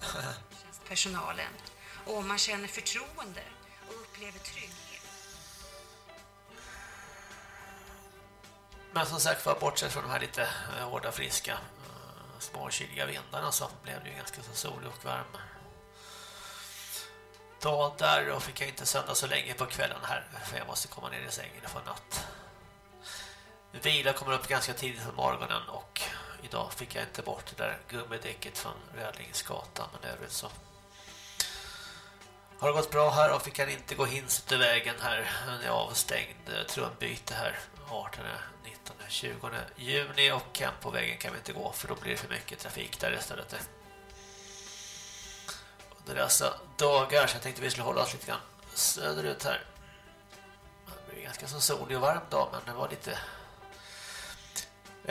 personalen och man känner förtroende och upplever trygghet. Men som sagt bortsett från de här lite eh, hårda, friska, sparkyliga vindarna så blev det ju ganska så solig och varm dag där och fick jag inte sända så länge på kvällen här för jag måste komma ner i sängen och få natt. Vila kommer upp ganska tidigt på morgonen och idag fick jag inte bort det där gummidäcket från Rödlingsgatan men övrigt så har det gått bra här och fick kan inte gå hinset i vägen här. Den är avstängd trumbyte här 18, 19, 20 juni och hem på vägen kan vi inte gå för då blir det för mycket trafik där istället. Under dessa dagar så jag tänkte vi skulle hålla oss lite grann söderut här. Det blir ganska så solig och varm dag men det var lite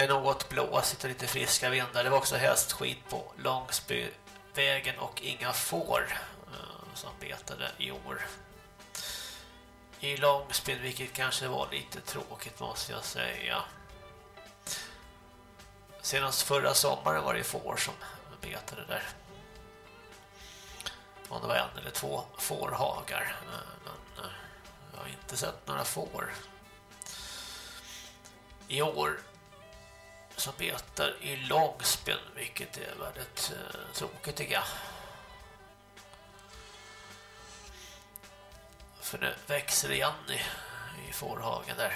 något blåsigt och lite friska vindar. Det var också hästskit på Långsbyvägen och inga får som betade i år i långspel vilket kanske var lite tråkigt måste jag säga. Senast förra sommaren var det får som betade där. Om det var en eller två fårhagar. Men eh, jag har inte sett några får. I år så betar i långspel vilket är väldigt eh, tråkigt tycker jag. För nu växer det igen i, i fårhagen där.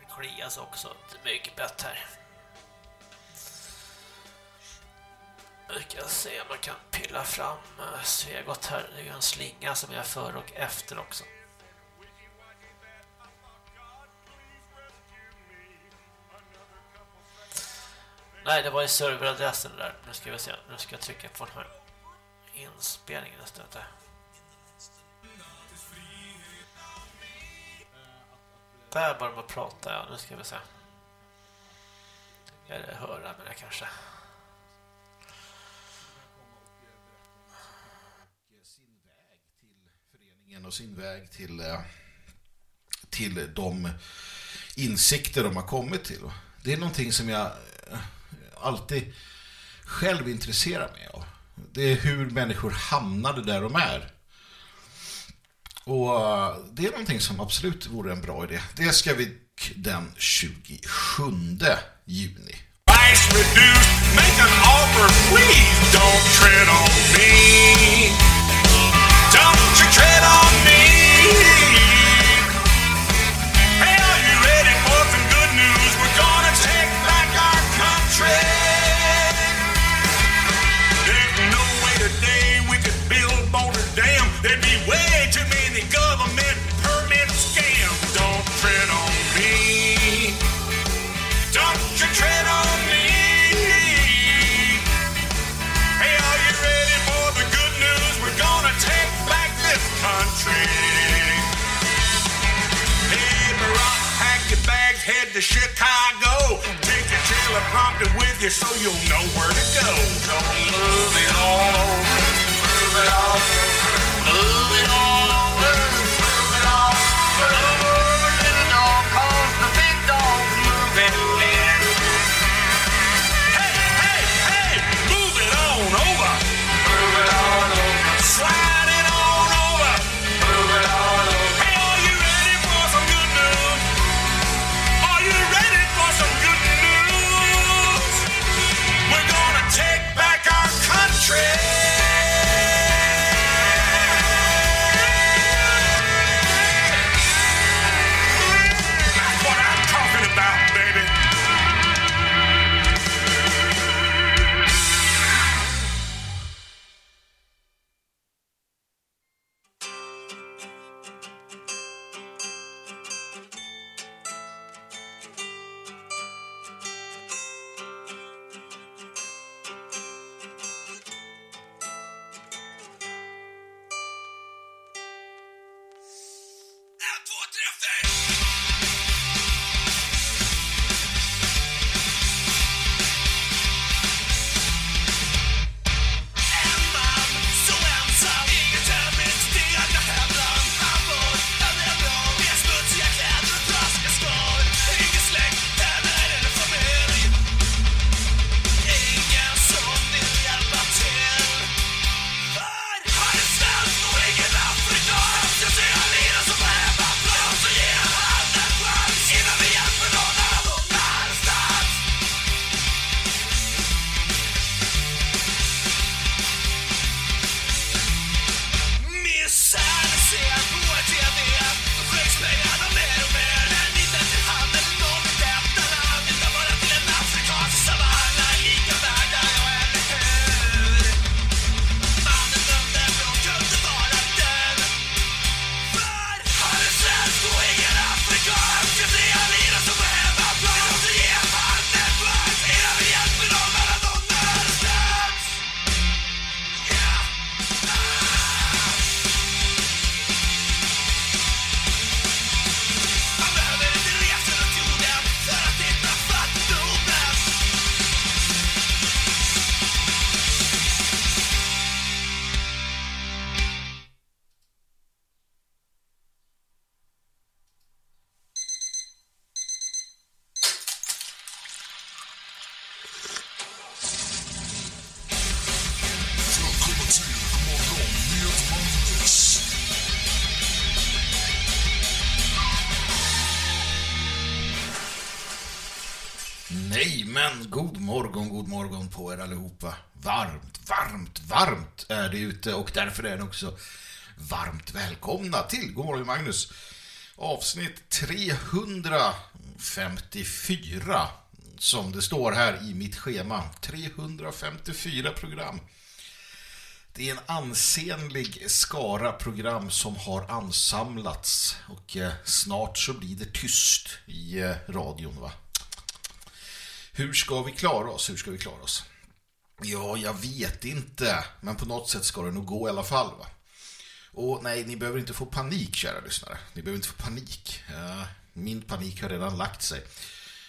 Det klias också mycket myggbett här. Nu kan se om man kan pilla fram eh, Svegot här. Det är ju en slinga som är för och efter också. Nej, det var i serveradressen där. Nu ska vi se. Nu ska jag trycka på den här inspelningen istället. Där börjar man prata, ja. Nu ska vi se. Eller höra med det kanske. och sin väg till, eh, till de insikter de har kommit till. Det är någonting som jag eh, alltid själv intresserar mig av. Det är hur människor hamnade där de är. Och eh, det är någonting som absolut vore en bra idé. Det ska vi den 27 juni. Price reduced, make an offer, please don't tread on me. Don't you tread on me. To Chicago. Take your teleprompter with you so you'll know where to go. Don't move it over. Move it over. Move it all på er allihopa. Varmt, varmt, varmt är det ute och därför är ni också varmt välkomna till Godmorgon Magnus. Avsnitt 354 som det står här i mitt schema. 354 program. Det är en ansenlig skara program som har ansamlats och eh, snart så blir det tyst i eh, radion va. Hur ska vi klara oss? Hur ska vi klara oss? Ja, jag vet inte. Men på något sätt ska det nog gå i alla fall va. Och nej, ni behöver inte få panik kära lyssnare. Ni behöver inte få panik. Eh, min panik har redan lagt sig.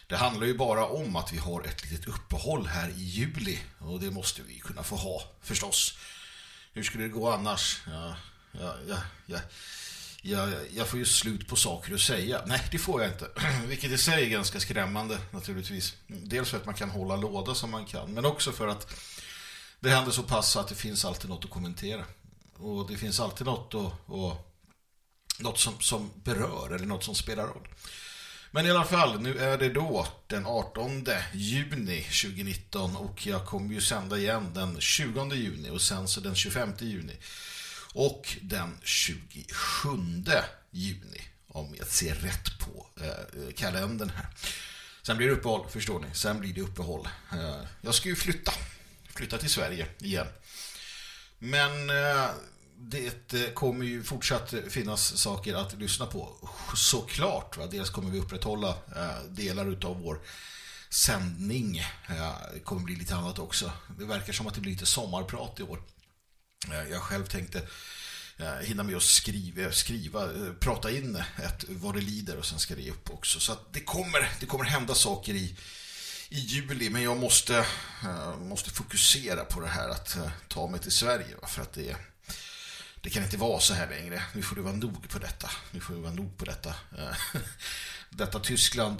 Det handlar ju bara om att vi har ett litet uppehåll här i juli. Och det måste vi kunna få ha, förstås. Hur skulle det gå annars? Ja, ja, ja, ja. Jag, jag får ju slut på saker att säga. Nej, det får jag inte. [clears throat] Vilket i sig är ganska skrämmande naturligtvis. Dels för att man kan hålla låda som man kan. Men också för att det händer så pass att det finns alltid något att kommentera. Och det finns alltid något, att, och, något som, som berör eller något som spelar roll. Men i alla fall, nu är det då den 18 juni 2019 och jag kommer ju sända igen den 20 juni och sen så den 25 juni och den 27 juni om jag ser rätt på eh, kalendern här. Sen blir det uppehåll, förstår ni. Sen blir det uppehåll. Eh, jag ska ju flytta. Flytta till Sverige igen. Men eh, det eh, kommer ju fortsatt finnas saker att lyssna på. Såklart. Va? Dels kommer vi upprätthålla eh, delar av vår sändning. Eh, det kommer bli lite annat också. Det verkar som att det blir lite sommarprat i år. Eh, jag själv tänkte eh, hinna med att skriva, skriva, eh, prata in ett vad det lider och sen ska det upp också. Så att det kommer, det kommer hända saker i, i juli men jag måste, måste fokusera på det här att ta mig till Sverige för att det, det kan inte vara så här längre. Nu får det vara nog på detta. Nu får du vara nog på detta. [laughs] Detta Tyskland,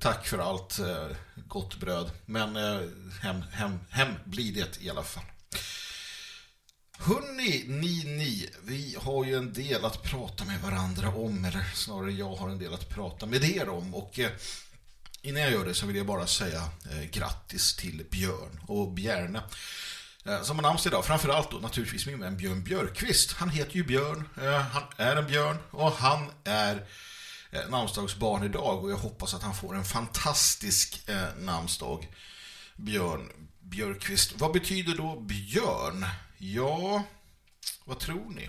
tack för allt gott bröd. Men hem, hem, hem blir det i alla fall. Hörrni, ni, ni, vi har ju en del att prata med varandra om, eller snarare jag har en del att prata med er om. Och eh, innan jag gör det så vill jag bara säga eh, grattis till Björn och Bjärne. Eh, som har namnsdag idag, framförallt då naturligtvis min vän Björn Björkqvist. Han heter ju Björn, eh, han är en björn och han är eh, namnsdagsbarn idag och jag hoppas att han får en fantastisk eh, namnsdag. Björn Björkqvist. Vad betyder då björn? Ja, vad tror ni?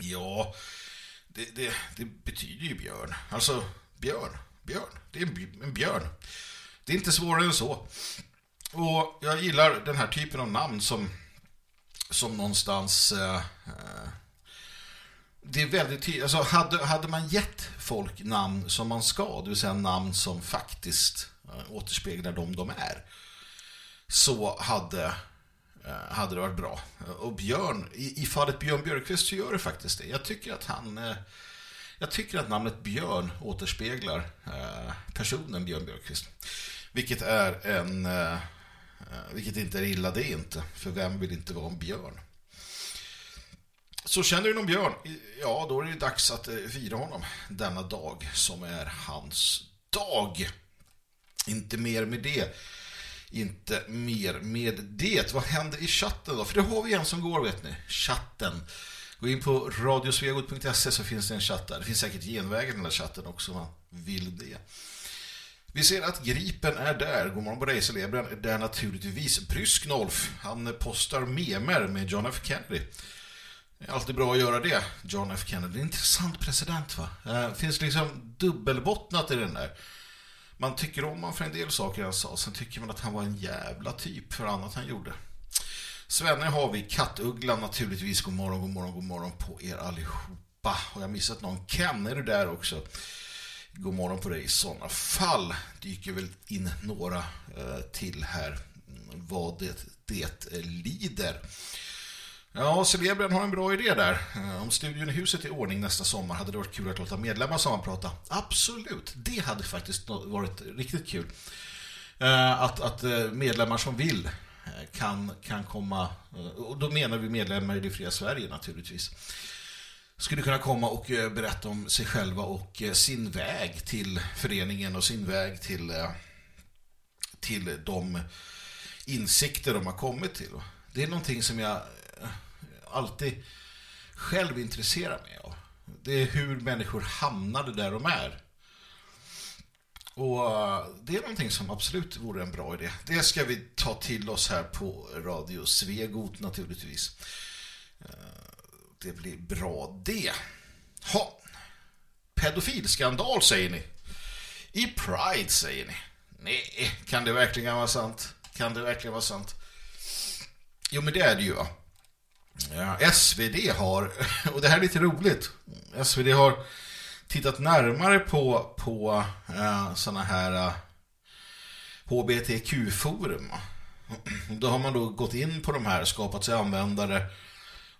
Ja, det, det, det betyder ju björn. Alltså, björn, björn. Det är en, björn. Det är inte svårare än så. Och jag gillar den här typen av namn som, som någonstans... Eh, eh det är väldigt tydligt. Alltså, hade, hade man gett folk namn som man ska, det vill säga namn som faktiskt eh, återspeglar dem de är, så hade, Eh, hade det varit bra. Eh, och Björn, i, i fallet Björn Björkqvist så gör det faktiskt det. Jag tycker att han... Eh, jag tycker att namnet Björn återspeglar personen Björn Björkqvist. Vilket är en... Vilket inte är illa det är inte. För vem vill inte vara en björn? Så känner du någon björn? Ja, då är det dags att fira honom denna dag som är hans dag. Inte mer med det. Inte mer med det. Vad händer i chatten då? För det har vi en som går, vet ni. Chatten. Gå in på radiosvegot.se så finns det en chatt där. Det finns säkert genvägar i den där chatten också om man vill det. Vi ser att Gripen är där. God morgon på dig, celebren. är Där naturligtvis Brysknolf. Han postar memer med John F. Kennedy. Det är alltid bra att göra det, John F. Kennedy. En intressant president, va? Det finns liksom dubbelbottnat i den där. Man tycker om honom för en del saker han sa. Sen tycker man att han var en jävla typ för annat han gjorde. Svenne har vi. Kattugglan naturligtvis. God morgon, god morgon, god morgon på er allihopa. Har jag missat någon? Ken, är du där också? God morgon på dig i sådana fall. Dyker väl in några eh, till här. Mm, vad det, det eh, lider. Ja, Celebrian har en bra idé där. Eh, om studion i huset är i ordning nästa sommar hade det varit kul att låta medlemmar sammanprata. Absolut, det hade faktiskt varit riktigt kul. Eh, att, att eh, medlemmar som vill kan, kan komma, och då menar vi medlemmar i det fria Sverige naturligtvis, skulle kunna komma och berätta om sig själva och sin väg till föreningen och sin väg till, till de insikter de har kommit till. Det är någonting som jag alltid själv intresserar mig av. Det är hur människor hamnade där de är. Och eh, det är någonting som absolut vore en bra idé. Det ska vi ta till oss här på Radio Svegot naturligtvis. Eh, det blir bra det. Ha. Pedofilskandal säger ni. I Pride säger ni. Nej, kan det verkligen vara sant? Kan det verkligen vara sant? Jo, men det är det ju va. Ja, SvD har, [laughs] och det här är lite roligt, SvD har tittat närmare på, på eh, sådana här eh, HBTQ-forum. [clears throat] Då har man då gått in på de här, skapat sig användare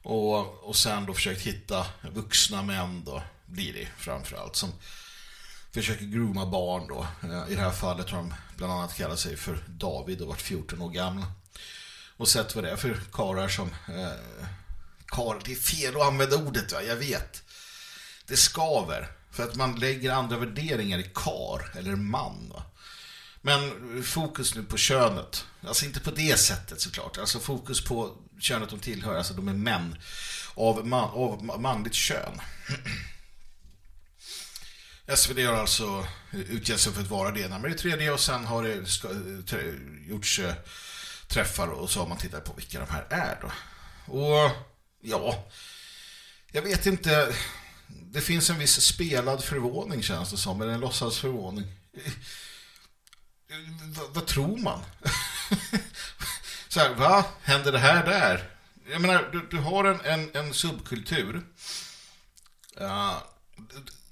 och, och sen då försökt hitta vuxna män då, blir det framförallt, som försöker grooma barn då. Eh, I det här fallet har de bland annat kallat sig för David och varit 14 år gamla. Och sett vad det är för karar som... Eh, kar, det är fel att använda ordet, va? jag vet. Det skaver. För att man lägger andra värderingar i kar eller man. Va? Men fokus nu på könet. Alltså inte på det sättet såklart. Alltså fokus på könet de tillhör. Alltså de är män. Av, man, av manligt kön. [clears throat] SvD har alltså utgett sig för att vara det ena med det tredje och sen har det gjorts eh, träffar och så har man tittat på vilka de här är då. Och ja, jag vet inte. Det finns en viss spelad förvåning känns det som, eller en låtsas förvåning. V vad tror man? [laughs] så här, va? Händer det här där? Jag menar, du, du har en, en, en subkultur. Uh,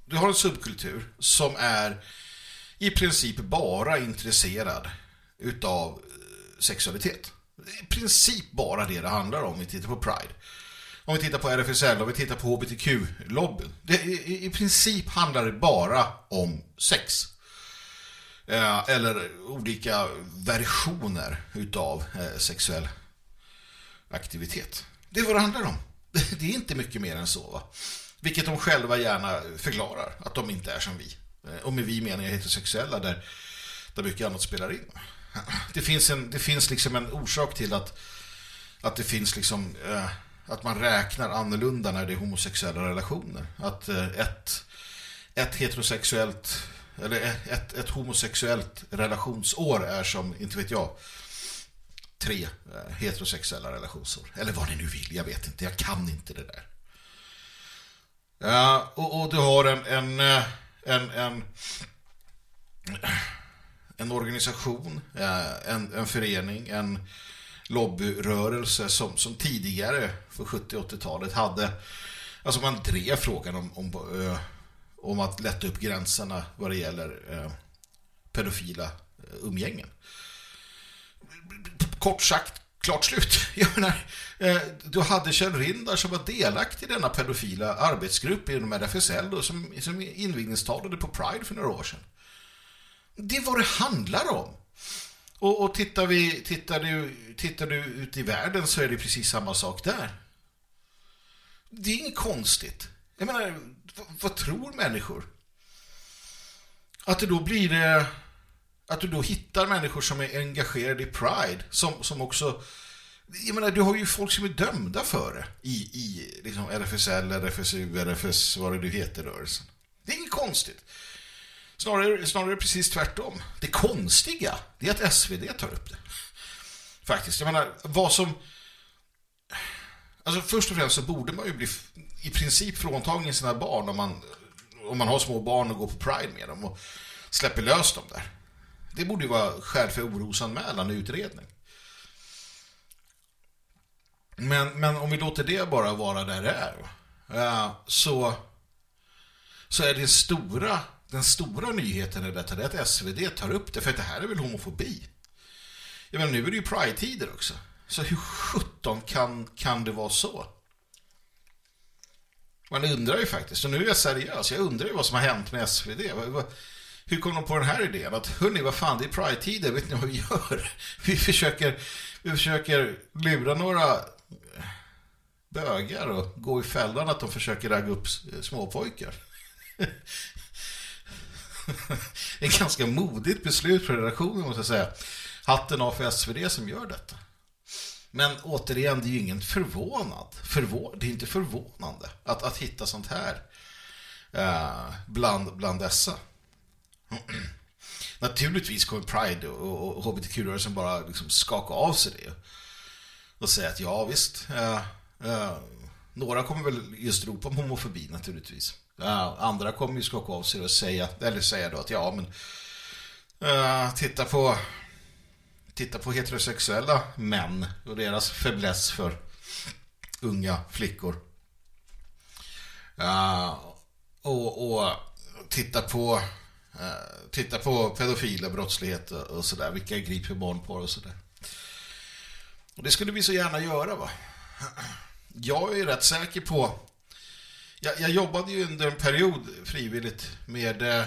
du har en subkultur som är i princip bara intresserad utav sexualitet. I princip bara det det handlar om om vi tittar på Pride. Om vi tittar på RFSL, om vi tittar på HBTQ-lobbyn. I, I princip handlar det bara om sex. Eh, eller olika versioner utav eh, sexuell aktivitet. Det är vad det handlar om. [laughs] Det är inte mycket mer än så. Va? Vilket de själva gärna förklarar. Att de inte är som vi. Eh, och med vi menar jag heterosexuella där, där mycket annat spelar in. Det finns, en, det finns liksom en orsak till att, att det finns liksom... Eh, att man räknar annorlunda när det är homosexuella relationer. Att eh, ett, ett heterosexuellt eller ett, ett homosexuellt relationsår är som, inte vet jag, tre eh, heterosexuella relationsår. Eller vad ni nu vill, jag vet inte, jag kan inte det där. Ja, och, och du har en, en, eh, en, en, en organisation, eh, en, en förening, en lobbyrörelse som, som tidigare för 70-80-talet hade alltså man drev frågan om, om, eh, om att lätta upp gränserna vad det gäller eh, pedofila eh, umgängen. Kort sagt, klart slut. [laughs] Jag menar, eh, du hade Kjell Rindar som var delaktig i denna pedofila arbetsgrupp inom RFSL då, som, som invigningstalade på Pride för några år sedan. Det är vad det handlar om. Och, och tittar, vi, tittar, du, tittar du ut i världen så är det precis samma sak där. Det är inget konstigt. Jag menar, vad, vad tror människor? Att det då blir det... Att du då hittar människor som är engagerade i Pride. Som, som också... Jag menar, du har ju folk som är dömda för det. I, i liksom RFSL, RFSU, RFS, vad det nu heter, rörelsen. Det är inget konstigt. Snarare, snarare precis tvärtom. Det konstiga det är att SvD tar upp det. Faktiskt. Jag menar, vad som... Alltså först och främst så borde man ju bli i princip fråntagen sina barn om man, om man har små barn och går på Pride med dem och släpper lös dem där. Det borde ju vara skäl för orosanmälan och utredning. Men, men om vi låter det bara vara där det är eh, så, så är det stora den stora nyheten i detta, är att SvD tar upp det, för att det här är väl homofobi. Ja, men nu är det ju Pride-tider också. Så hur sjutton kan, kan det vara så? Man undrar ju faktiskt, och nu är jag seriös, jag undrar ju vad som har hänt med SvD. Hur kom de på den här idén? Att hörni, vad fan, det är Pride-tider, vet ni vad vi gör? [laughs] Vi försöker, vi försöker lura några bögar och gå i fällan att de försöker ragga upp småpojkar. [laughs] Ett ganska modigt beslut för redaktionen måste jag säga. hatten av för SvD som gör detta. Men återigen, det är ju ingen förvånad. Förvå det är inte förvånande att, att hitta sånt här eh, bland, bland dessa. [clears throat] Naturligtvis kommer Pride och, och HBTQ-rörelsen bara liksom skaka av sig det och säga att ja visst, eh, eh, några kommer väl just ropa om homofobi naturligtvis. Eh, andra kommer ju skaka av sig och säga, eller säga då att ja men uh, titta på titta på heterosexuella män och deras fäbless för unga flickor. Uh, och, och titta på uh, titta på pedofila brottslighet och sådär. Vilka griper barn på och sådär. Och det skulle vi så gärna göra va. Jag är rätt säker på jag, jag jobbade ju under en period frivilligt med eh,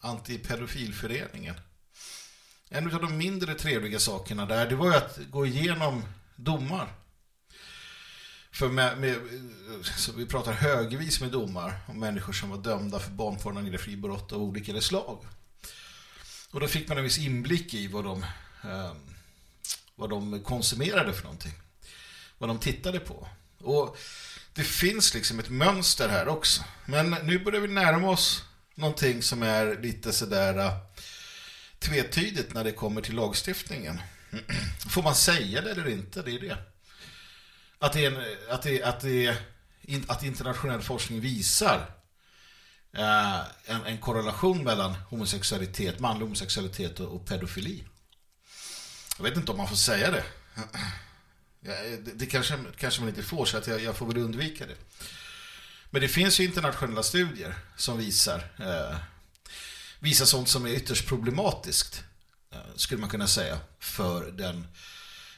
antipedofilföreningen. En av de mindre trevliga sakerna där det var ju att gå igenom domar. För med, med, eh, så vi pratar högvis med domar om människor som var dömda för barnpornografibrott av olika slag. Och då fick man en viss inblick i vad de, eh, vad de konsumerade för någonting. Vad de tittade på. Och det finns liksom ett mönster här också. Men nu börjar vi närma oss någonting som är lite sådär äh, tvetydigt när det kommer till lagstiftningen. [clears throat] Får man säga det eller inte? Det är det. Att, det är en, att, det, att, det, att internationell forskning visar äh, en, en, korrelation mellan homosexualitet, manlig homosexualitet och, och pedofili. Jag vet inte om man får säga det. [clears throat] Ja, det, det kanske, kanske man inte får så att jag, jag, får väl undvika det. Men det finns ju internationella studier som visar eh, visar sånt som är ytterst problematiskt eh, skulle man kunna säga för den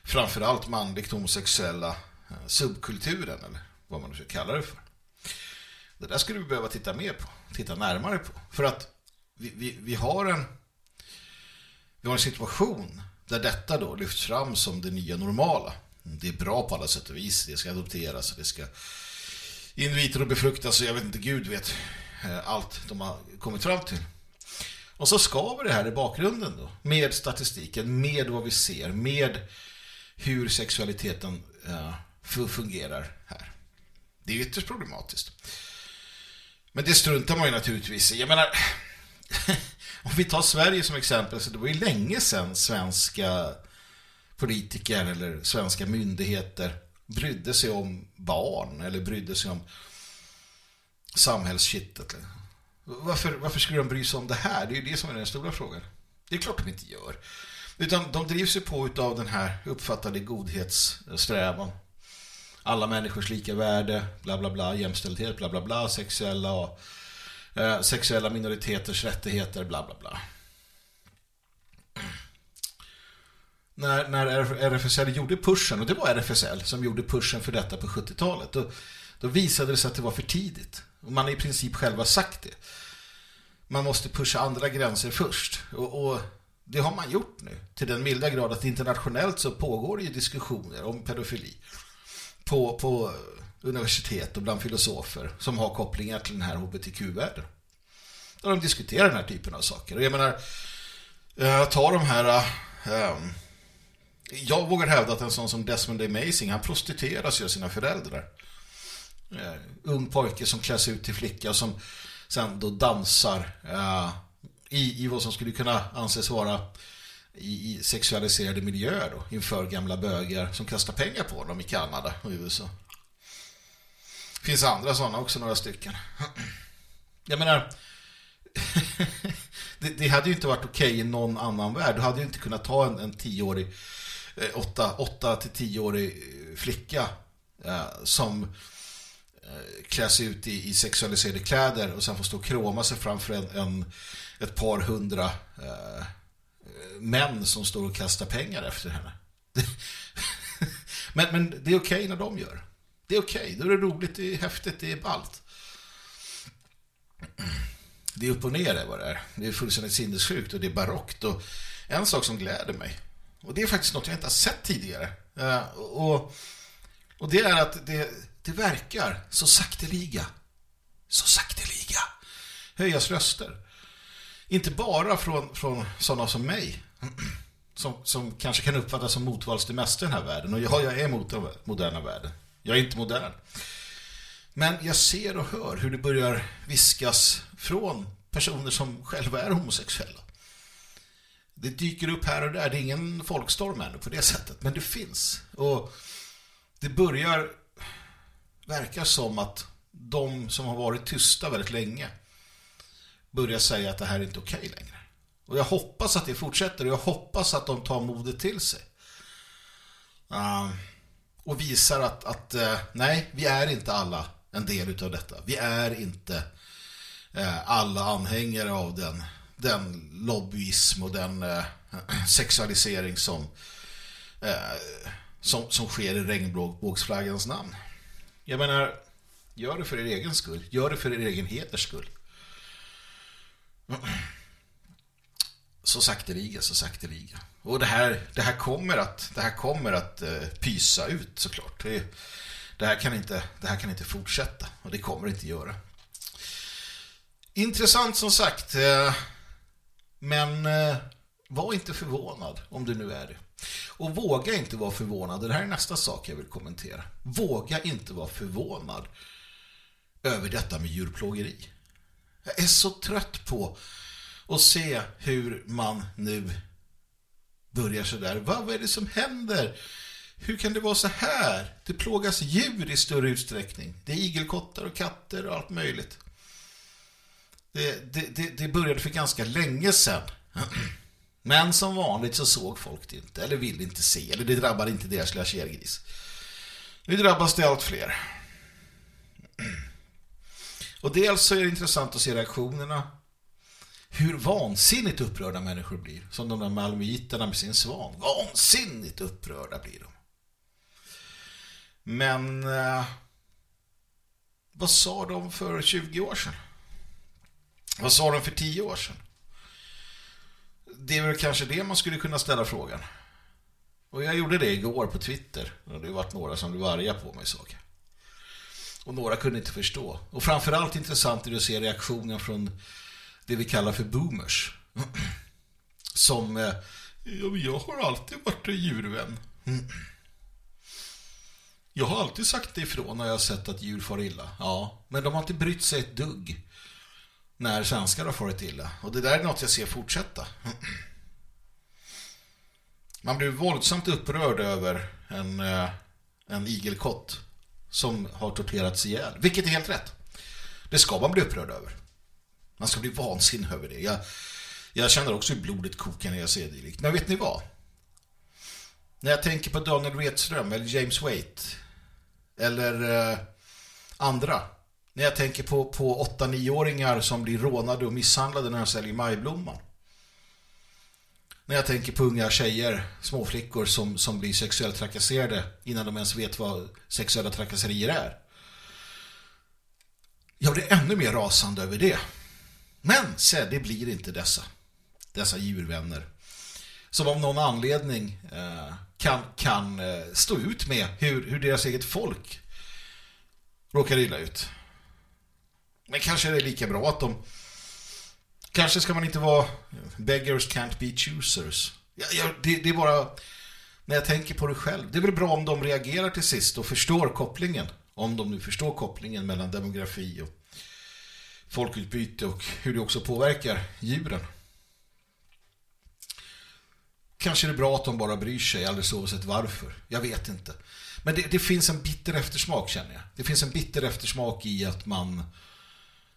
framförallt manligt homosexuella eh, subkulturen eller vad man nu ska kalla det för. Det där skulle vi behöva titta mer på, titta närmare på. För att vi, vi, vi har en vi har en situation där detta då lyfts fram som det nya normala. Det är bra på alla sätt och vis. Det ska adopteras, det ska in vitro befruktas och jag vet inte, Gud vet eh, allt de har kommit fram till. Och så skaver det här i bakgrunden då. Med statistiken, med vad vi ser, med hur sexualiteten eh, fungerar här. Det är ytterst problematiskt. Men det struntar man ju naturligtvis i. Jag menar, [laughs] om vi tar Sverige som exempel så det var ju länge sedan svenska politiker eller svenska myndigheter brydde sig om barn eller brydde sig om samhällskittet. Varför, varför skulle de bry sig om det här? Det är ju det som är den stora frågan. Det är klart de inte gör. Utan de drivs ju på av den här uppfattade godhetssträvan. Alla människors lika värde, bla bla bla, jämställdhet, bla bla bla, sexuella och eh, sexuella minoriteters rättigheter, bla bla bla. När, när RFSL gjorde pushen, och det var RFSL som gjorde pushen för detta på 70-talet, då, då visade det sig att det var för tidigt. Och man har i princip själva sagt det. Man måste pusha andra gränser först. Och, och, det har man gjort nu. Till den milda grad att internationellt så pågår det ju diskussioner om pedofili. På, på universitet och bland filosofer som har kopplingar till den här hbtq-världen. Där de diskuterar den här typen av saker. Och jag menar, eh, jag tar de här... Um, jag vågar hävda att en sån som Desmond Amazing, han prostitueras ju av sina föräldrar eh, ung pojke som kläs ut till flicka och som sen då dansar eh, i, i vad som skulle kunna anses vara i, i sexualiserade miljöer då, inför gamla bögar som kastar pengar på dem i Kanada och USA. Det finns andra sådana också, några stycken. [clears throat] Jag menar, [laughs] det, det, hade ju inte varit okej okay i någon annan värld. Du hade ju inte kunnat ta en, en tioårig, Eh, åtta, åtta till tioårig eh, flicka eh, som Eh, klä sig ut i, i sexualiserade kläder och sen får stå och kroma sig framför en, en ett par hundra eh, eh män som står och kastar pengar efter henne. [laughs] men, men det är okej okay när de gör. Det är okej, okay. då är det roligt, det är häftigt, det är ballt. Det är upp och ner det vad det är. Det är fullständigt sinnessjukt och det är barockt. Och en sak som gläder mig, och det är faktiskt något jag inte har sett tidigare. Eh, och, och det är att det det verkar så sakteliga, så sakteliga höjas röster. Inte bara från, från sådana som mig, [clears throat] som, som kanske kan uppfattas som motvalls det mesta i den här världen. Och ja, jag är mot den moderna världen. Jag är inte modern. Men jag ser och hör hur det börjar viskas från personer som själva är homosexuella. Det dyker upp här och där. Det är ingen folkstorm ännu på det sättet. Men det finns. Och det börjar verka som att de som har varit tysta väldigt länge börjar säga att det här är inte okej längre. Och jag hoppas att det fortsätter och jag hoppas att de tar modet till sig. Uh, och visar att, att uh, nej, vi är inte alla en del utav detta. Vi är inte uh, alla anhängare av den, den lobbyism och den eh, [clears throat] sexualisering som, eh, som, som sker i regnbågsflaggans namn. Jag menar, gör det för er egen skull. Gör det för er egen heders skull. [clears throat] Så sakteliga, så sakteliga. Och det här, det här kommer att, det här kommer att uh, pysa ut såklart. Det, det, här kan inte, det här kan inte fortsätta och det kommer det inte göra. Intressant som sagt. Uh, men eh, var inte förvånad om du nu är det. Och våga inte vara förvånad. Det här är nästa sak jag vill kommentera. Våga inte vara förvånad över detta med djurplågeri. Jag är så trött på att se hur man nu börjar så där. Vad är det som händer? Hur kan det vara så här? Det plågas djur i större utsträckning. Det är igelkottar och katter och allt möjligt. Det, det, det, det började för ganska länge sedan. [clears throat] Men som vanligt så såg folk det inte, eller ville inte se, eller det drabbade inte deras lilla kärgris. Nu drabbas det allt fler. [clears throat] Och dels så är det intressant att se reaktionerna. Hur vansinnigt upprörda människor blir. Som de där malmöiterna med sin svan. Vansinnigt upprörda blir de. Men eh, vad sa de för 20 år sedan? Vad sa de för tio år sedan? Det är väl kanske det man skulle kunna ställa frågan. Och jag gjorde det igår på Twitter. Och det har varit några som blev arga på mig såg Och några kunde inte förstå. Och framförallt intressant är det att se reaktionen från det vi kallar för boomers. [clears throat] Som, eh, jag har alltid varit en djurvän. [clears throat] Jag har alltid sagt det ifrån när jag har sett att djur far illa. Ja, men de har inte brytt sig ett dugg när svenskar har farit illa. Och det där är något jag ser fortsätta. Man blir våldsamt upprörd över en, eh, en igelkott som har torterats ihjäl. Vilket är helt rätt. Det ska man bli upprörd över. Man ska bli vansinnig över det. Jag, jag känner också hur blodet kokar när jag ser det. Men vet ni vad? När jag tänker på Daniel Redström eller James Waite eller eh, andra. När jag tänker på, på 8-9-åringar som blir rånade och misshandlade när de säljer majblomman. När jag tänker på unga tjejer, småflickor som, som blir sexuellt trakasserade innan de ens vet vad sexuella trakasserier är. Jag blir ännu mer rasande över det. Men se, det blir inte dessa. Dessa djurvänner. Som av någon anledning eh, kan, kan eh, stå ut med hur, hur deras eget folk råkar illa ut. Men kanske är det lika bra att de Kanske ska man inte vara beggars can't be choosers. Jag, jag, det, det, är bara när jag tänker på det själv. Det är väl bra om de reagerar till sist och förstår kopplingen. Om de nu förstår kopplingen mellan demografi och folkutbyte och hur det också påverkar djuren. Kanske är det bra att de bara bryr sig alldeles oavsett varför. Jag vet inte. Men det, det finns en bitter eftersmak känner jag. Det finns en bitter eftersmak i att man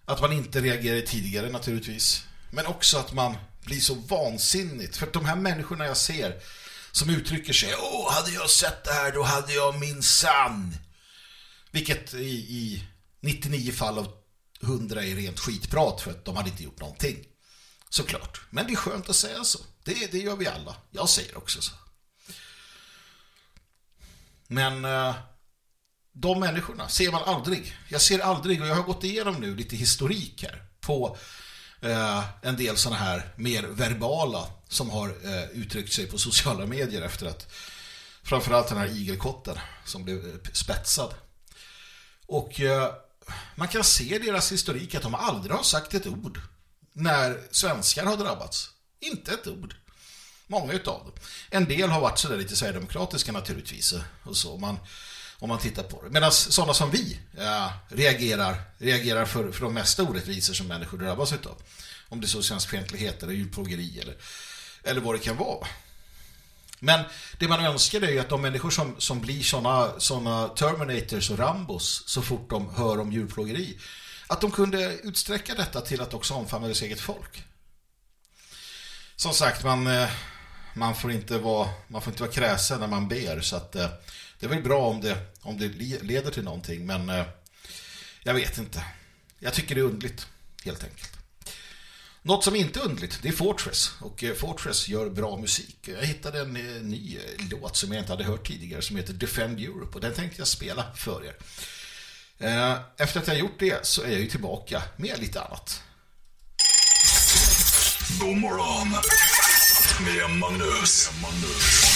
att man inte reagerade tidigare naturligtvis. Men också att man blir så vansinnigt. För att de här människorna jag ser som uttrycker sig Åh, hade jag sett det här då hade jag min sann. Vilket i, i 99 fall av 100 är rent skitprat för att de hade inte gjort någonting. Såklart. Men det är skönt att säga så. Det, det gör vi alla. Jag säger också så. Men uh, de människorna ser man aldrig. Jag ser aldrig, och jag har gått igenom nu lite historik här på eh, en del sådana här mer verbala som har eh, uttryckt sig på sociala medier efter att framförallt den här igelkotten som blev eh, spetsad. Och eh, man kan se deras historik att de aldrig har sagt ett ord när svenskar har drabbats. Inte ett ord. Många utav dem. En del har varit sådär lite sverigedemokratiska naturligtvis. Eh, och så, man, om man tittar på det. Medan sådana som vi ja, reagerar, reagerar för, för de mesta orättvisor som människor drabbas utav. Om det är socialtjänstfientlighet eller djurplågeri eller, eller vad det kan vara. Men det man önskar är ju att de människor som, som blir sådana såna Terminators och Rambos så fort de hör om djurplågeri att de kunde utsträcka detta till att också omfamna deras eget folk. Som sagt, man, eh, man, får inte vara, man får inte vara kräsen när man ber så att eh, det är väl bra om det, om det leder till någonting men eh, jag vet inte. Jag tycker det är undligt, helt enkelt. Något som inte är undligt, det är Fortress. Och eh, Fortress gör bra musik. Jag hittade en eh, ny eh, låt som jag inte hade hört tidigare som heter Defend Europe. Och den tänkte jag spela för er. Efter att jag gjort det så är jag ju tillbaka med lite annat. God morgon med Magnus. Med Magnus.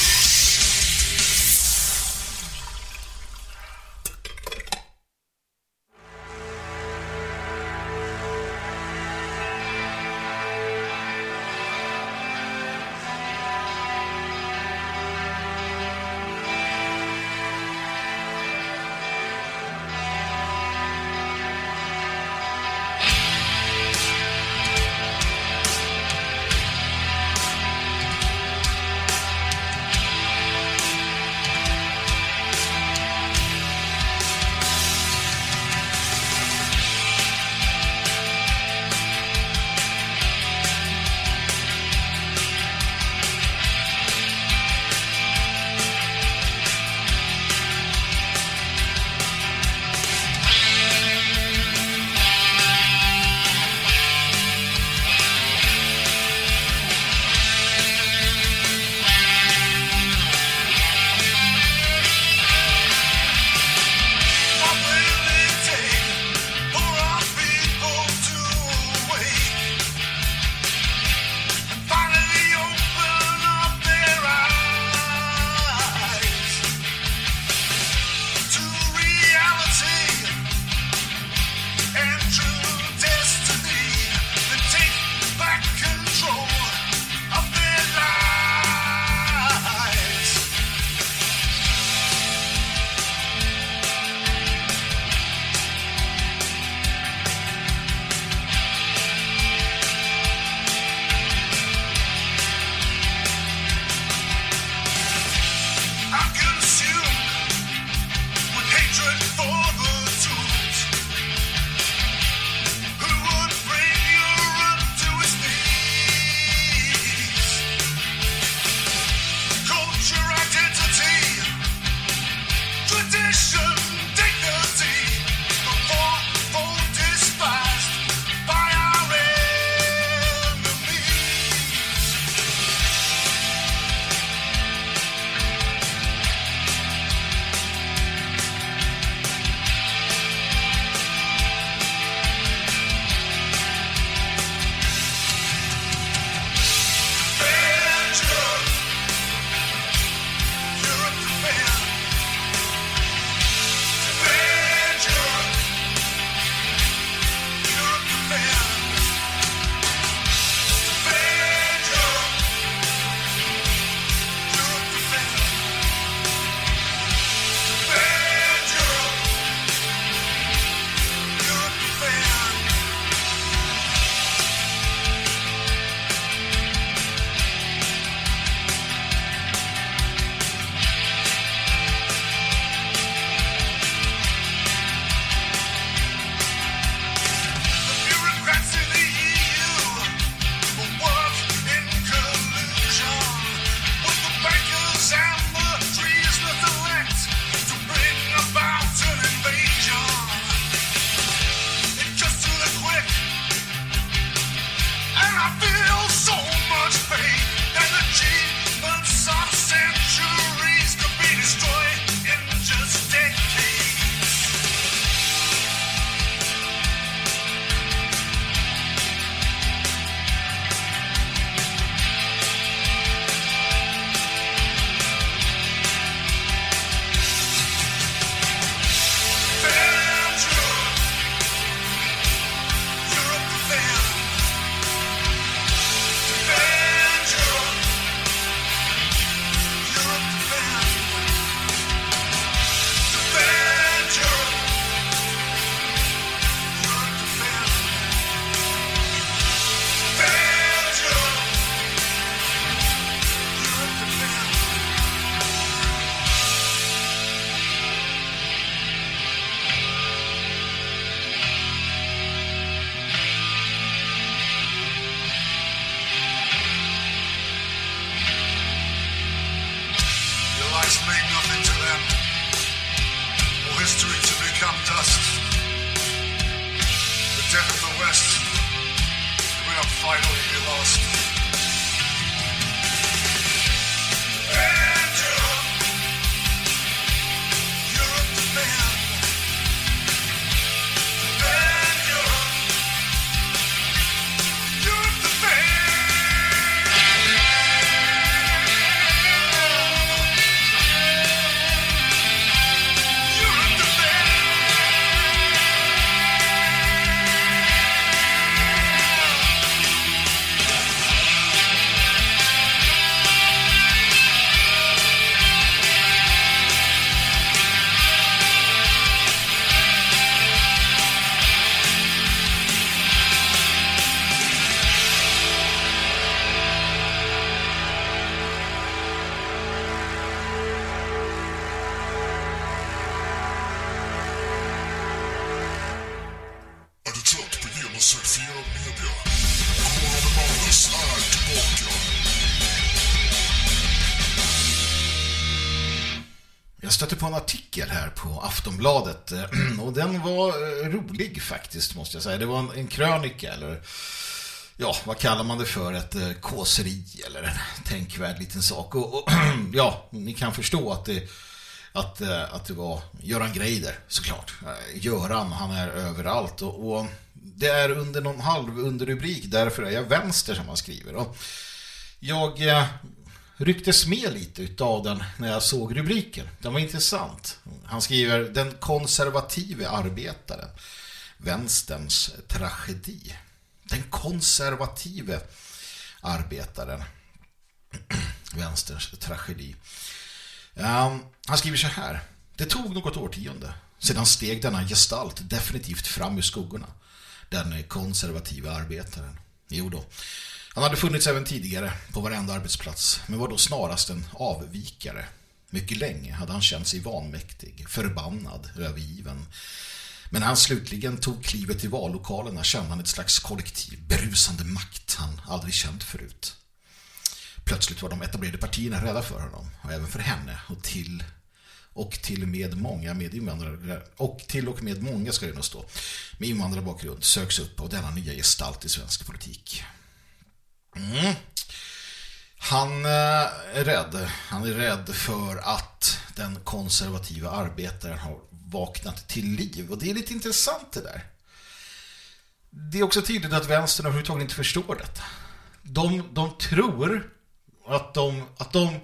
Faktiskt måste jag säga. Det var en, en krönika eller ja, vad kallar man det för? Ett eh, kåseri eller en tänkvärd liten sak. Och, och [clears throat] ja, ni kan förstå att det, att, eh, att det var Göran Greider såklart. Eh, Göran, han är överallt och, och det är under någon halv underrubrik därför är jag vänster som han skriver. Och jag eh, rycktes med lite utav den när jag såg rubriken. Den var intressant. Han skriver Den konservative arbetaren. Vänsterns tragedi. Den konservative arbetaren. [clears throat] Vänsterns tragedi. Um, han skriver så här. Det tog något årtionde. Sedan steg denna gestalt definitivt fram ur skuggorna. Den konservativa arbetaren. Jo då. Han hade funnits även tidigare på varenda arbetsplats, men var då snarast en avvikare. Mycket länge hade han känt sig vanmäktig, förbannad, övergiven. Men när han slutligen tog klivet i vallokalerna kände han ett slags kollektiv, berusande makt han aldrig känt förut. Plötsligt var de etablerade partierna rädda för honom, och även för henne, och till och till med många med invandrare och till och med många ska det nog stå med invandrarbakgrund söks upp av denna nya gestalt i svensk politik. Mm. Han eh, är rädd. Han är rädd för att den konservativa arbetaren har vaknat till liv. Och det är lite intressant det där. Det är också tydligt att vänstern överhuvudtaget inte förstår detta. De, de tror att de, att de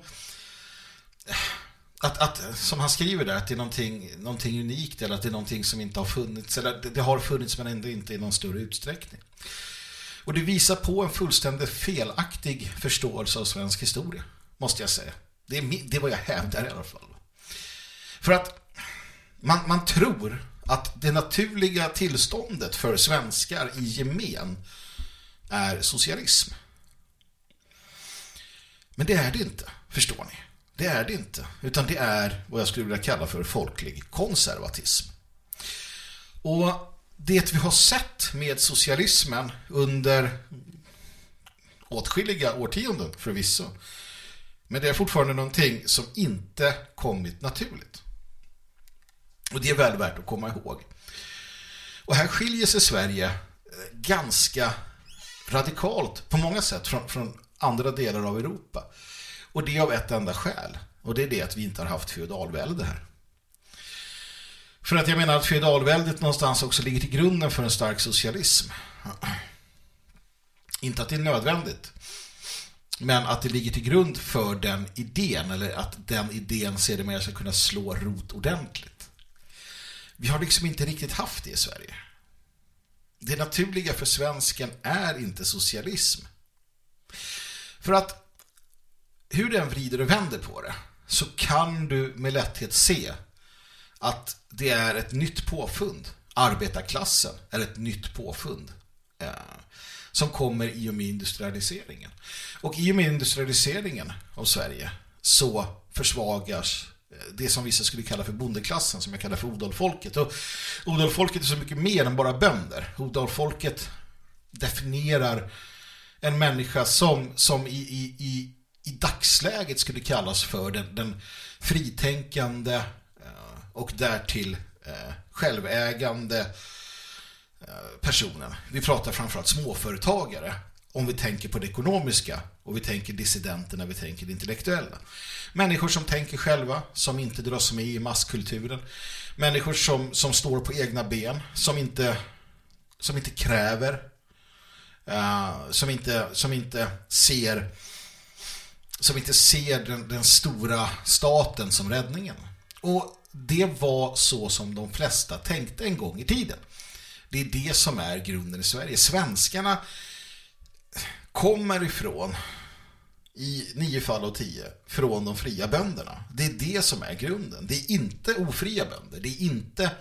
att, att, som han skriver där, att det är någonting, någonting unikt eller att det är någonting som inte har funnits, eller det, det har funnits men ändå inte i någon större utsträckning. Och det visar på en fullständigt felaktig förståelse av svensk historia, måste jag säga. Det är, det är vad jag hävdar i alla fall. För att man, man tror att det naturliga tillståndet för svenskar i gemen är socialism. Men det är det inte, förstår ni. Det är det inte, utan det är vad jag skulle vilja kalla för folklig konservatism. Och det vi har sett med socialismen under åtskilliga årtionden förvisso, men det är fortfarande någonting som inte kommit naturligt. Och det är väl värt att komma ihåg. Och här skiljer sig Sverige eh, ganska radikalt på många sätt från, från andra delar av Europa. Och det av ett enda skäl. Och det är det att vi inte har haft feodalvälde här. För att jag menar att feodalväldet någonstans också ligger till grunden för en stark socialism. [clears throat] Inte att det är nödvändigt. Men att det ligger till grund för den idén eller att den idén sedermera ska kunna slå rot ordentligt. Vi har liksom inte riktigt haft det i Sverige. Det naturliga för svensken är inte socialism. För att hur den vrider och vänder på det så kan du med lätthet se att det är ett nytt påfund. Arbetarklassen är ett nytt påfund eh, som kommer i och med industrialiseringen. Och i och med industrialiseringen av Sverige så försvagas det som vissa skulle kalla för bondeklassen som jag kallar för odalfolket. Och odalfolket är så mycket mer än bara bönder. Odalfolket definierar en människa som, som i, i, i, i dagsläget skulle kallas för den, den fritänkande eh, och därtill eh, självägande eh, personen. Vi pratar framförallt småföretagare om vi tänker på det ekonomiska och vi tänker dissidenterna, vi tänker det intellektuella. Människor som tänker själva, som inte dras med i masskulturen. Människor som, som står på egna ben, som inte, som inte kräver, uh, som, inte, som inte ser som inte ser den, den stora staten som räddningen. Och det var så som de flesta tänkte en gång i tiden. Det är det som är grunden i Sverige. Svenskarna kommer ifrån i nio fall av tio från de fria bönderna. Det är det som är grunden. Det är inte ofria bönder. Det är inte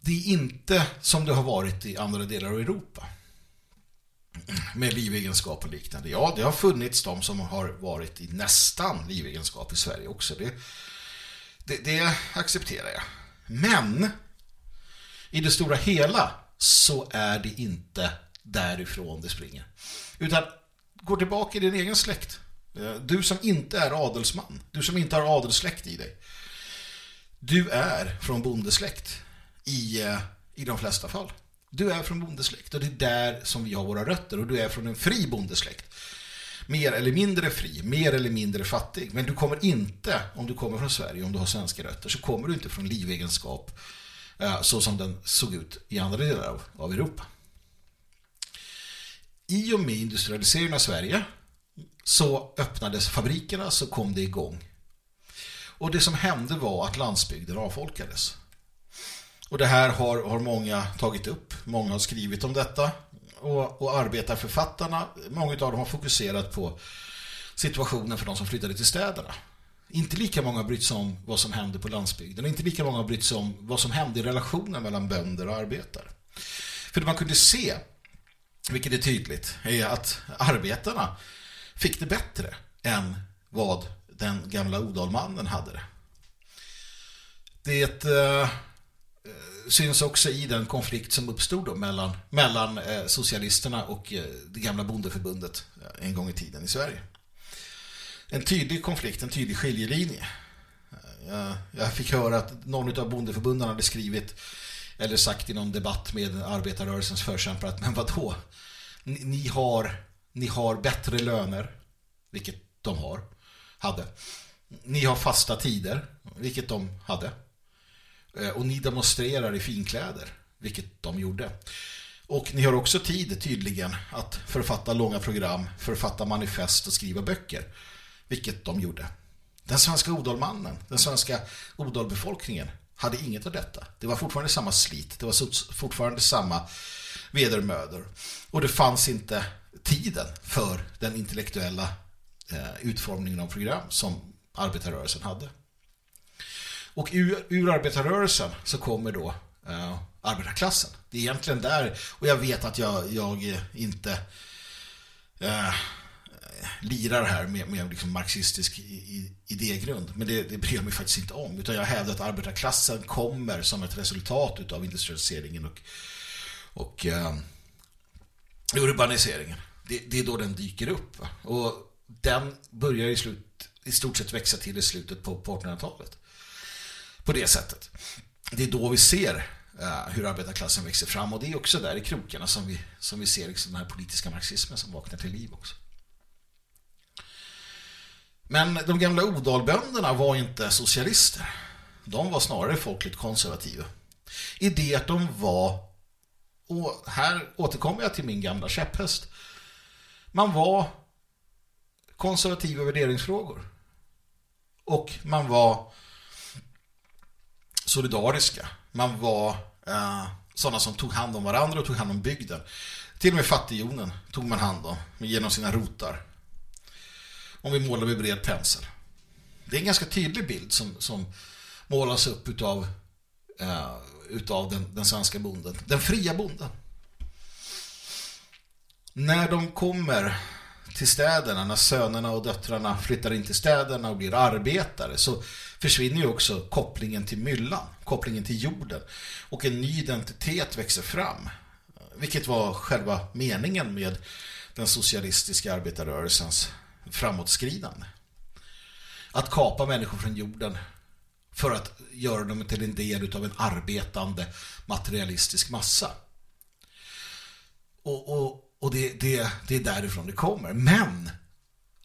det är inte som det har varit i andra delar av Europa med livegenskap och liknande. Ja, det har funnits de som har varit i nästan livegenskap i Sverige också. Det, det, det accepterar jag. Men i det stora hela så är det inte därifrån det springer. Utan Går tillbaka i din egen släkt. Eh, du som inte är adelsman, du som inte har adelssläkt i dig. Du är från bondesläkt i, eh, i de flesta fall. Du är från bondesläkt och det är där som vi har våra rötter och du är från en fri bondesläkt. Mer eller mindre fri, mer eller mindre fattig. Men du kommer inte, om du kommer från Sverige, om du har svenska rötter, så kommer du inte från livegenskap eh, så som den såg ut i andra delar av Europa. I och med industrialiseringen av Sverige så öppnades fabrikerna så kom det igång. Och det som hände var att landsbygden avfolkades. Och det här har, har många tagit upp. Många har skrivit om detta. Och, och arbetarförfattarna, många av dem har fokuserat på situationen för de som flyttade till städerna. Inte lika många har brytt sig om vad som hände på landsbygden. Inte lika många har brytt sig om vad som hände i relationen mellan bönder och arbetare. För det man kunde se, vilket är tydligt, är att arbetarna fick det bättre än vad den gamla odalmannen hade det. Det eh, syns också i den konflikt som uppstod då mellan, mellan eh, socialisterna och eh, det gamla bondeförbundet eh, en gång i tiden i Sverige. En tydlig konflikt, en tydlig skiljelinje. Eh, jag, jag fick höra att någon av bondeförbunden hade skrivit eller sagt i någon debatt med arbetarrörelsens förkämpar att men vadå? Ni, ni, har, ni har bättre löner, vilket de har, hade. Ni har fasta tider, vilket de hade. Eh, och ni demonstrerar i finkläder, vilket de gjorde. Och ni har också tid tydligen att författa långa program, författa manifest och skriva böcker, vilket de gjorde. Den svenska odalmannen, den svenska odalbefolkningen hade inget av detta. Det var fortfarande samma slit, det var fortfarande samma vedermödor. Och det fanns inte tiden för den intellektuella eh, utformningen av program som arbetarrörelsen hade. Och ur, ur arbetarrörelsen så kommer då eh, arbetarklassen. Det är egentligen där, och jag vet att jag, jag inte eh, lirar här med, med liksom marxistisk idégrund. Men det, det bryr jag mig faktiskt inte om. Utan jag hävdar att arbetarklassen kommer som ett resultat av industrialiseringen och, och eh, urbaniseringen. Det, det, är då den dyker upp. Va? Och den börjar i, slut, i stort sett växa till i slutet på, 1800-talet på det sättet. Det är då vi ser uh, hur arbetarklassen växer fram och det är också där i krokarna som vi, som vi ser liksom den här politiska marxismen som vaknar till liv också. Men de gamla odalbönderna var inte socialister. De var snarare folkligt konservativa. I det att de var, och här återkommer jag till min gamla käpphäst, man var konservativa värderingsfrågor. Och man var solidariska. Man var eh, sådana som tog hand om varandra och tog hand om bygden. Till och med fattigjonen tog man hand om genom sina rotar. Om vi målar med bred pensel. Det är en ganska tydlig bild som, som målas upp utav, eh, utav den, den svenska bonden. Den fria bonden. När de kommer till städerna, när sönerna och döttrarna flyttar in till städerna och blir arbetare så försvinner ju också kopplingen till myllan, kopplingen till jorden och en ny identitet växer fram. Vilket var själva meningen med den socialistiska arbetarrörelsens framåtskridande. Att kapa människor från jorden för att göra dem till en del av en arbetande materialistisk massa. Och, och, och det, det, det är därifrån det kommer. Men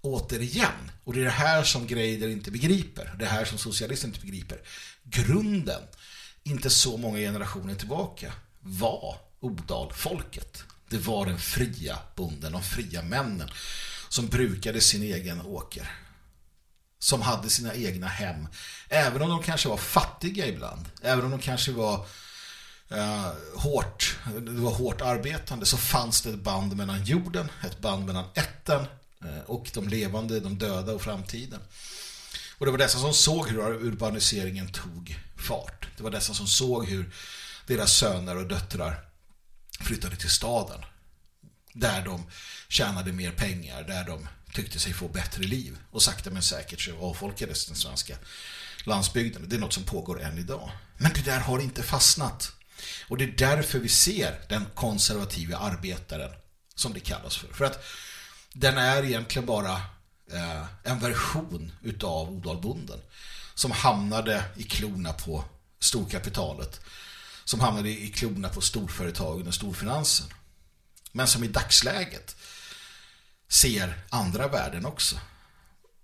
återigen, och det är det här som Greider inte begriper, det här som socialister inte begriper. Grunden, inte så många generationer tillbaka, var Odalfolket. Det var den fria bonden, de fria männen som brukade sin egen åker. Som hade sina egna hem. Även om de kanske var fattiga ibland. Även om de kanske var eh, hårt, det var hårt arbetande så fanns det ett band mellan jorden, ett band mellan ätten eh, och de levande, de döda och framtiden. Och det var dessa som såg hur urbaniseringen tog fart. Det var dessa som såg hur deras söner och döttrar flyttade till staden. Där de tjänade mer pengar, där de tyckte sig få bättre liv. Och sakta men säkert så avfolkades den svenska landsbygden. Det är något som pågår än idag. Men det där har inte fastnat. Och det är därför vi ser den konservativa arbetaren som det kallas för. För att den är egentligen bara eh, en version utav Odalbonden som hamnade i klorna på storkapitalet som hamnade i klorna på storföretagen och storfinansen. Men som i dagsläget ser andra värden också.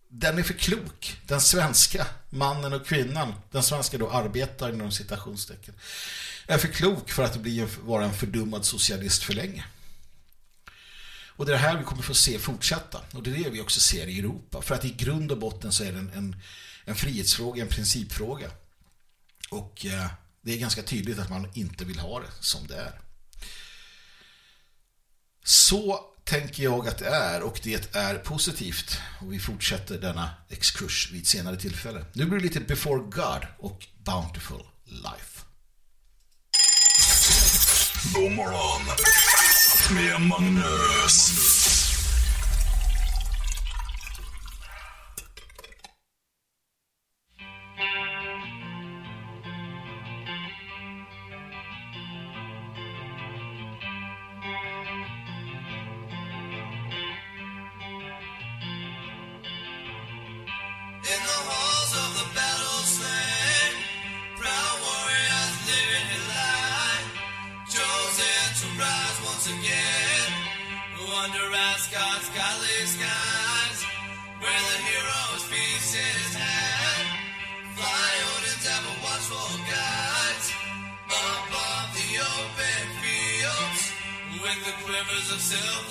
Den är för klok. Den svenska mannen och kvinnan, den svenska då arbetaren inom citationstecken, är för klok för att bli, vara en fördummad socialist för länge. Och det är det här vi kommer få se fortsätta. Och det är det vi också ser i Europa. För att i grund och botten så är det en, en, en frihetsfråga, en principfråga. Och eh, det är ganska tydligt att man inte vill ha det som det är. Så tänker jag att det är och det är positivt. Och vi fortsätter denna exkurs vid ett senare tillfälle. Nu blir det lite Before God och Bountiful Life. God morgon med Magnus. Of selfless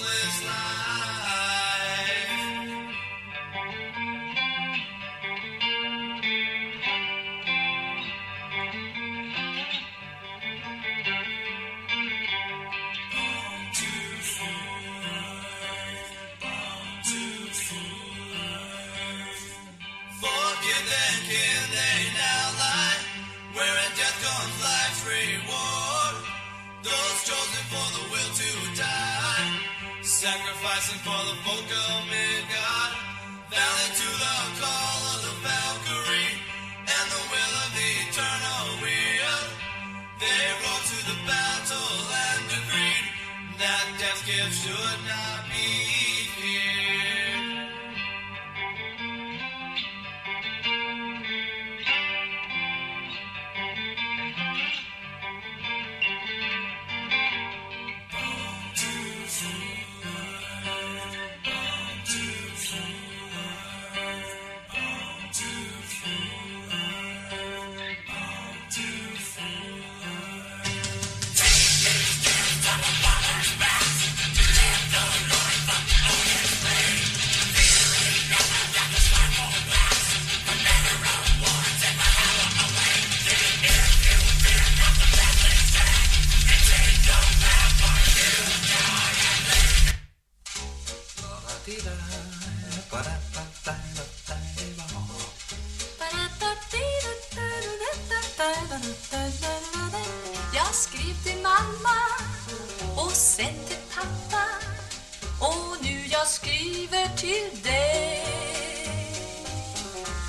till dig.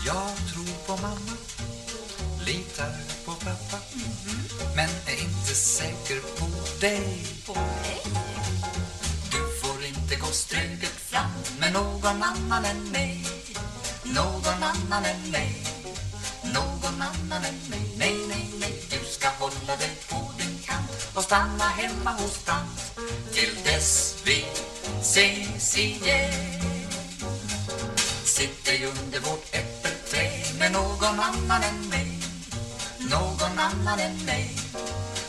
Jag tror på mamma, litar på pappa Men är inte säker på dig. På mig? Du får inte gå steget fram med någon annan än mig. Någon annan än mig. Någon annan än mig. Nej, nej, nej Du ska hålla dig på din kant Och stanna hemma hos tant. Till dess Sitter ju under vårt äppelträd Med någon annan än mig. Någon annan än mig.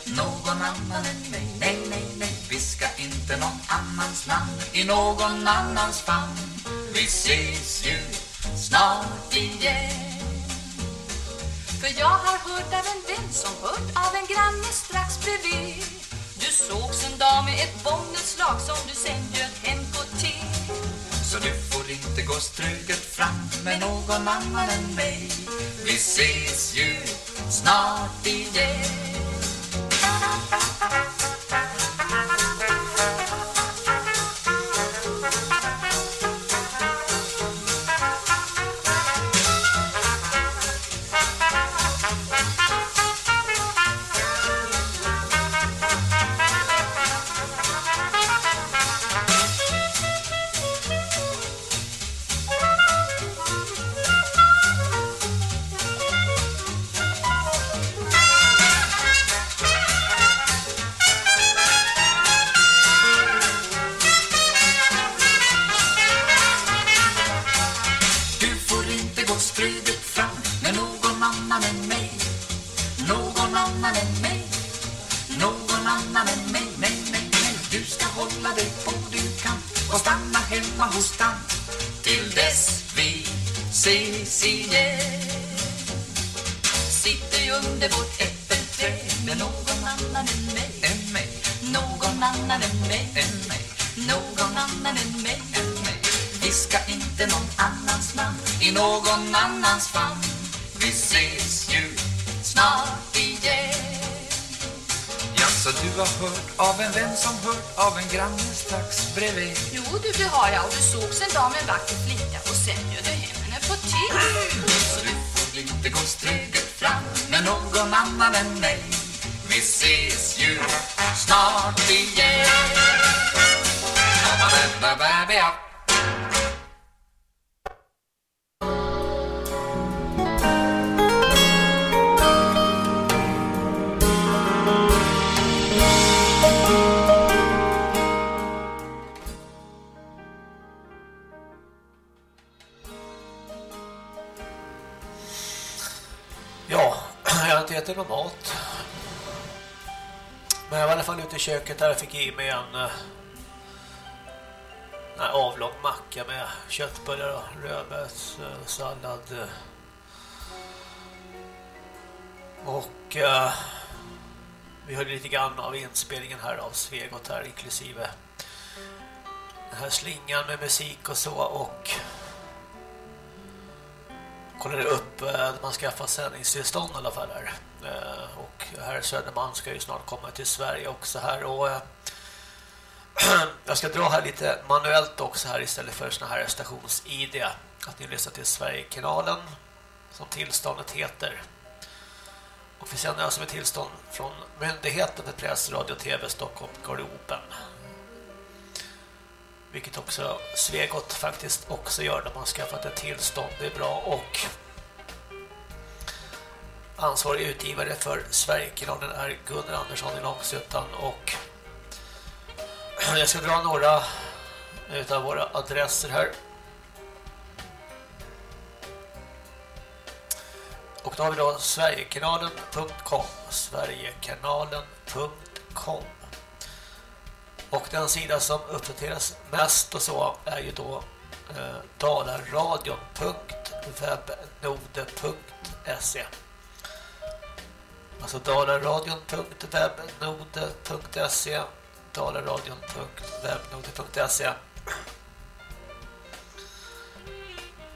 Någon annan än mig. Nej, nej, nej, viska inte någon annans namn I någon annans famn. Vi ses ju snart igen. För jag har hört av en vän som hört av en granne strax bredvid. Du sågs en dag med ett bombnedslag som du sen bjöd hem så du får inte gå struket fram med någon annan än mig. Vi ses ju snart igen. Sågs köket där jag fick i mig en, eh, en avlång macka med köttbullar och rödbetssallad. Eh, eh. Och eh, vi hörde lite grann av inspelningen här av Svegot här inklusive den här slingan med musik och så och kollade upp eh, att man skaffar sändningstillstånd i alla fall här. Eh, och herr Söderman ska ju snart komma till Sverige också här och eh, [clears throat] jag ska dra här lite manuellt också här istället för såna här stations-ID att ni lyssnar till Sverigekanalen som tillståndet heter. Och vi sänder alltså med tillstånd från Myndigheten för press, radio, tv, Stockholm, Garderoben Vilket också Svegot faktiskt också gör när man skaffat ett tillstånd. Det är bra och ansvarig utgivare för Sverigekanalen är Gunnar Andersson i Långsuttan och [clears throat] jag ska dra några utav våra adresser här. Och då har vi då sverigekanalen.com sverigekanalen.com och den sida som uppdateras mest och så är ju då eh, dalaradion.webnode.se Alltså dalaradion.webnode.se dalaradion.webnode.se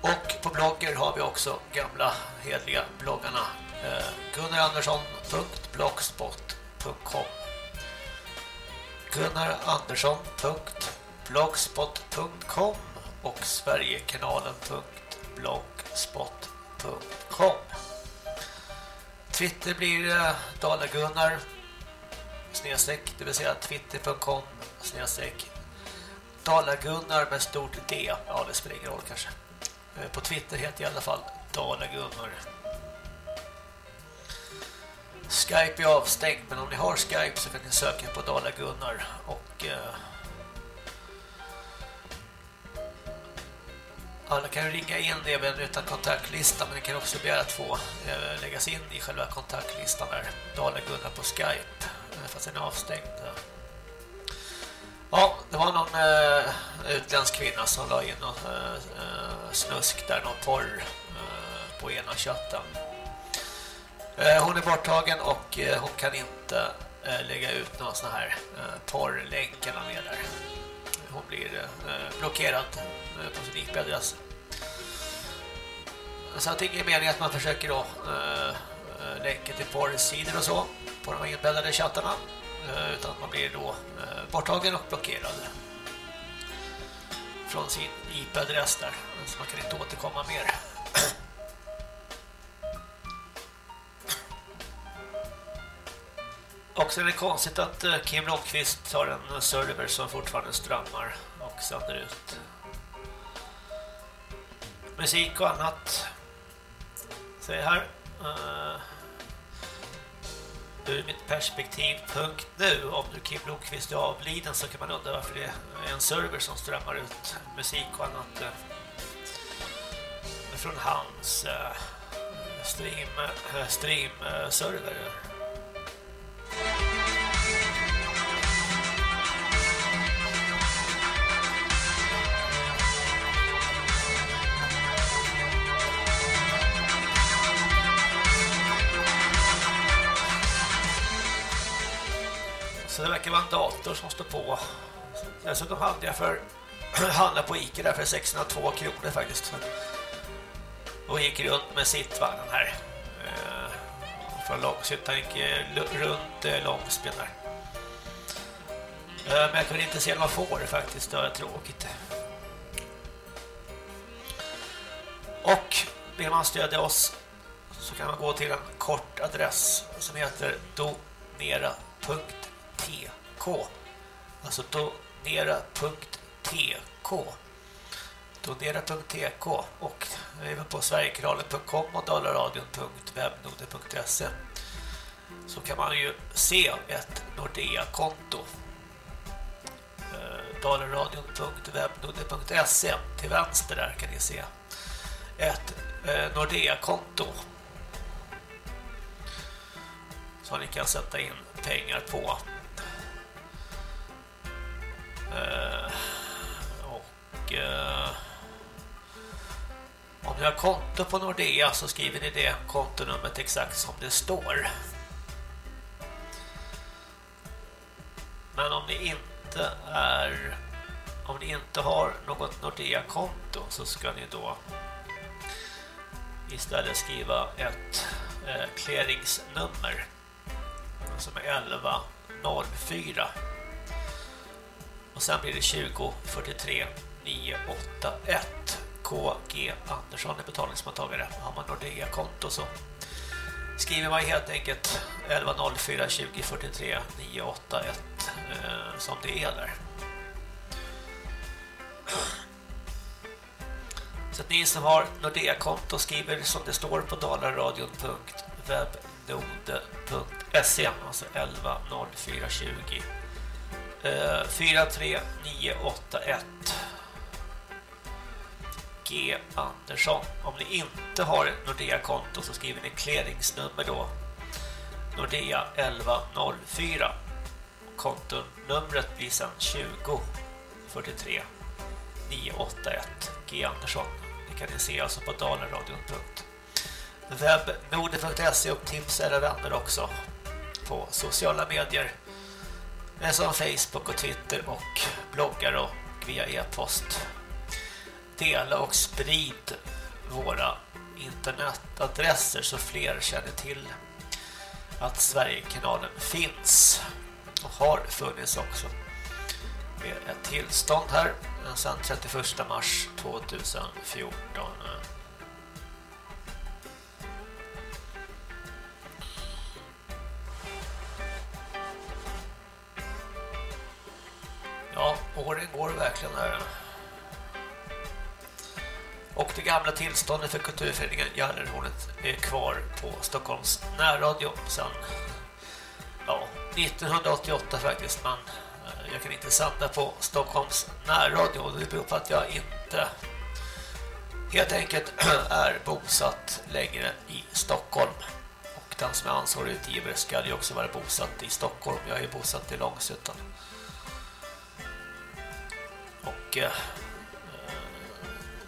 Och på blogger har vi också gamla hedliga bloggarna. Eh, gunnarandersson.blogspot.com gunnarandersson.blogspot.com och sverigekanalen.blogspot.com Twitter blir eh, Dalagunnar snedstreck, det vill säga twitter.com snedstreck Dalagunnar med stort D. Ja, det spelar ingen roll kanske. Eh, på Twitter heter jag i alla fall Dalagunnar. Skype är avstängt, men om ni har Skype så kan ni söka på dalagunnar. och eh, Alla kan ringa in även utan kontaktlista men ni kan också begära att få eh, läggas in i själva kontaktlistan där Dala-Gunnar på Skype eh, fast den är avstängd. Ja, det var någon eh, utländsk kvinna som la in någon eh, eh, snusk där, någon porr eh, på ena chatten. Hon är borttagen och hon kan inte lägga ut någon sån här eh, porrlänk eller där. Hon blir blockerad Eh, på sin IP-adress. Så att det är ingen mening att man försöker då eh, länka till porrsidor och så på de inbäddade chattarna eh, utan utan man blir då eh, borttagen och blockerad från sin IP-adress där så man kan inte återkomma mer. [clears throat] Sen är det konstigt att Kim Lundqvist har en server som fortfarande strömmar och sänder ut musik och annat. Säg här. Uh, ur mitt perspektiv punkt nu om nu Kim Blomqvist är avliden så kan man undra varför det är en server som strömmar ut musik och annat uh, från hans uh, stream, uh, stream uh, server. Så det verkar vara en dator som står på. Dessutom hade jag för [clears throat] handla på Ica där för 602 kronor faktiskt. Och gick runt med sittvagnen här. Eh, Från Långshyttan gick eh, runt eh, långspinn Långsben där. Men jag kunde inte se några får faktiskt, det var tråkigt. Och vill man stödja oss så kan man gå till en kort adress som heter donera.tk Alltså donera.tk Donera.tk och även på sverigekanalen.com och dollarradion.webnode.se så kan man ju se ett Nordea-konto. Eh, Dalaradion.webnode.se till vänster där kan ni se ett eh, Nordea-konto. Som ni kan sätta in pengar på. Eh, och eh, om ni har konto på Nordea så skriver ni det kontonumret exakt som det står. Men om ni inte är om ni inte har något Nordea-konto så ska ni då istället skriva ett eh, clearingsnummer som är 1104 och sen blir det 20 43 981 KG Andersson är betalningsmottagare. Har man Nordea-konto så skriver man helt enkelt 1104 20 43 981 eh, som det är där. Så att ni som har Nordea-konto skriver som det står på dalaradion.webnode.se alltså 110420 eh, Eh, 43981 G. Andersson. Om ni inte har Nordea-konto så skriver ni clearingsnummer då. Nordea 1104. Kontonumret blir sedan 20 43 981 G. Andersson. Det kan ni se alltså på dalarradion.webnode.se och tips era vänner också på sociala medier. Som Facebook och Twitter och bloggar och via e-post dela och sprid våra internetadresser så fler känner till att Sverigekanalen finns och har funnits också med ett tillstånd här sedan 31 mars 2014. Ja, åren går verkligen här. Och det gamla tillståndet för kulturföreningen Gallerhornet är kvar på Stockholms närradio sen ja, 1988 faktiskt. Men eh, jag kan inte sända på Stockholms närradio och det beror på att jag inte helt enkelt [clears throat] är bosatt längre i Stockholm. Och den som är ansvarig utgivare ska ju också vara bosatt i Stockholm. Jag är bosatt i Långsuttan. Och eh, eh,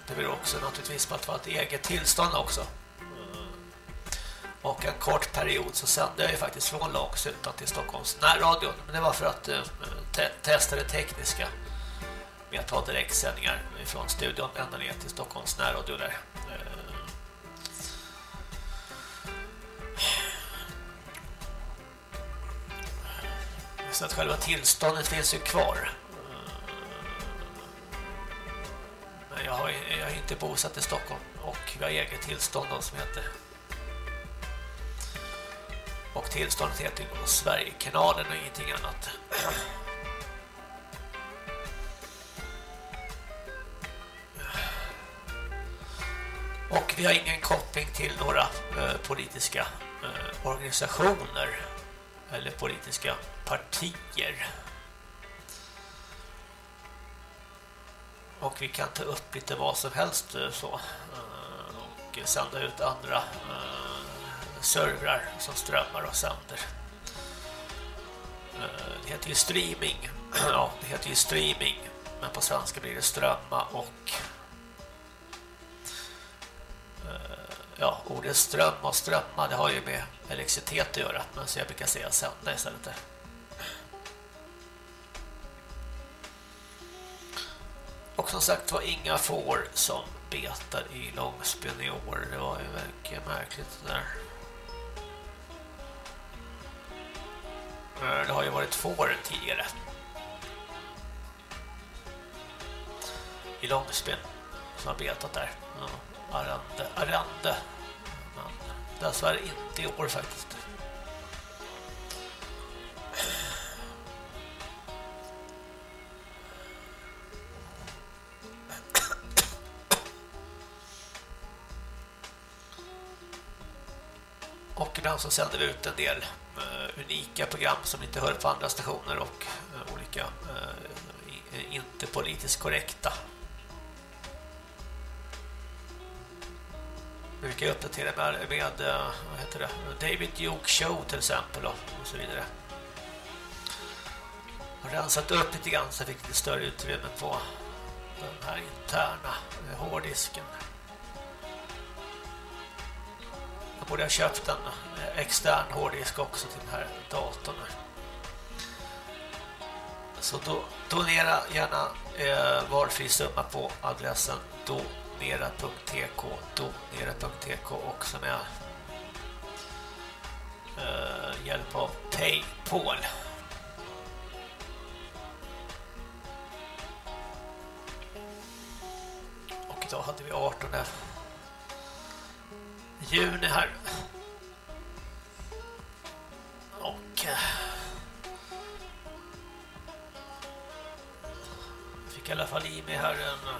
det beror också naturligtvis på att det var ett eget tillstånd också. Eh, och en kort period så sände jag ju faktiskt från Långsuttan till Stockholms närradion. Men det var för att eh, te testa det tekniska med att ha direktsändningar från studion ända ner till Stockholms närradio där. Eh. Så att själva tillståndet finns ju kvar. Jag, har, jag är inte bosatt i Stockholm och vi har eget tillstånd som heter och tillståndet heter ju Sverigekanalen och ingenting annat. Och vi har ingen koppling till några eh, politiska eh, organisationer eller politiska partier. Och vi kan ta upp lite vad som helst eh, så eh, och sända ut andra eh, servrar som strömmar och sänder. Det heter ju streaming. [clears throat] Ja, det heter ju streaming. Men på svenska blir det strömma och ja, ordet ström och strömma det har ju med elektricitet att göra. Men så jag brukar säga sända istället där. Och som sagt var inga får som betar i Långsbyn i år. Det var ju verkligen märkligt det där. Det har ju varit får tidigare. I Långsbyn som har betat där. Ja, Arande, arande. Men dessvärre inte i år faktiskt. Och ibland så sänder vi ut en del eh, unika program som inte hör på andra stationer och eh, olika eh, inte politiskt korrekta. Vi brukar uppdatera med, med vad heter det? David Duke Show till exempel och, och så vidare. Har rensat upp lite grann så jag fick lite större utrymme på den här interna hårddisken. Jag borde ha köpt en eh, extern hårddisk också till den här datorn. Så då, donera gärna eh, valfri summa på adressen donera.tk donera.tk och som är eh, hjälp av Paypal. Och idag hade vi 18 juni här. Och eh, fick i alla fall i mig här en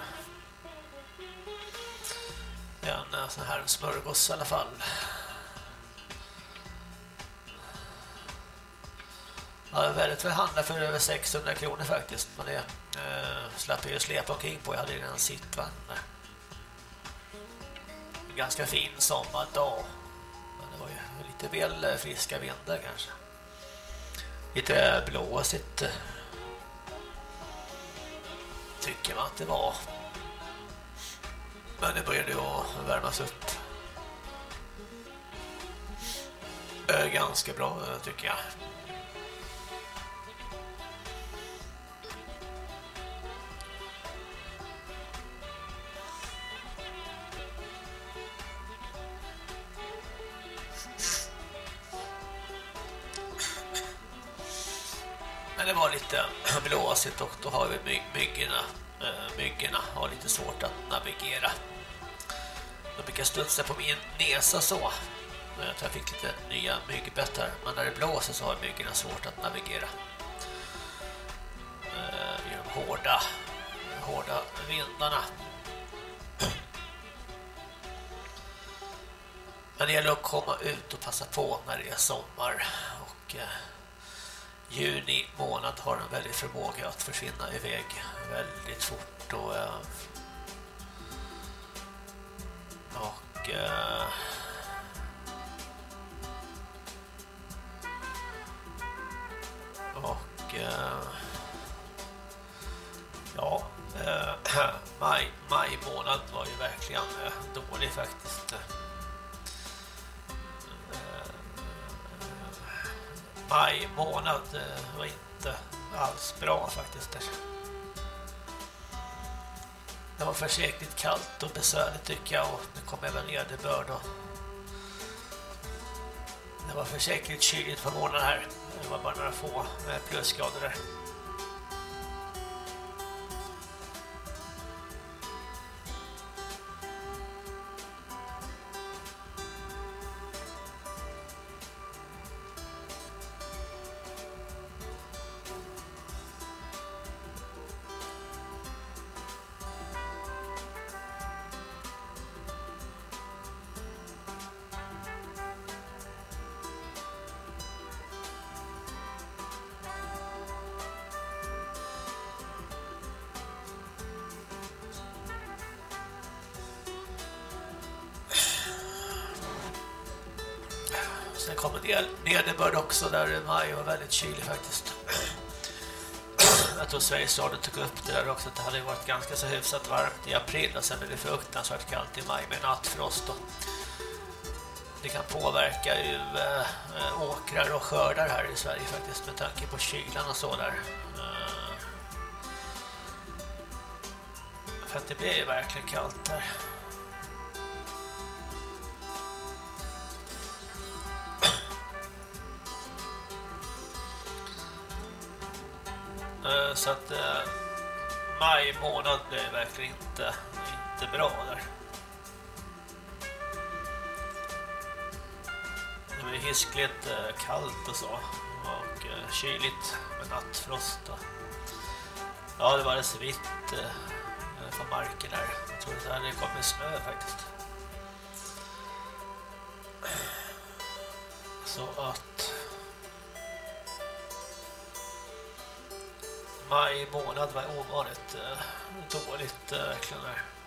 en eh, sån här smörgås i alla fall. Ja, det är väldigt väl för över 600 kronor faktiskt. Men det eh, slapp jag ju släpa omkring på. Jag hade ju en sittvagn ganska fin sommardag. Men det var ju lite väl friska vindar kanske. Lite blåsigt. Eh, tycker man att det var. Men det började ju att värmas upp. Eh, ganska bra eh, tycker jag. Det var lite [clears throat] blåsigt och då har vi my myggorna. Eh, myggorna har lite svårt att navigera. De brukar studsa på min näsa så. Jag tror jag fick lite nya myggbett här. Men när det blåser så har myggorna svårt att navigera. Eh, Genom hårda, hårda vindarna. [clears throat] Men det gäller att komma ut och passa på när det är sommar. Och eh, juni månad har en väldig förmåga att försvinna iväg väldigt fort. Och, eh, och eh, och eh, ja eh, [clears throat] maj, maj månad var ju verkligen eh, dålig faktiskt maj månad eh, var inte alls bra faktiskt. Det var försäkligt kallt och besvärligt tycker jag och det kom även nederbörd och det var försäkligt kyligt på morgonen här. Det var bara några få eh, plusgrader där. Där i maj var väldigt kylig faktiskt. Jag tror Sveriges Radio tog upp det där också att det hade varit ganska så hyfsat varmt i april och sen blev det fruktansvärt kallt i maj med nattfrost och det kan påverka ju äh, åkrar och skördar här i Sverige faktiskt med tanke på kylan och så där. Äh, för att det blir ju verkligen kallt där. Så att eh, maj månad blev verkligen inte, inte bra där. Det var hiskligt eh, kallt och så. Och eh, kyligt med nattfrost. Och. Ja, det var det så vitt eh, på marken där. Jag tror att det kommer snö faktiskt. Så att maj månad var ovanligt eh, dåligt eh, verkligen där.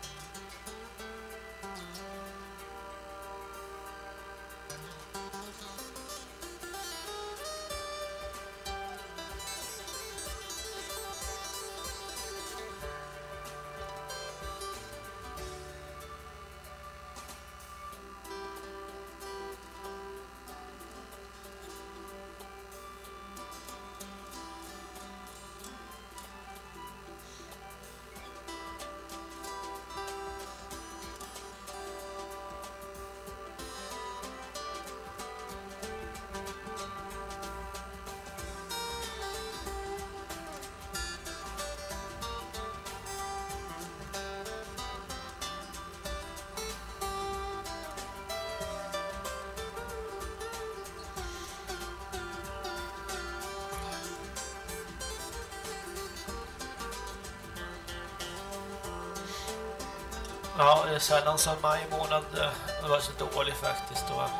Sällan som maj månad eh, var så dålig faktiskt. Och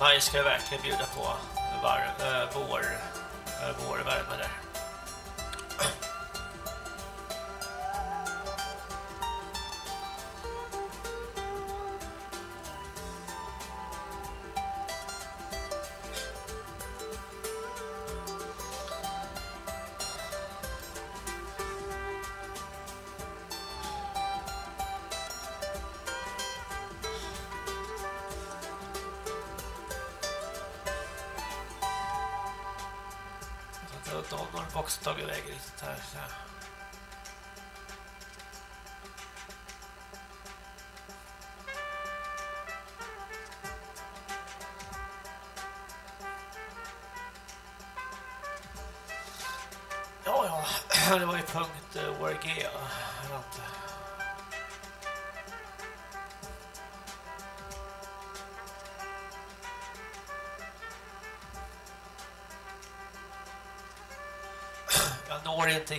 maj ska jag verkligen bjuda på eh, var, äh, vår, äh, vårvärme där.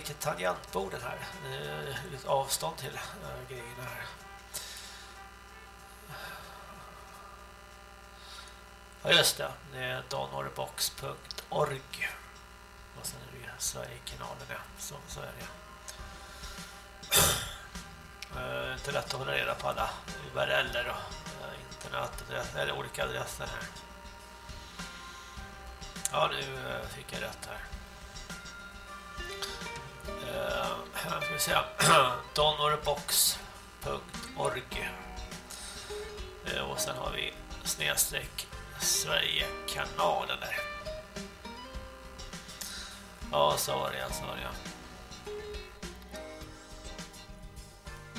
Ja, når inte tangentborden här. Det är ett avstånd till eh, grejerna här. Ja just det, det är donorbox.org och sen är det Sverigekanalen, ja. Så, så är det. Eh, uh, inte lätt att hålla reda på alla URLer och uh, internetadresser eller olika adresser här. Ja, nu uh, fick jag rätt här. Ska vi säga [clears throat] donorbox.org eh, och sen har vi snedstreck Sverigekanalen där. Ja, så var det, så var det.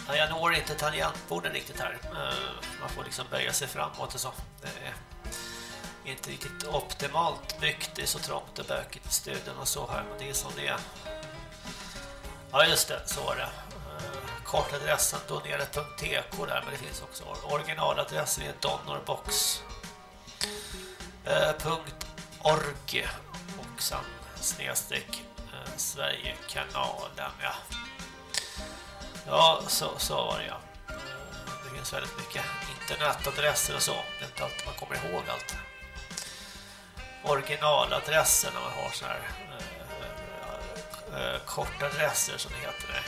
Ja, jag når inte tangentborden riktigt här. Eh, man får liksom böja sig framåt och så. Det är inte riktigt optimalt byggt. Det är så trångt och bökigt i studion och så här. Men det är som det är. Ja, just det. Så var det. Eh, Kortadressen donera.tk där. Men det finns också originaladressen är donorbox.org eh, och sen snedstreck eh, Sverigekanalen ja. Ja, så, så var det ja. Det finns väldigt mycket internetadresser och så. Det är inte alltid man kommer ihåg allt. Originaladressen, när man har så här Eh, äh, äh, kortadresser som det heter det.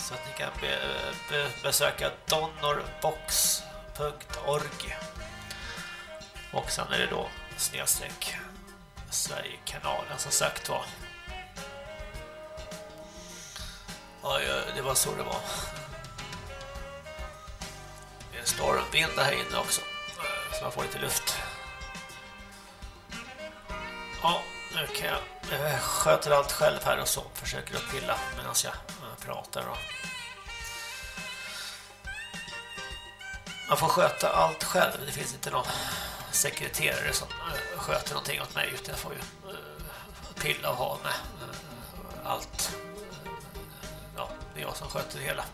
Så att ni kan be, be, besöka donorbox.org och sen är det då snedstreck Sverigekanalen som sagt var. Ja, det var så det var. Det är en stormvind här inne också. Eh, så man får lite luft. Nu kan jag, sköter allt själv här och så. Försöker att pilla medan jag eh, pratar. Och man får sköta allt själv. Det finns inte någon sekreterare som eh, sköter någonting åt mig utan jag får ju eh, pilla och ha med allt ja, det är jag som sköter det hela.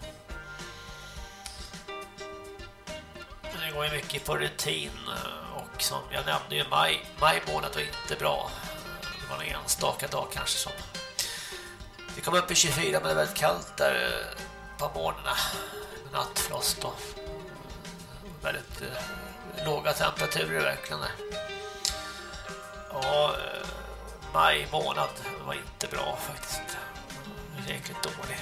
Det går ju mycket på rutin och som jag nämnde ju maj, maj månad var inte bra. Det var en enstaka dag kanske som det kom upp i 24 men det var väldigt kallt där eh, på morgnarna med nattfrost och väldigt eh, låga temperaturer verkligen där. Eh, maj månad var inte bra faktiskt jäkligt dålig.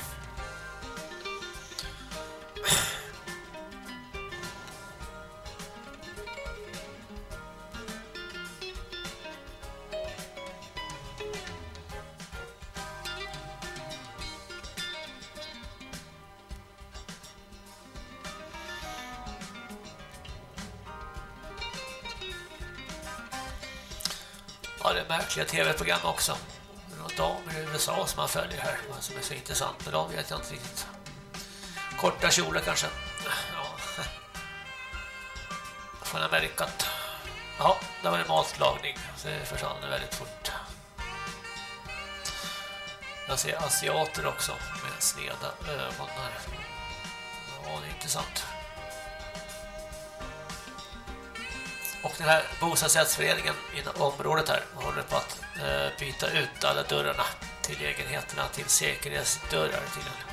Märkliga tv-program också damer i USA som man följer här vad som är så intressant med dem vet jag inte riktigt. Korta kjolar kanske. Ja. Från Amerikat. Ja, där var det matlagning. Så det försvann väldigt fort. Jag ser asiater också med sneda ögon här. Ja, det är intressant. Den här bostadsrättsföreningen inom området här håller på att eh, byta ut alla dörrarna till lägenheterna till säkerhetsdörrar till en.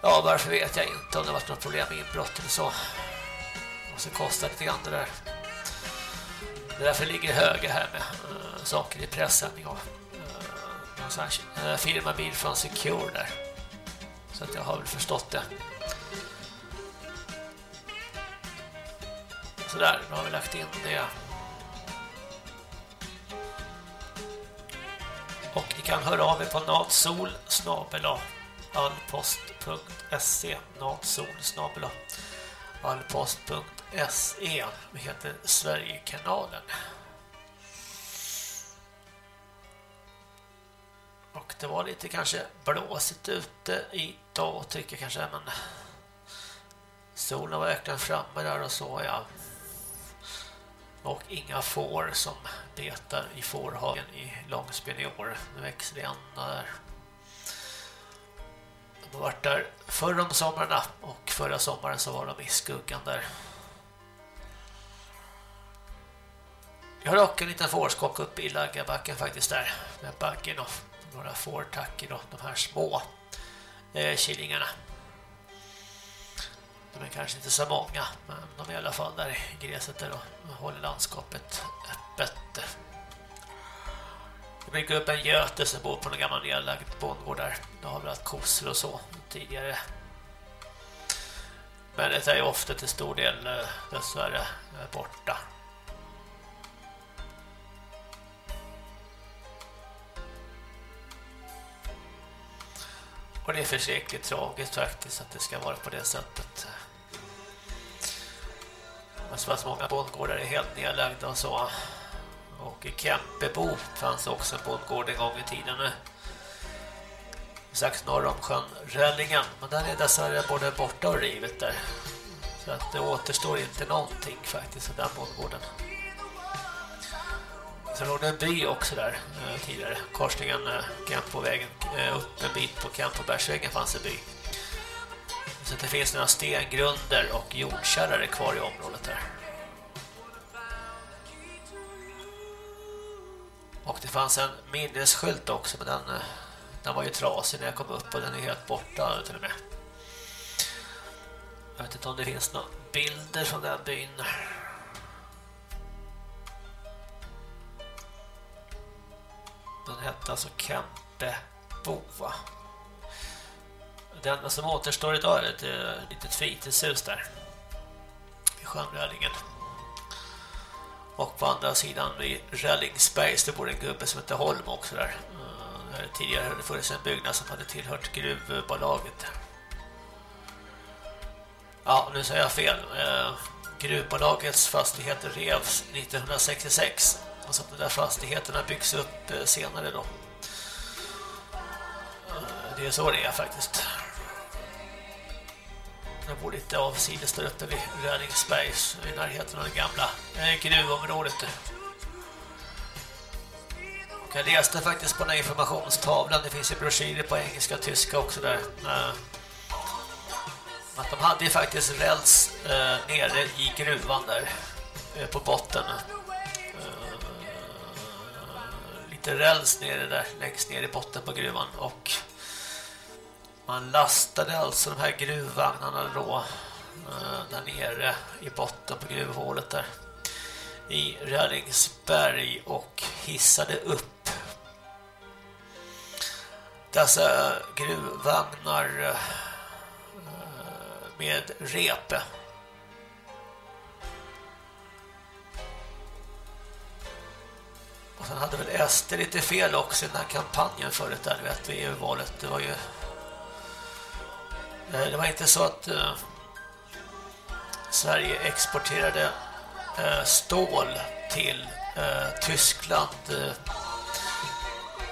Ja, varför vet jag inte om det varit något problem med inbrott eller så. Och så kostar det lite grann det där. Det därför ligger höga här med äh, saker i pressen. och eh, äh, eh, firmabil från Secure där. Så att jag har väl förstått det. Sådär, nu har vi lagt in det. Och ni kan höra av er på natsol allpost.se natsol allpost.se Vi heter Sverigekanalen. Och det var lite kanske blåsigt ute idag tycker jag kanske men solen var verkligen framme där och så ja och inga får som betar i fårhagen i Långsben i år. Nu växer det ända där. De har varit där förr om somrarna och förra sommaren så var de i skuggan där. Jag har dock en liten fårskock uppe i Laggabacken faktiskt där. Med baggen och några fårtacker och de här små eh, killingarna. De är kanske inte så många, men de är i alla fall där i gräset där och håller landskapet öppet. Det brukar upp en göte som bor på en gammal nedlagd bondgård där. Det har väl haft kossor och så tidigare. Men det är ju ofta till stor del eh, dessvärre eh, borta. Och det är försäkligt tragiskt faktiskt att det ska vara på det sättet. Alltså, Men så pass många bondgårdar är helt nedlagda och så. Och i Kempebo fanns också en bondgård en gång i tiden. Strax norr om sjön Röllingen. Men där är dessa både borta och rivet där. Så att det återstår inte någonting faktiskt av den bondgården. Sen låg det en by också där eh, tidigare. Korsningen eh, Kempovägen eh, upp en bit på Kempobergsvägen fanns en by. Så att det finns några stengrunder och jordkärrare kvar i området här. Och det fanns en minnesskylt också men den, den var ju trasig när jag kom upp och den är helt borta till och med. Jag vet inte om det finns några bilder från den byn. Den hette alltså Kempeboa. Det enda som återstår idag är ett litet fritidshus där. I Sjönrälingen. Och på andra sidan i Rällingsbergs det bor en gubbe som heter Holm också där. Eh, där tidigare hade det funnits en byggnad som hade tillhört gruvbolaget. Ja, nu säger jag fel. Eh, gruvbolagets fastigheter revs 1966. Alltså att de där fastigheterna byggs upp eh, senare då. Det är så det är faktiskt. Jag bor lite avsides där uppe vid Rödingsbergs i närheten av det gamla eh, gruvområdet. Och jag läste faktiskt på den här informationstavlan, det finns ju broschyrer på engelska och tyska också där. Eh, att de hade ju faktiskt räls eh, nere i gruvan där eh, på botten. Eh, lite räls nere där, längst ner i botten på gruvan och man lastade alltså de här gruvvagnarna då eh, där nere i botten på gruvhålet där i Rällingsberg och hissade upp dessa gruvvagnar eh, med repe. Och sen hade väl Ester lite fel också i den här kampanjen förut där, du vet, vid EU-valet. Det var ju... Eh, det var inte så att eh, Sverige exporterade eh, stål till eh, Tyskland. Eh,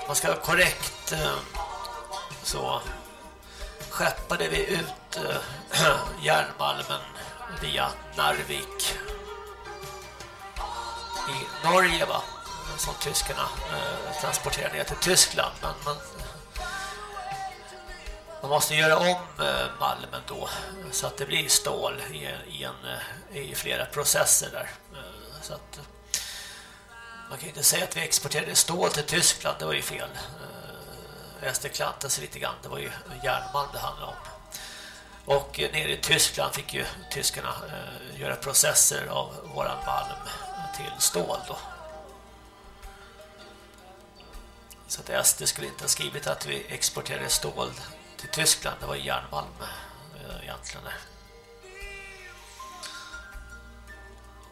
man ska vara korrekt eh, så skeppade vi ut eh, [clears throat] järnmalmen via Narvik i Norge va som tyskarna eh, transporterade ner till Tyskland men men man måste göra om eh, malmen då så att det blir stål i, i, en, eh, i flera processer där eh, så att man kan ju inte säga att vi exporterade stål till Tyskland, det var ju fel. Eh, klantade sig lite grann, det var ju järnmalm det handlade om. Och nere i Tyskland fick ju tyskarna göra processer av våran malm till stål då. Så att SD skulle inte ha skrivit att vi exporterade stål till Tyskland, det var järnmalm eh, egentligen.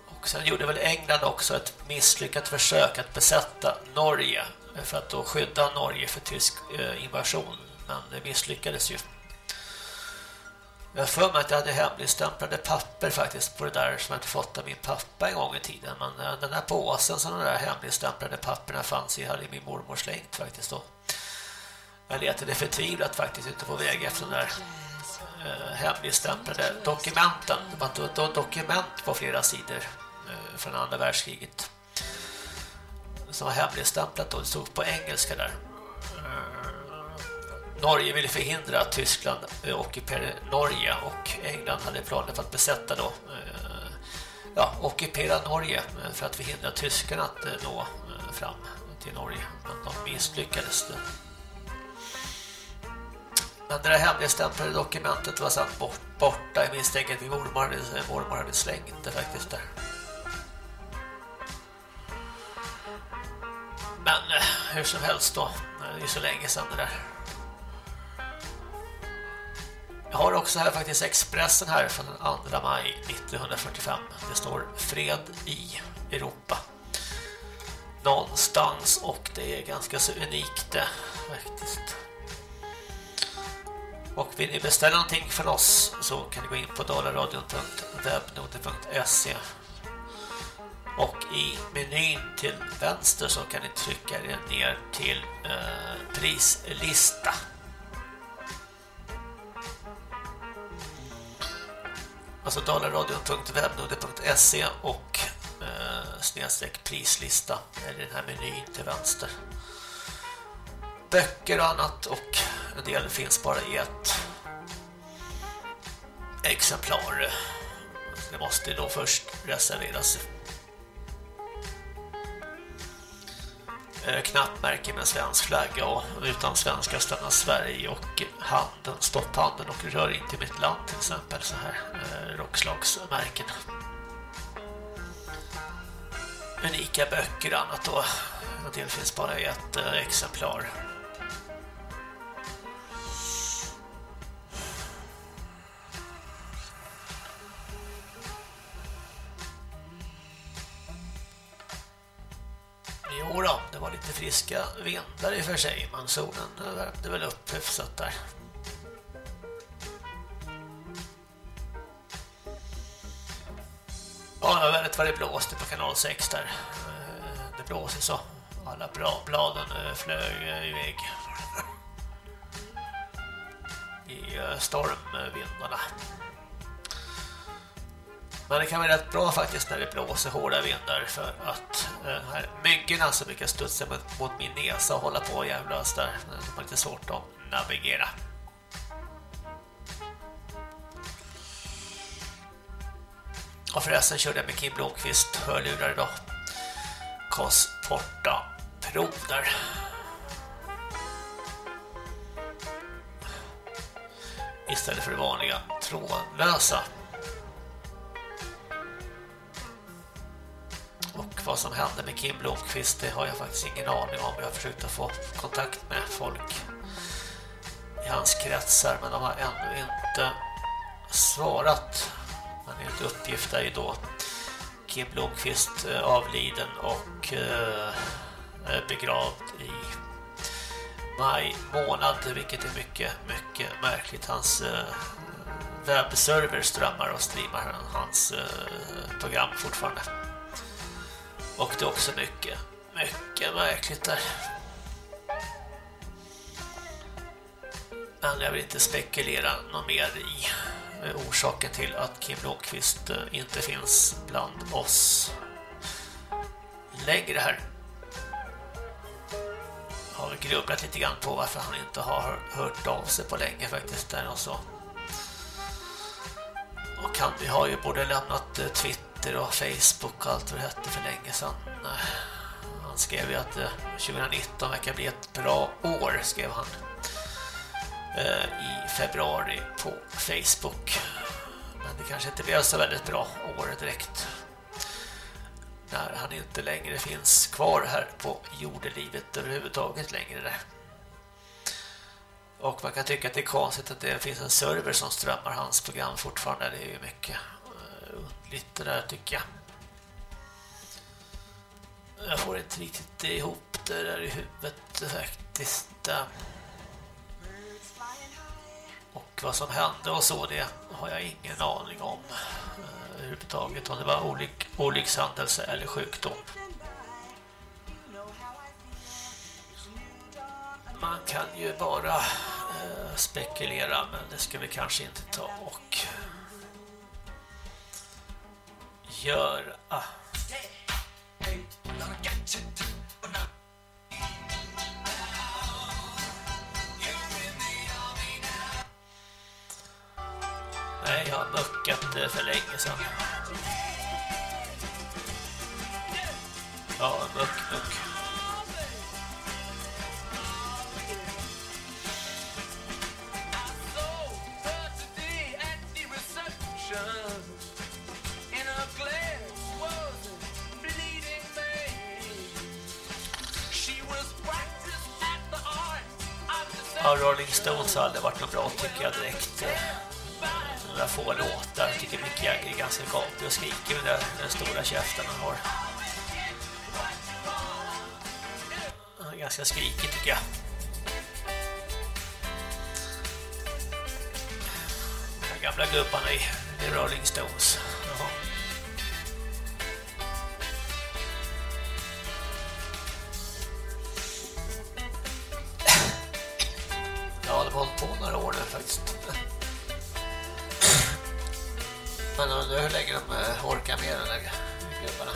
Och sen gjorde väl England också ett misslyckat försök att besätta Norge för att då skydda Norge för tysk eh, invasion, men det misslyckades ju. Jag har för mig att jag hade hemligstämplade papper faktiskt på det där som jag inte fått av min pappa en gång i tiden. Men eh, den där påsen som de där hemligstämplade papperna fanns i hade min mormor slängt faktiskt då. Jag letade förtvivlat faktiskt ute på väg efter den där eh, hemligstämplade dokumenten. Det var ett dokument på flera sidor eh, från andra världskriget. Som var hemligstämplat och det stod på engelska där. Eh, Norge ville förhindra att Tyskland eh, ockuperade Norge och England hade planer för att besätta då eh, ja, ockupera Norge för att förhindra tyskarna att nå fram till Norge. Men de misslyckades. Det. Men det där hemligstämplade dokumentet var satt bort, borta. Jag misstänker att min mormor hade, mormor hade slängt det faktiskt där. Men eh, hur som helst då. Det är så länge sedan det där. Jag har också här faktiskt Expressen här från den 2 maj 1945. Det står fred i Europa. Någonstans och det är ganska så unikt det faktiskt. Och vill ni beställa någonting för oss så kan ni gå in på dollarradion.webnote.se och i menyn till vänster så kan ni trycka er ner till eh, prislista. Alltså dollarradion.webnode.se och eh, snedstreck prislista eller den här menyn till vänster. Böcker och annat och en del finns bara i ett exemplar. Det måste då först reserveras eh, Knappmärken med svensk flagga och utan svenska stannar Sverige och handen, stopphanden och rör inte mitt land till exempel så här eh, rockslagsmärken. Unika böcker och annat då. En del finns bara i ett eh, exemplar. Jo då, det var lite friska vindar i och för sig, men solen eh, värmde väl upp hyfsat där. Ja, det var väldigt vad det blåste på kanal 6 där. Eh, det blåser så. Alla bra bladen eh, flög iväg. [laughs] I stormvindarna. Men det kan vara rätt bra faktiskt när det blåser hårda vindar för att eh, här myggorna som brukar studsa mot, mot min näsa och hålla på och jävlas där. Det är lite svårt att navigera. Och förresten körde jag med Kim Blomqvist hörlurar idag. Cosporta Pro där. Istället för det vanliga trådlösa. Och vad som hände med Kim Blomqvist det har jag faktiskt ingen aning om. Jag har försökt att få kontakt med folk i hans kretsar men de har ännu inte svarat. Men enligt uppgift är ju då Kim Blomqvist eh, avliden och eh, begravd i maj månad vilket är mycket, mycket märkligt. Hans eh, webbserver strömmar och streamar hans program fortfarande. Och det är också mycket, mycket märkligt där. Men jag vill inte spekulera något mer i orsaken till att Kim Blomqvist eh, inte finns bland oss längre här. Jag har grubblat lite grann på varför han inte har hört av sig på länge faktiskt där och så. Och han vi har ju både lämnat eh, Twitter Twitter och Facebook och allt vad det hette för länge sedan. Han skrev ju att eh, 2019 verkar bli ett bra år, skrev han eh, i februari på Facebook. Men det kanske inte blev så väldigt bra år direkt. När han inte längre finns kvar här på jordelivet överhuvudtaget längre där. Och man kan tycka att det är konstigt att det finns en server som strömmar hans program fortfarande. Det är ju mycket underligt det där tycker jag. Jag får inte riktigt ihop det där i huvudet faktiskt. Och vad som hände och så det har jag ingen aning om eh, överhuvudtaget. Om det var olyck, olyckshändelse eller sjukdom. Man kan ju bara eh, spekulera men det ska vi kanske inte ta och göra? Ah. Nej, jag har böckat eh, för länge sedan. Ja, böck, böck. Av Rolling Stones har aldrig varit något bra tycker jag direkt. Några få låtar. Jag tycker Mick Jagger är ganska gapig och skriker med den, den stora käften han har. Han är ganska skrikig tycker jag. De här gamla gubbarna i Rolling Stones. Hållit på några år nu faktiskt. Men undrar hur länge de eh, orkar med den där gubbarna.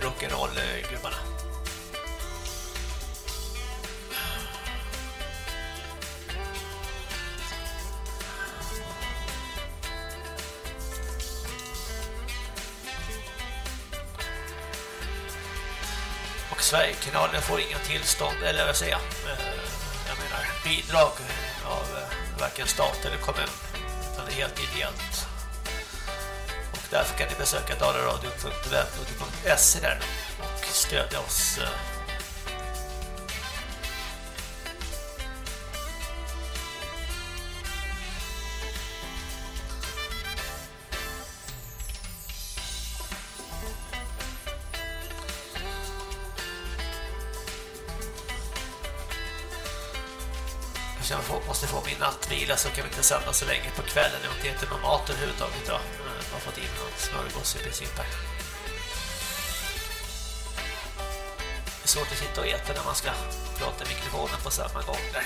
Rock'n'roll-gubbarna. Och Sverigekanalen får inga tillstånd, eller vad säger jag? Bidrag av eh, varken stat eller kommun. Utan det är helt ideellt. Och därför kan ni besöka dalaradio.se där och stödja oss. Eh, få så kan vi inte sända så länge på kvällen. Jag har inte ätit någon mat överhuvudtaget idag. Eh, jag har fått in någon smörgås i princip här. Det är svårt att sitta och äta när man ska prata i mikrofonen på samma gång där.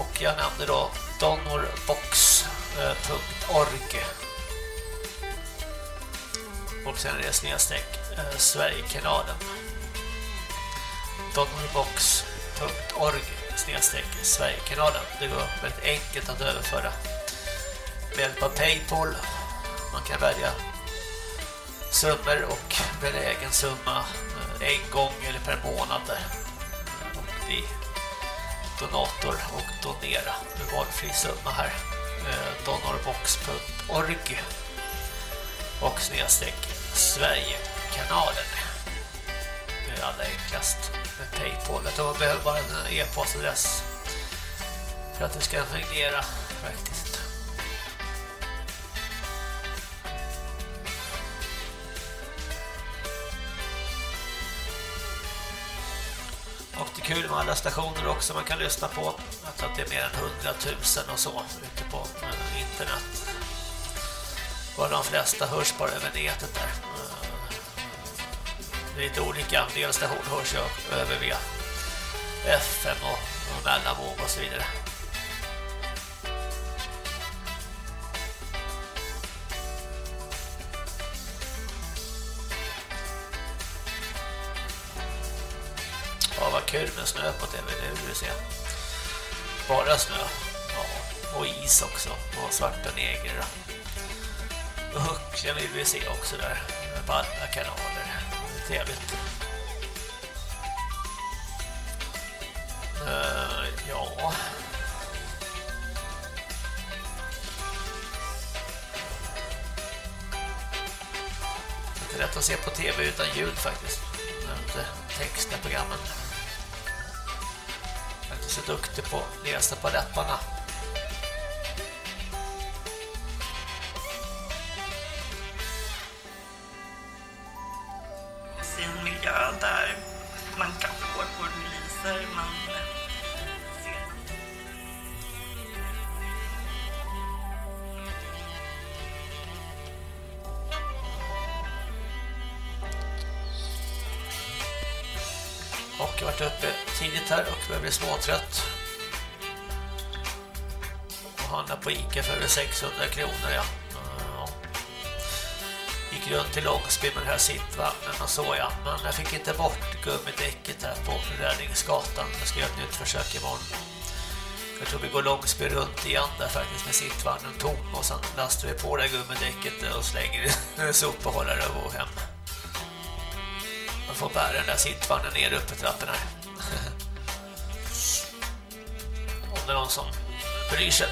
Och jag nämnde då donorbox.org eh, och sen är det snedstreck eh, Sverigekanalen. Donorbox.org snedstreck Sverigekanalen. Det går väldigt enkelt att överföra. Med hjälp av Paypal man kan välja summor och välja egen summa eh, en gång eller per månad där. och bli donator och donera. Med valfri summa här. Eh, Donorbox.org och snedstreck kanalen Det är allra enklast med Paypal. Jag tror man behöver bara en e-postadress för att det ska fungera faktiskt. Och det är kul med alla stationer också man kan lyssna på. Jag tror att det är mer än 100 000 och så ute på internet. Och de flesta hörs bara över nätet där. Det är lite olika. En del stationer hörs jag över via FM och, och mellanvåg och så vidare. Ja, vad kul med snö på tv, det vill vi se. Bara snö. Ja, och is också. Och svarta negrer. Och hucklen vill vi se också där. På alla kanaler. Trevligt. Uh, ja. Det är inte lätt att se på tv utan ljud faktiskt. Jag inte texta programmen. Jag är inte så duktig på att läsa på läpparna. För här börjar bli småtrött. Och handlar på Ica för över 600 kronor, ja. ja. Gick runt till Långsby med den här sittvagnen och så, ja. Men jag fick inte bort gummidäcket här på Räddningsgatan. Jag ska göra ett nytt försök imorgon. Jag tror vi går Långsby runt igen där faktiskt med sittvagnen tom och sen lastar vi på det här gummidäcket och slänger en sopbehållare och går hem. Man får bära den där sittvagnen ner uppe i trappen här. Det är någon som bryr sig.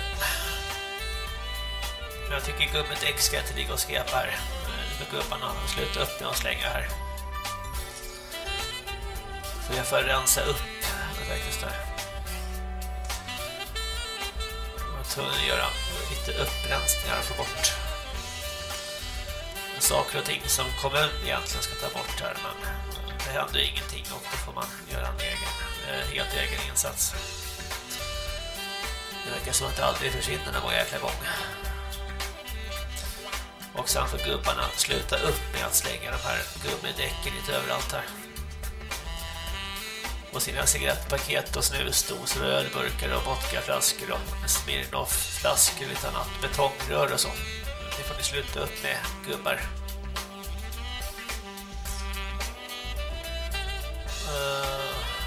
Men jag tycker gummidäck ska inte ligga och skrepa här. Eh, För gubbarna sluta upp när de slänga här. Så jag får rensa upp faktiskt där. Jag tror att göra lite upprensningar och få bort saker och ting som kommunen egentligen ska ta bort här men det händer ingenting och då får man göra en egen, eh, helt egen insats. Det verkar som att det aldrig försvinner någon jäkla gång. Och sen får gubbarna sluta upp med att slänga de här gummidäcken lite överallt här. Och sina cigarettpaket och snusdosor, ölburkar och vodkaflaskor och Smirnoff-flaskor och lite annat betongrör och så. Det får ni sluta upp med, gubbar. Uh,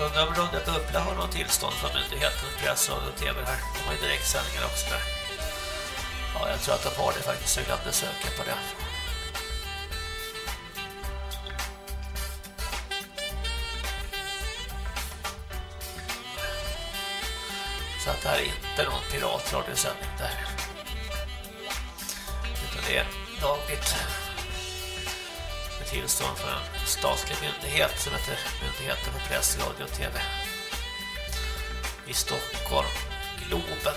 Undrar om Runda Bubbla har något tillstånd från myndigheten, press, radio och tv här. De har ju direktsändningar också där. Ja, jag tror att de har det faktiskt. Jag glömde söka på det. Så att det här är inte någon piratradiosändning där. Utan det är lagligt tillstånd för en statlig myndighet som heter Myndigheten för press, radio och tv i Stockholm, Globen.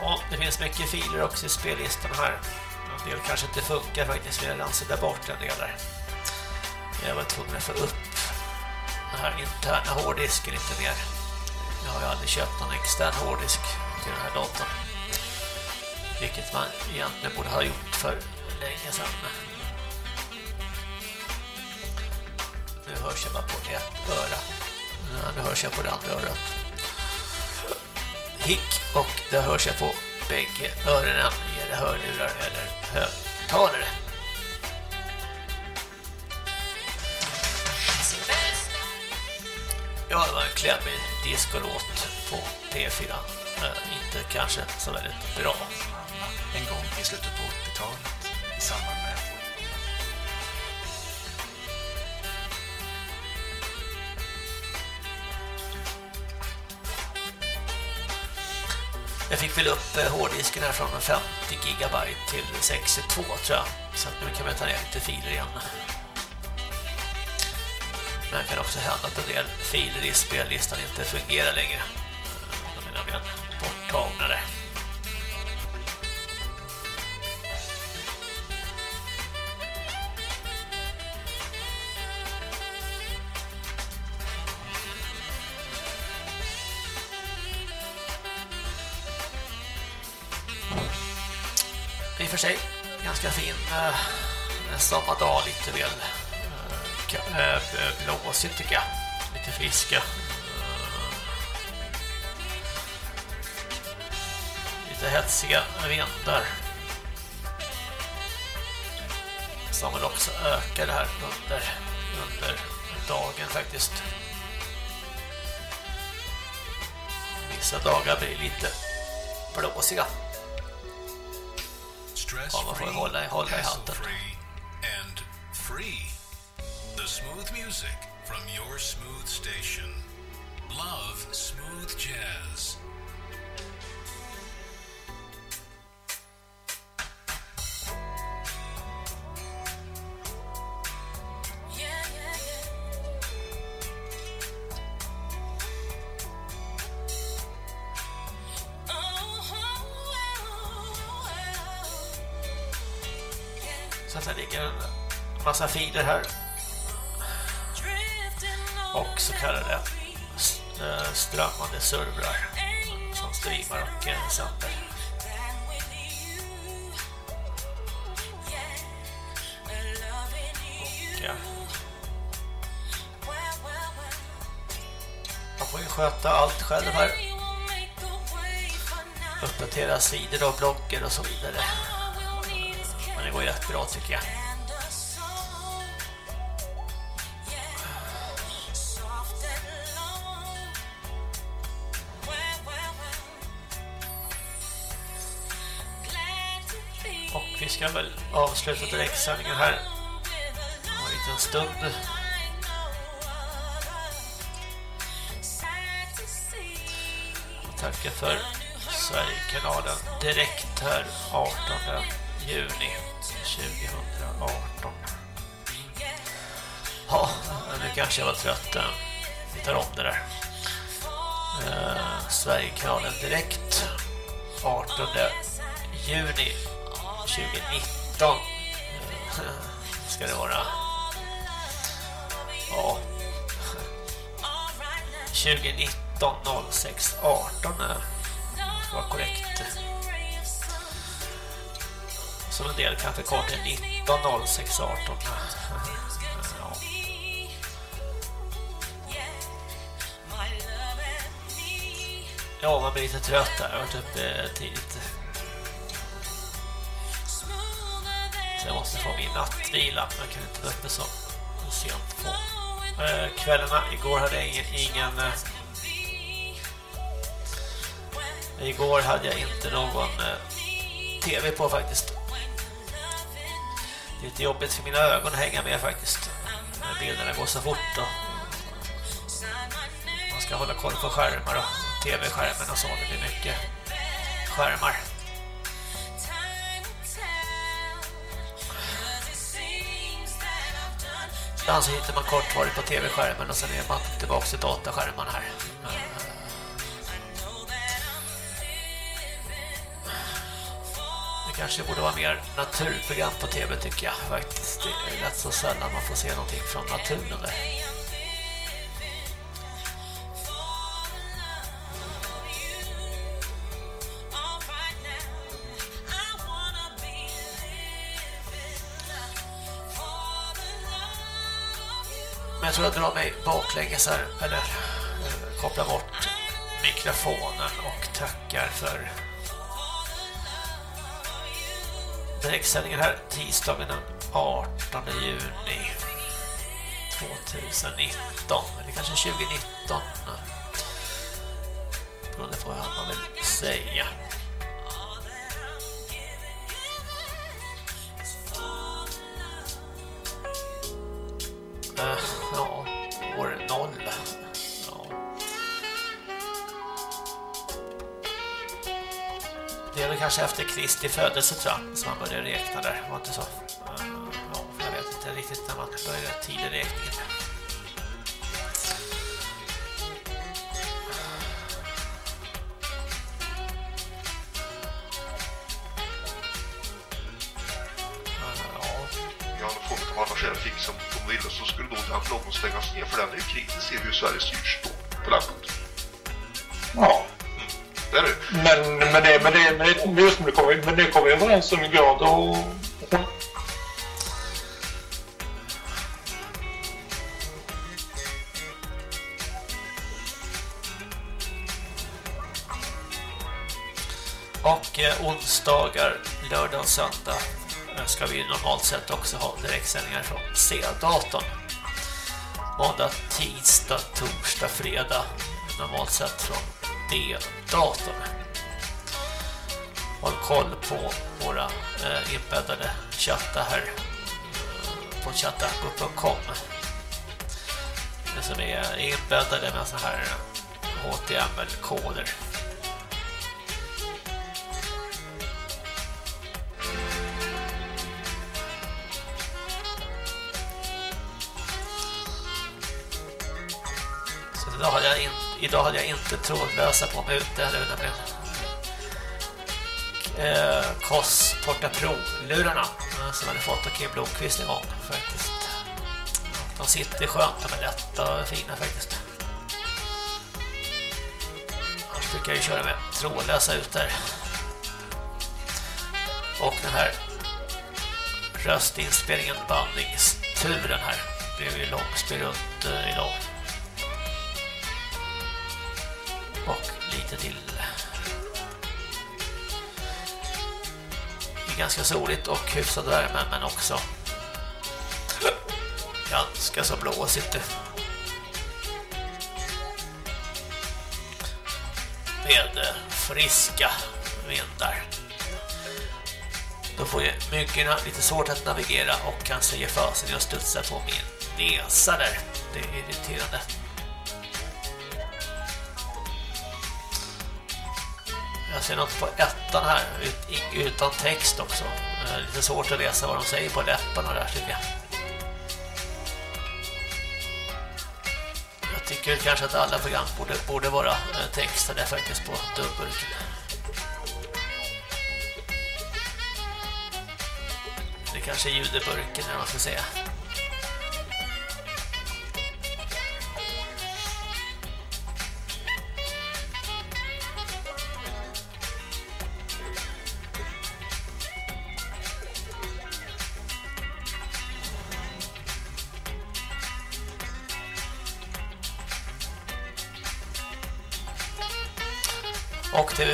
Ja, det finns mycket filer också i spellistan här. En del kanske inte funkar faktiskt, vi har rensat bort en del där. Jag var tvungen att få upp den här interna hårddisken lite mer. Jag har ju aldrig köpt någon extern hårddisk till den här datorn. Vilket man egentligen borde ha gjort för länge sedan. Nu hörs jag bara på ett öra. Ja, nu hörs jag på det andra örat. Hick och det hörs jag på bägge öronen. Är det hörlurar eller högtalare? Ja, det var en klämmig diskolåt på P4. Äh, inte kanske så väldigt bra. En gång i slutet på 80-talet i samband med Jag fick väl upp eh, hårddisken här från 50 gigabyte till 62 tror jag. Så nu kan man ta ner lite filer igen. Men det kan också hända att en del filer i spellistan inte fungerar längre. De är nämligen borttagna där. I och för sig ganska fin eh, sommardag lite väl eh, blåsigt tycker jag. Lite friska. Lite hetsiga vindar. Som väl också ökar det här under, under dagen faktiskt. Vissa dagar blir lite blåsiga. Ja, man får hålla, hålla i hatten. free. The smooth music from your smooth station. Love smooth jazz. Så att det ligger en massa filer här. och så kallade eh, strömmande servrar som streamar och eh, sänder. Ja. Man får ju sköta allt själv här. Uppdatera sidor och bloggar och så vidare. Men det går jättebra tycker jag. Ska väl avsluta direktsändningen här. Om en liten stund. Och tacka för Sverigekanalen direkt här 18 juni 2018. Ja, nu kanske jag var trött. Eh, vi tar om det där. Eh, Sverigekanalen direkt 18 juni 2019 ska det vara. Ja. 2019 06 18 Var korrekt. Som en del kan förkorta 19 06 18. Ja. Ja, man blir lite trött där. Jag har varit uppe tidigt. Så jag måste få min nattvila. Jag kan inte vara uppe så sent på eh, kvällarna. Igår hade jag ingen... ingen eh, igår hade jag inte någon eh, tv på faktiskt. Det är lite jobbigt för mina ögon att hänga med faktiskt. När bilderna går så fort då. man ska hålla koll på skärmar och tv-skärmen och så. Det blir mycket skärmar. Ibland så hittar man kortvarigt på tv-skärmen och sen är man tillbaka till dataskärmen här. Det kanske borde vara mer naturprogram på tv tycker jag faktiskt. Det är rätt så sällan man får se någonting från naturen där. Jag tror jag drar mig baklänges här, eller eh, kopplar bort mikrofonen och tackar för direktsändningen här tisdagen den 18 juni 2019 eller kanske 2019 beroende på vad man vill säga. Eh, ja, år noll. Ja. Det är väl kanske efter Kristi födelse tror jag, som man började räkna där. Var inte så? Eh, ja, jag vet inte riktigt när man började tideräkningen. Ner för den är ju kritisk till hur Sverige styrs då på landet. Ja. Det är det. Men, men, det, men, det, men, det, men just det kommer, men det kommer vi överens om igår. Då, Och eh, onsdagar, lördag och söndag eh, ska vi normalt sett också ha direktsändningar från C-datorn. Måndag, tisdag, torsdag, fredag normalt sett från D-datorn. Håll koll på våra eh, inbäddade chattar här eh, på chattaco.com Det som är inbäddade med så här HTML-koder. Idag hade jag, in, idag hade jag inte trådlösa på mig ute. Det är nämligen eh, Koss Porta Pro-lurarna eh, som jag hade fått av Kim Blomqvist en gång faktiskt. De sitter skönt, de är lätta och fina faktiskt. Annars brukar jag ju köra med trådlösa ut där. Och den här röstinspelningen, bandningsturen här blev ju långspel runt eh, idag. Och lite till. Det är ganska soligt och hyfsad värme men också ganska så blåsigt. Med friska vindar. Då får ju myggorna lite svårt att navigera och kanske ge fasen i att studsa på min näsa där. Det är irriterande. Jag ser något på ettan här ut, utan text också. Eh, lite svårt att läsa vad de säger på läpparna där tycker jag. Jag tycker kanske att alla program borde, borde vara eh, textade faktiskt på dubbel. Det kanske är ljudeburken eller vad man ska säga.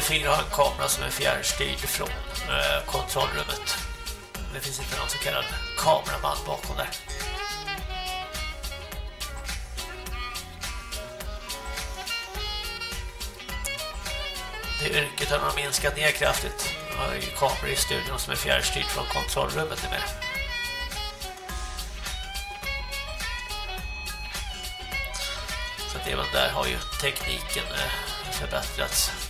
Och TV4 har en kamera som är fjärrstyrd från eh, kontrollrummet. Det finns inte någon så kallad kameraman bakom där. Det yrket har man minskat ner kraftigt. Man har ju kameror i studion som är fjärrstyrd från kontrollrummet med. Så att även där har ju tekniken eh, förbättrats.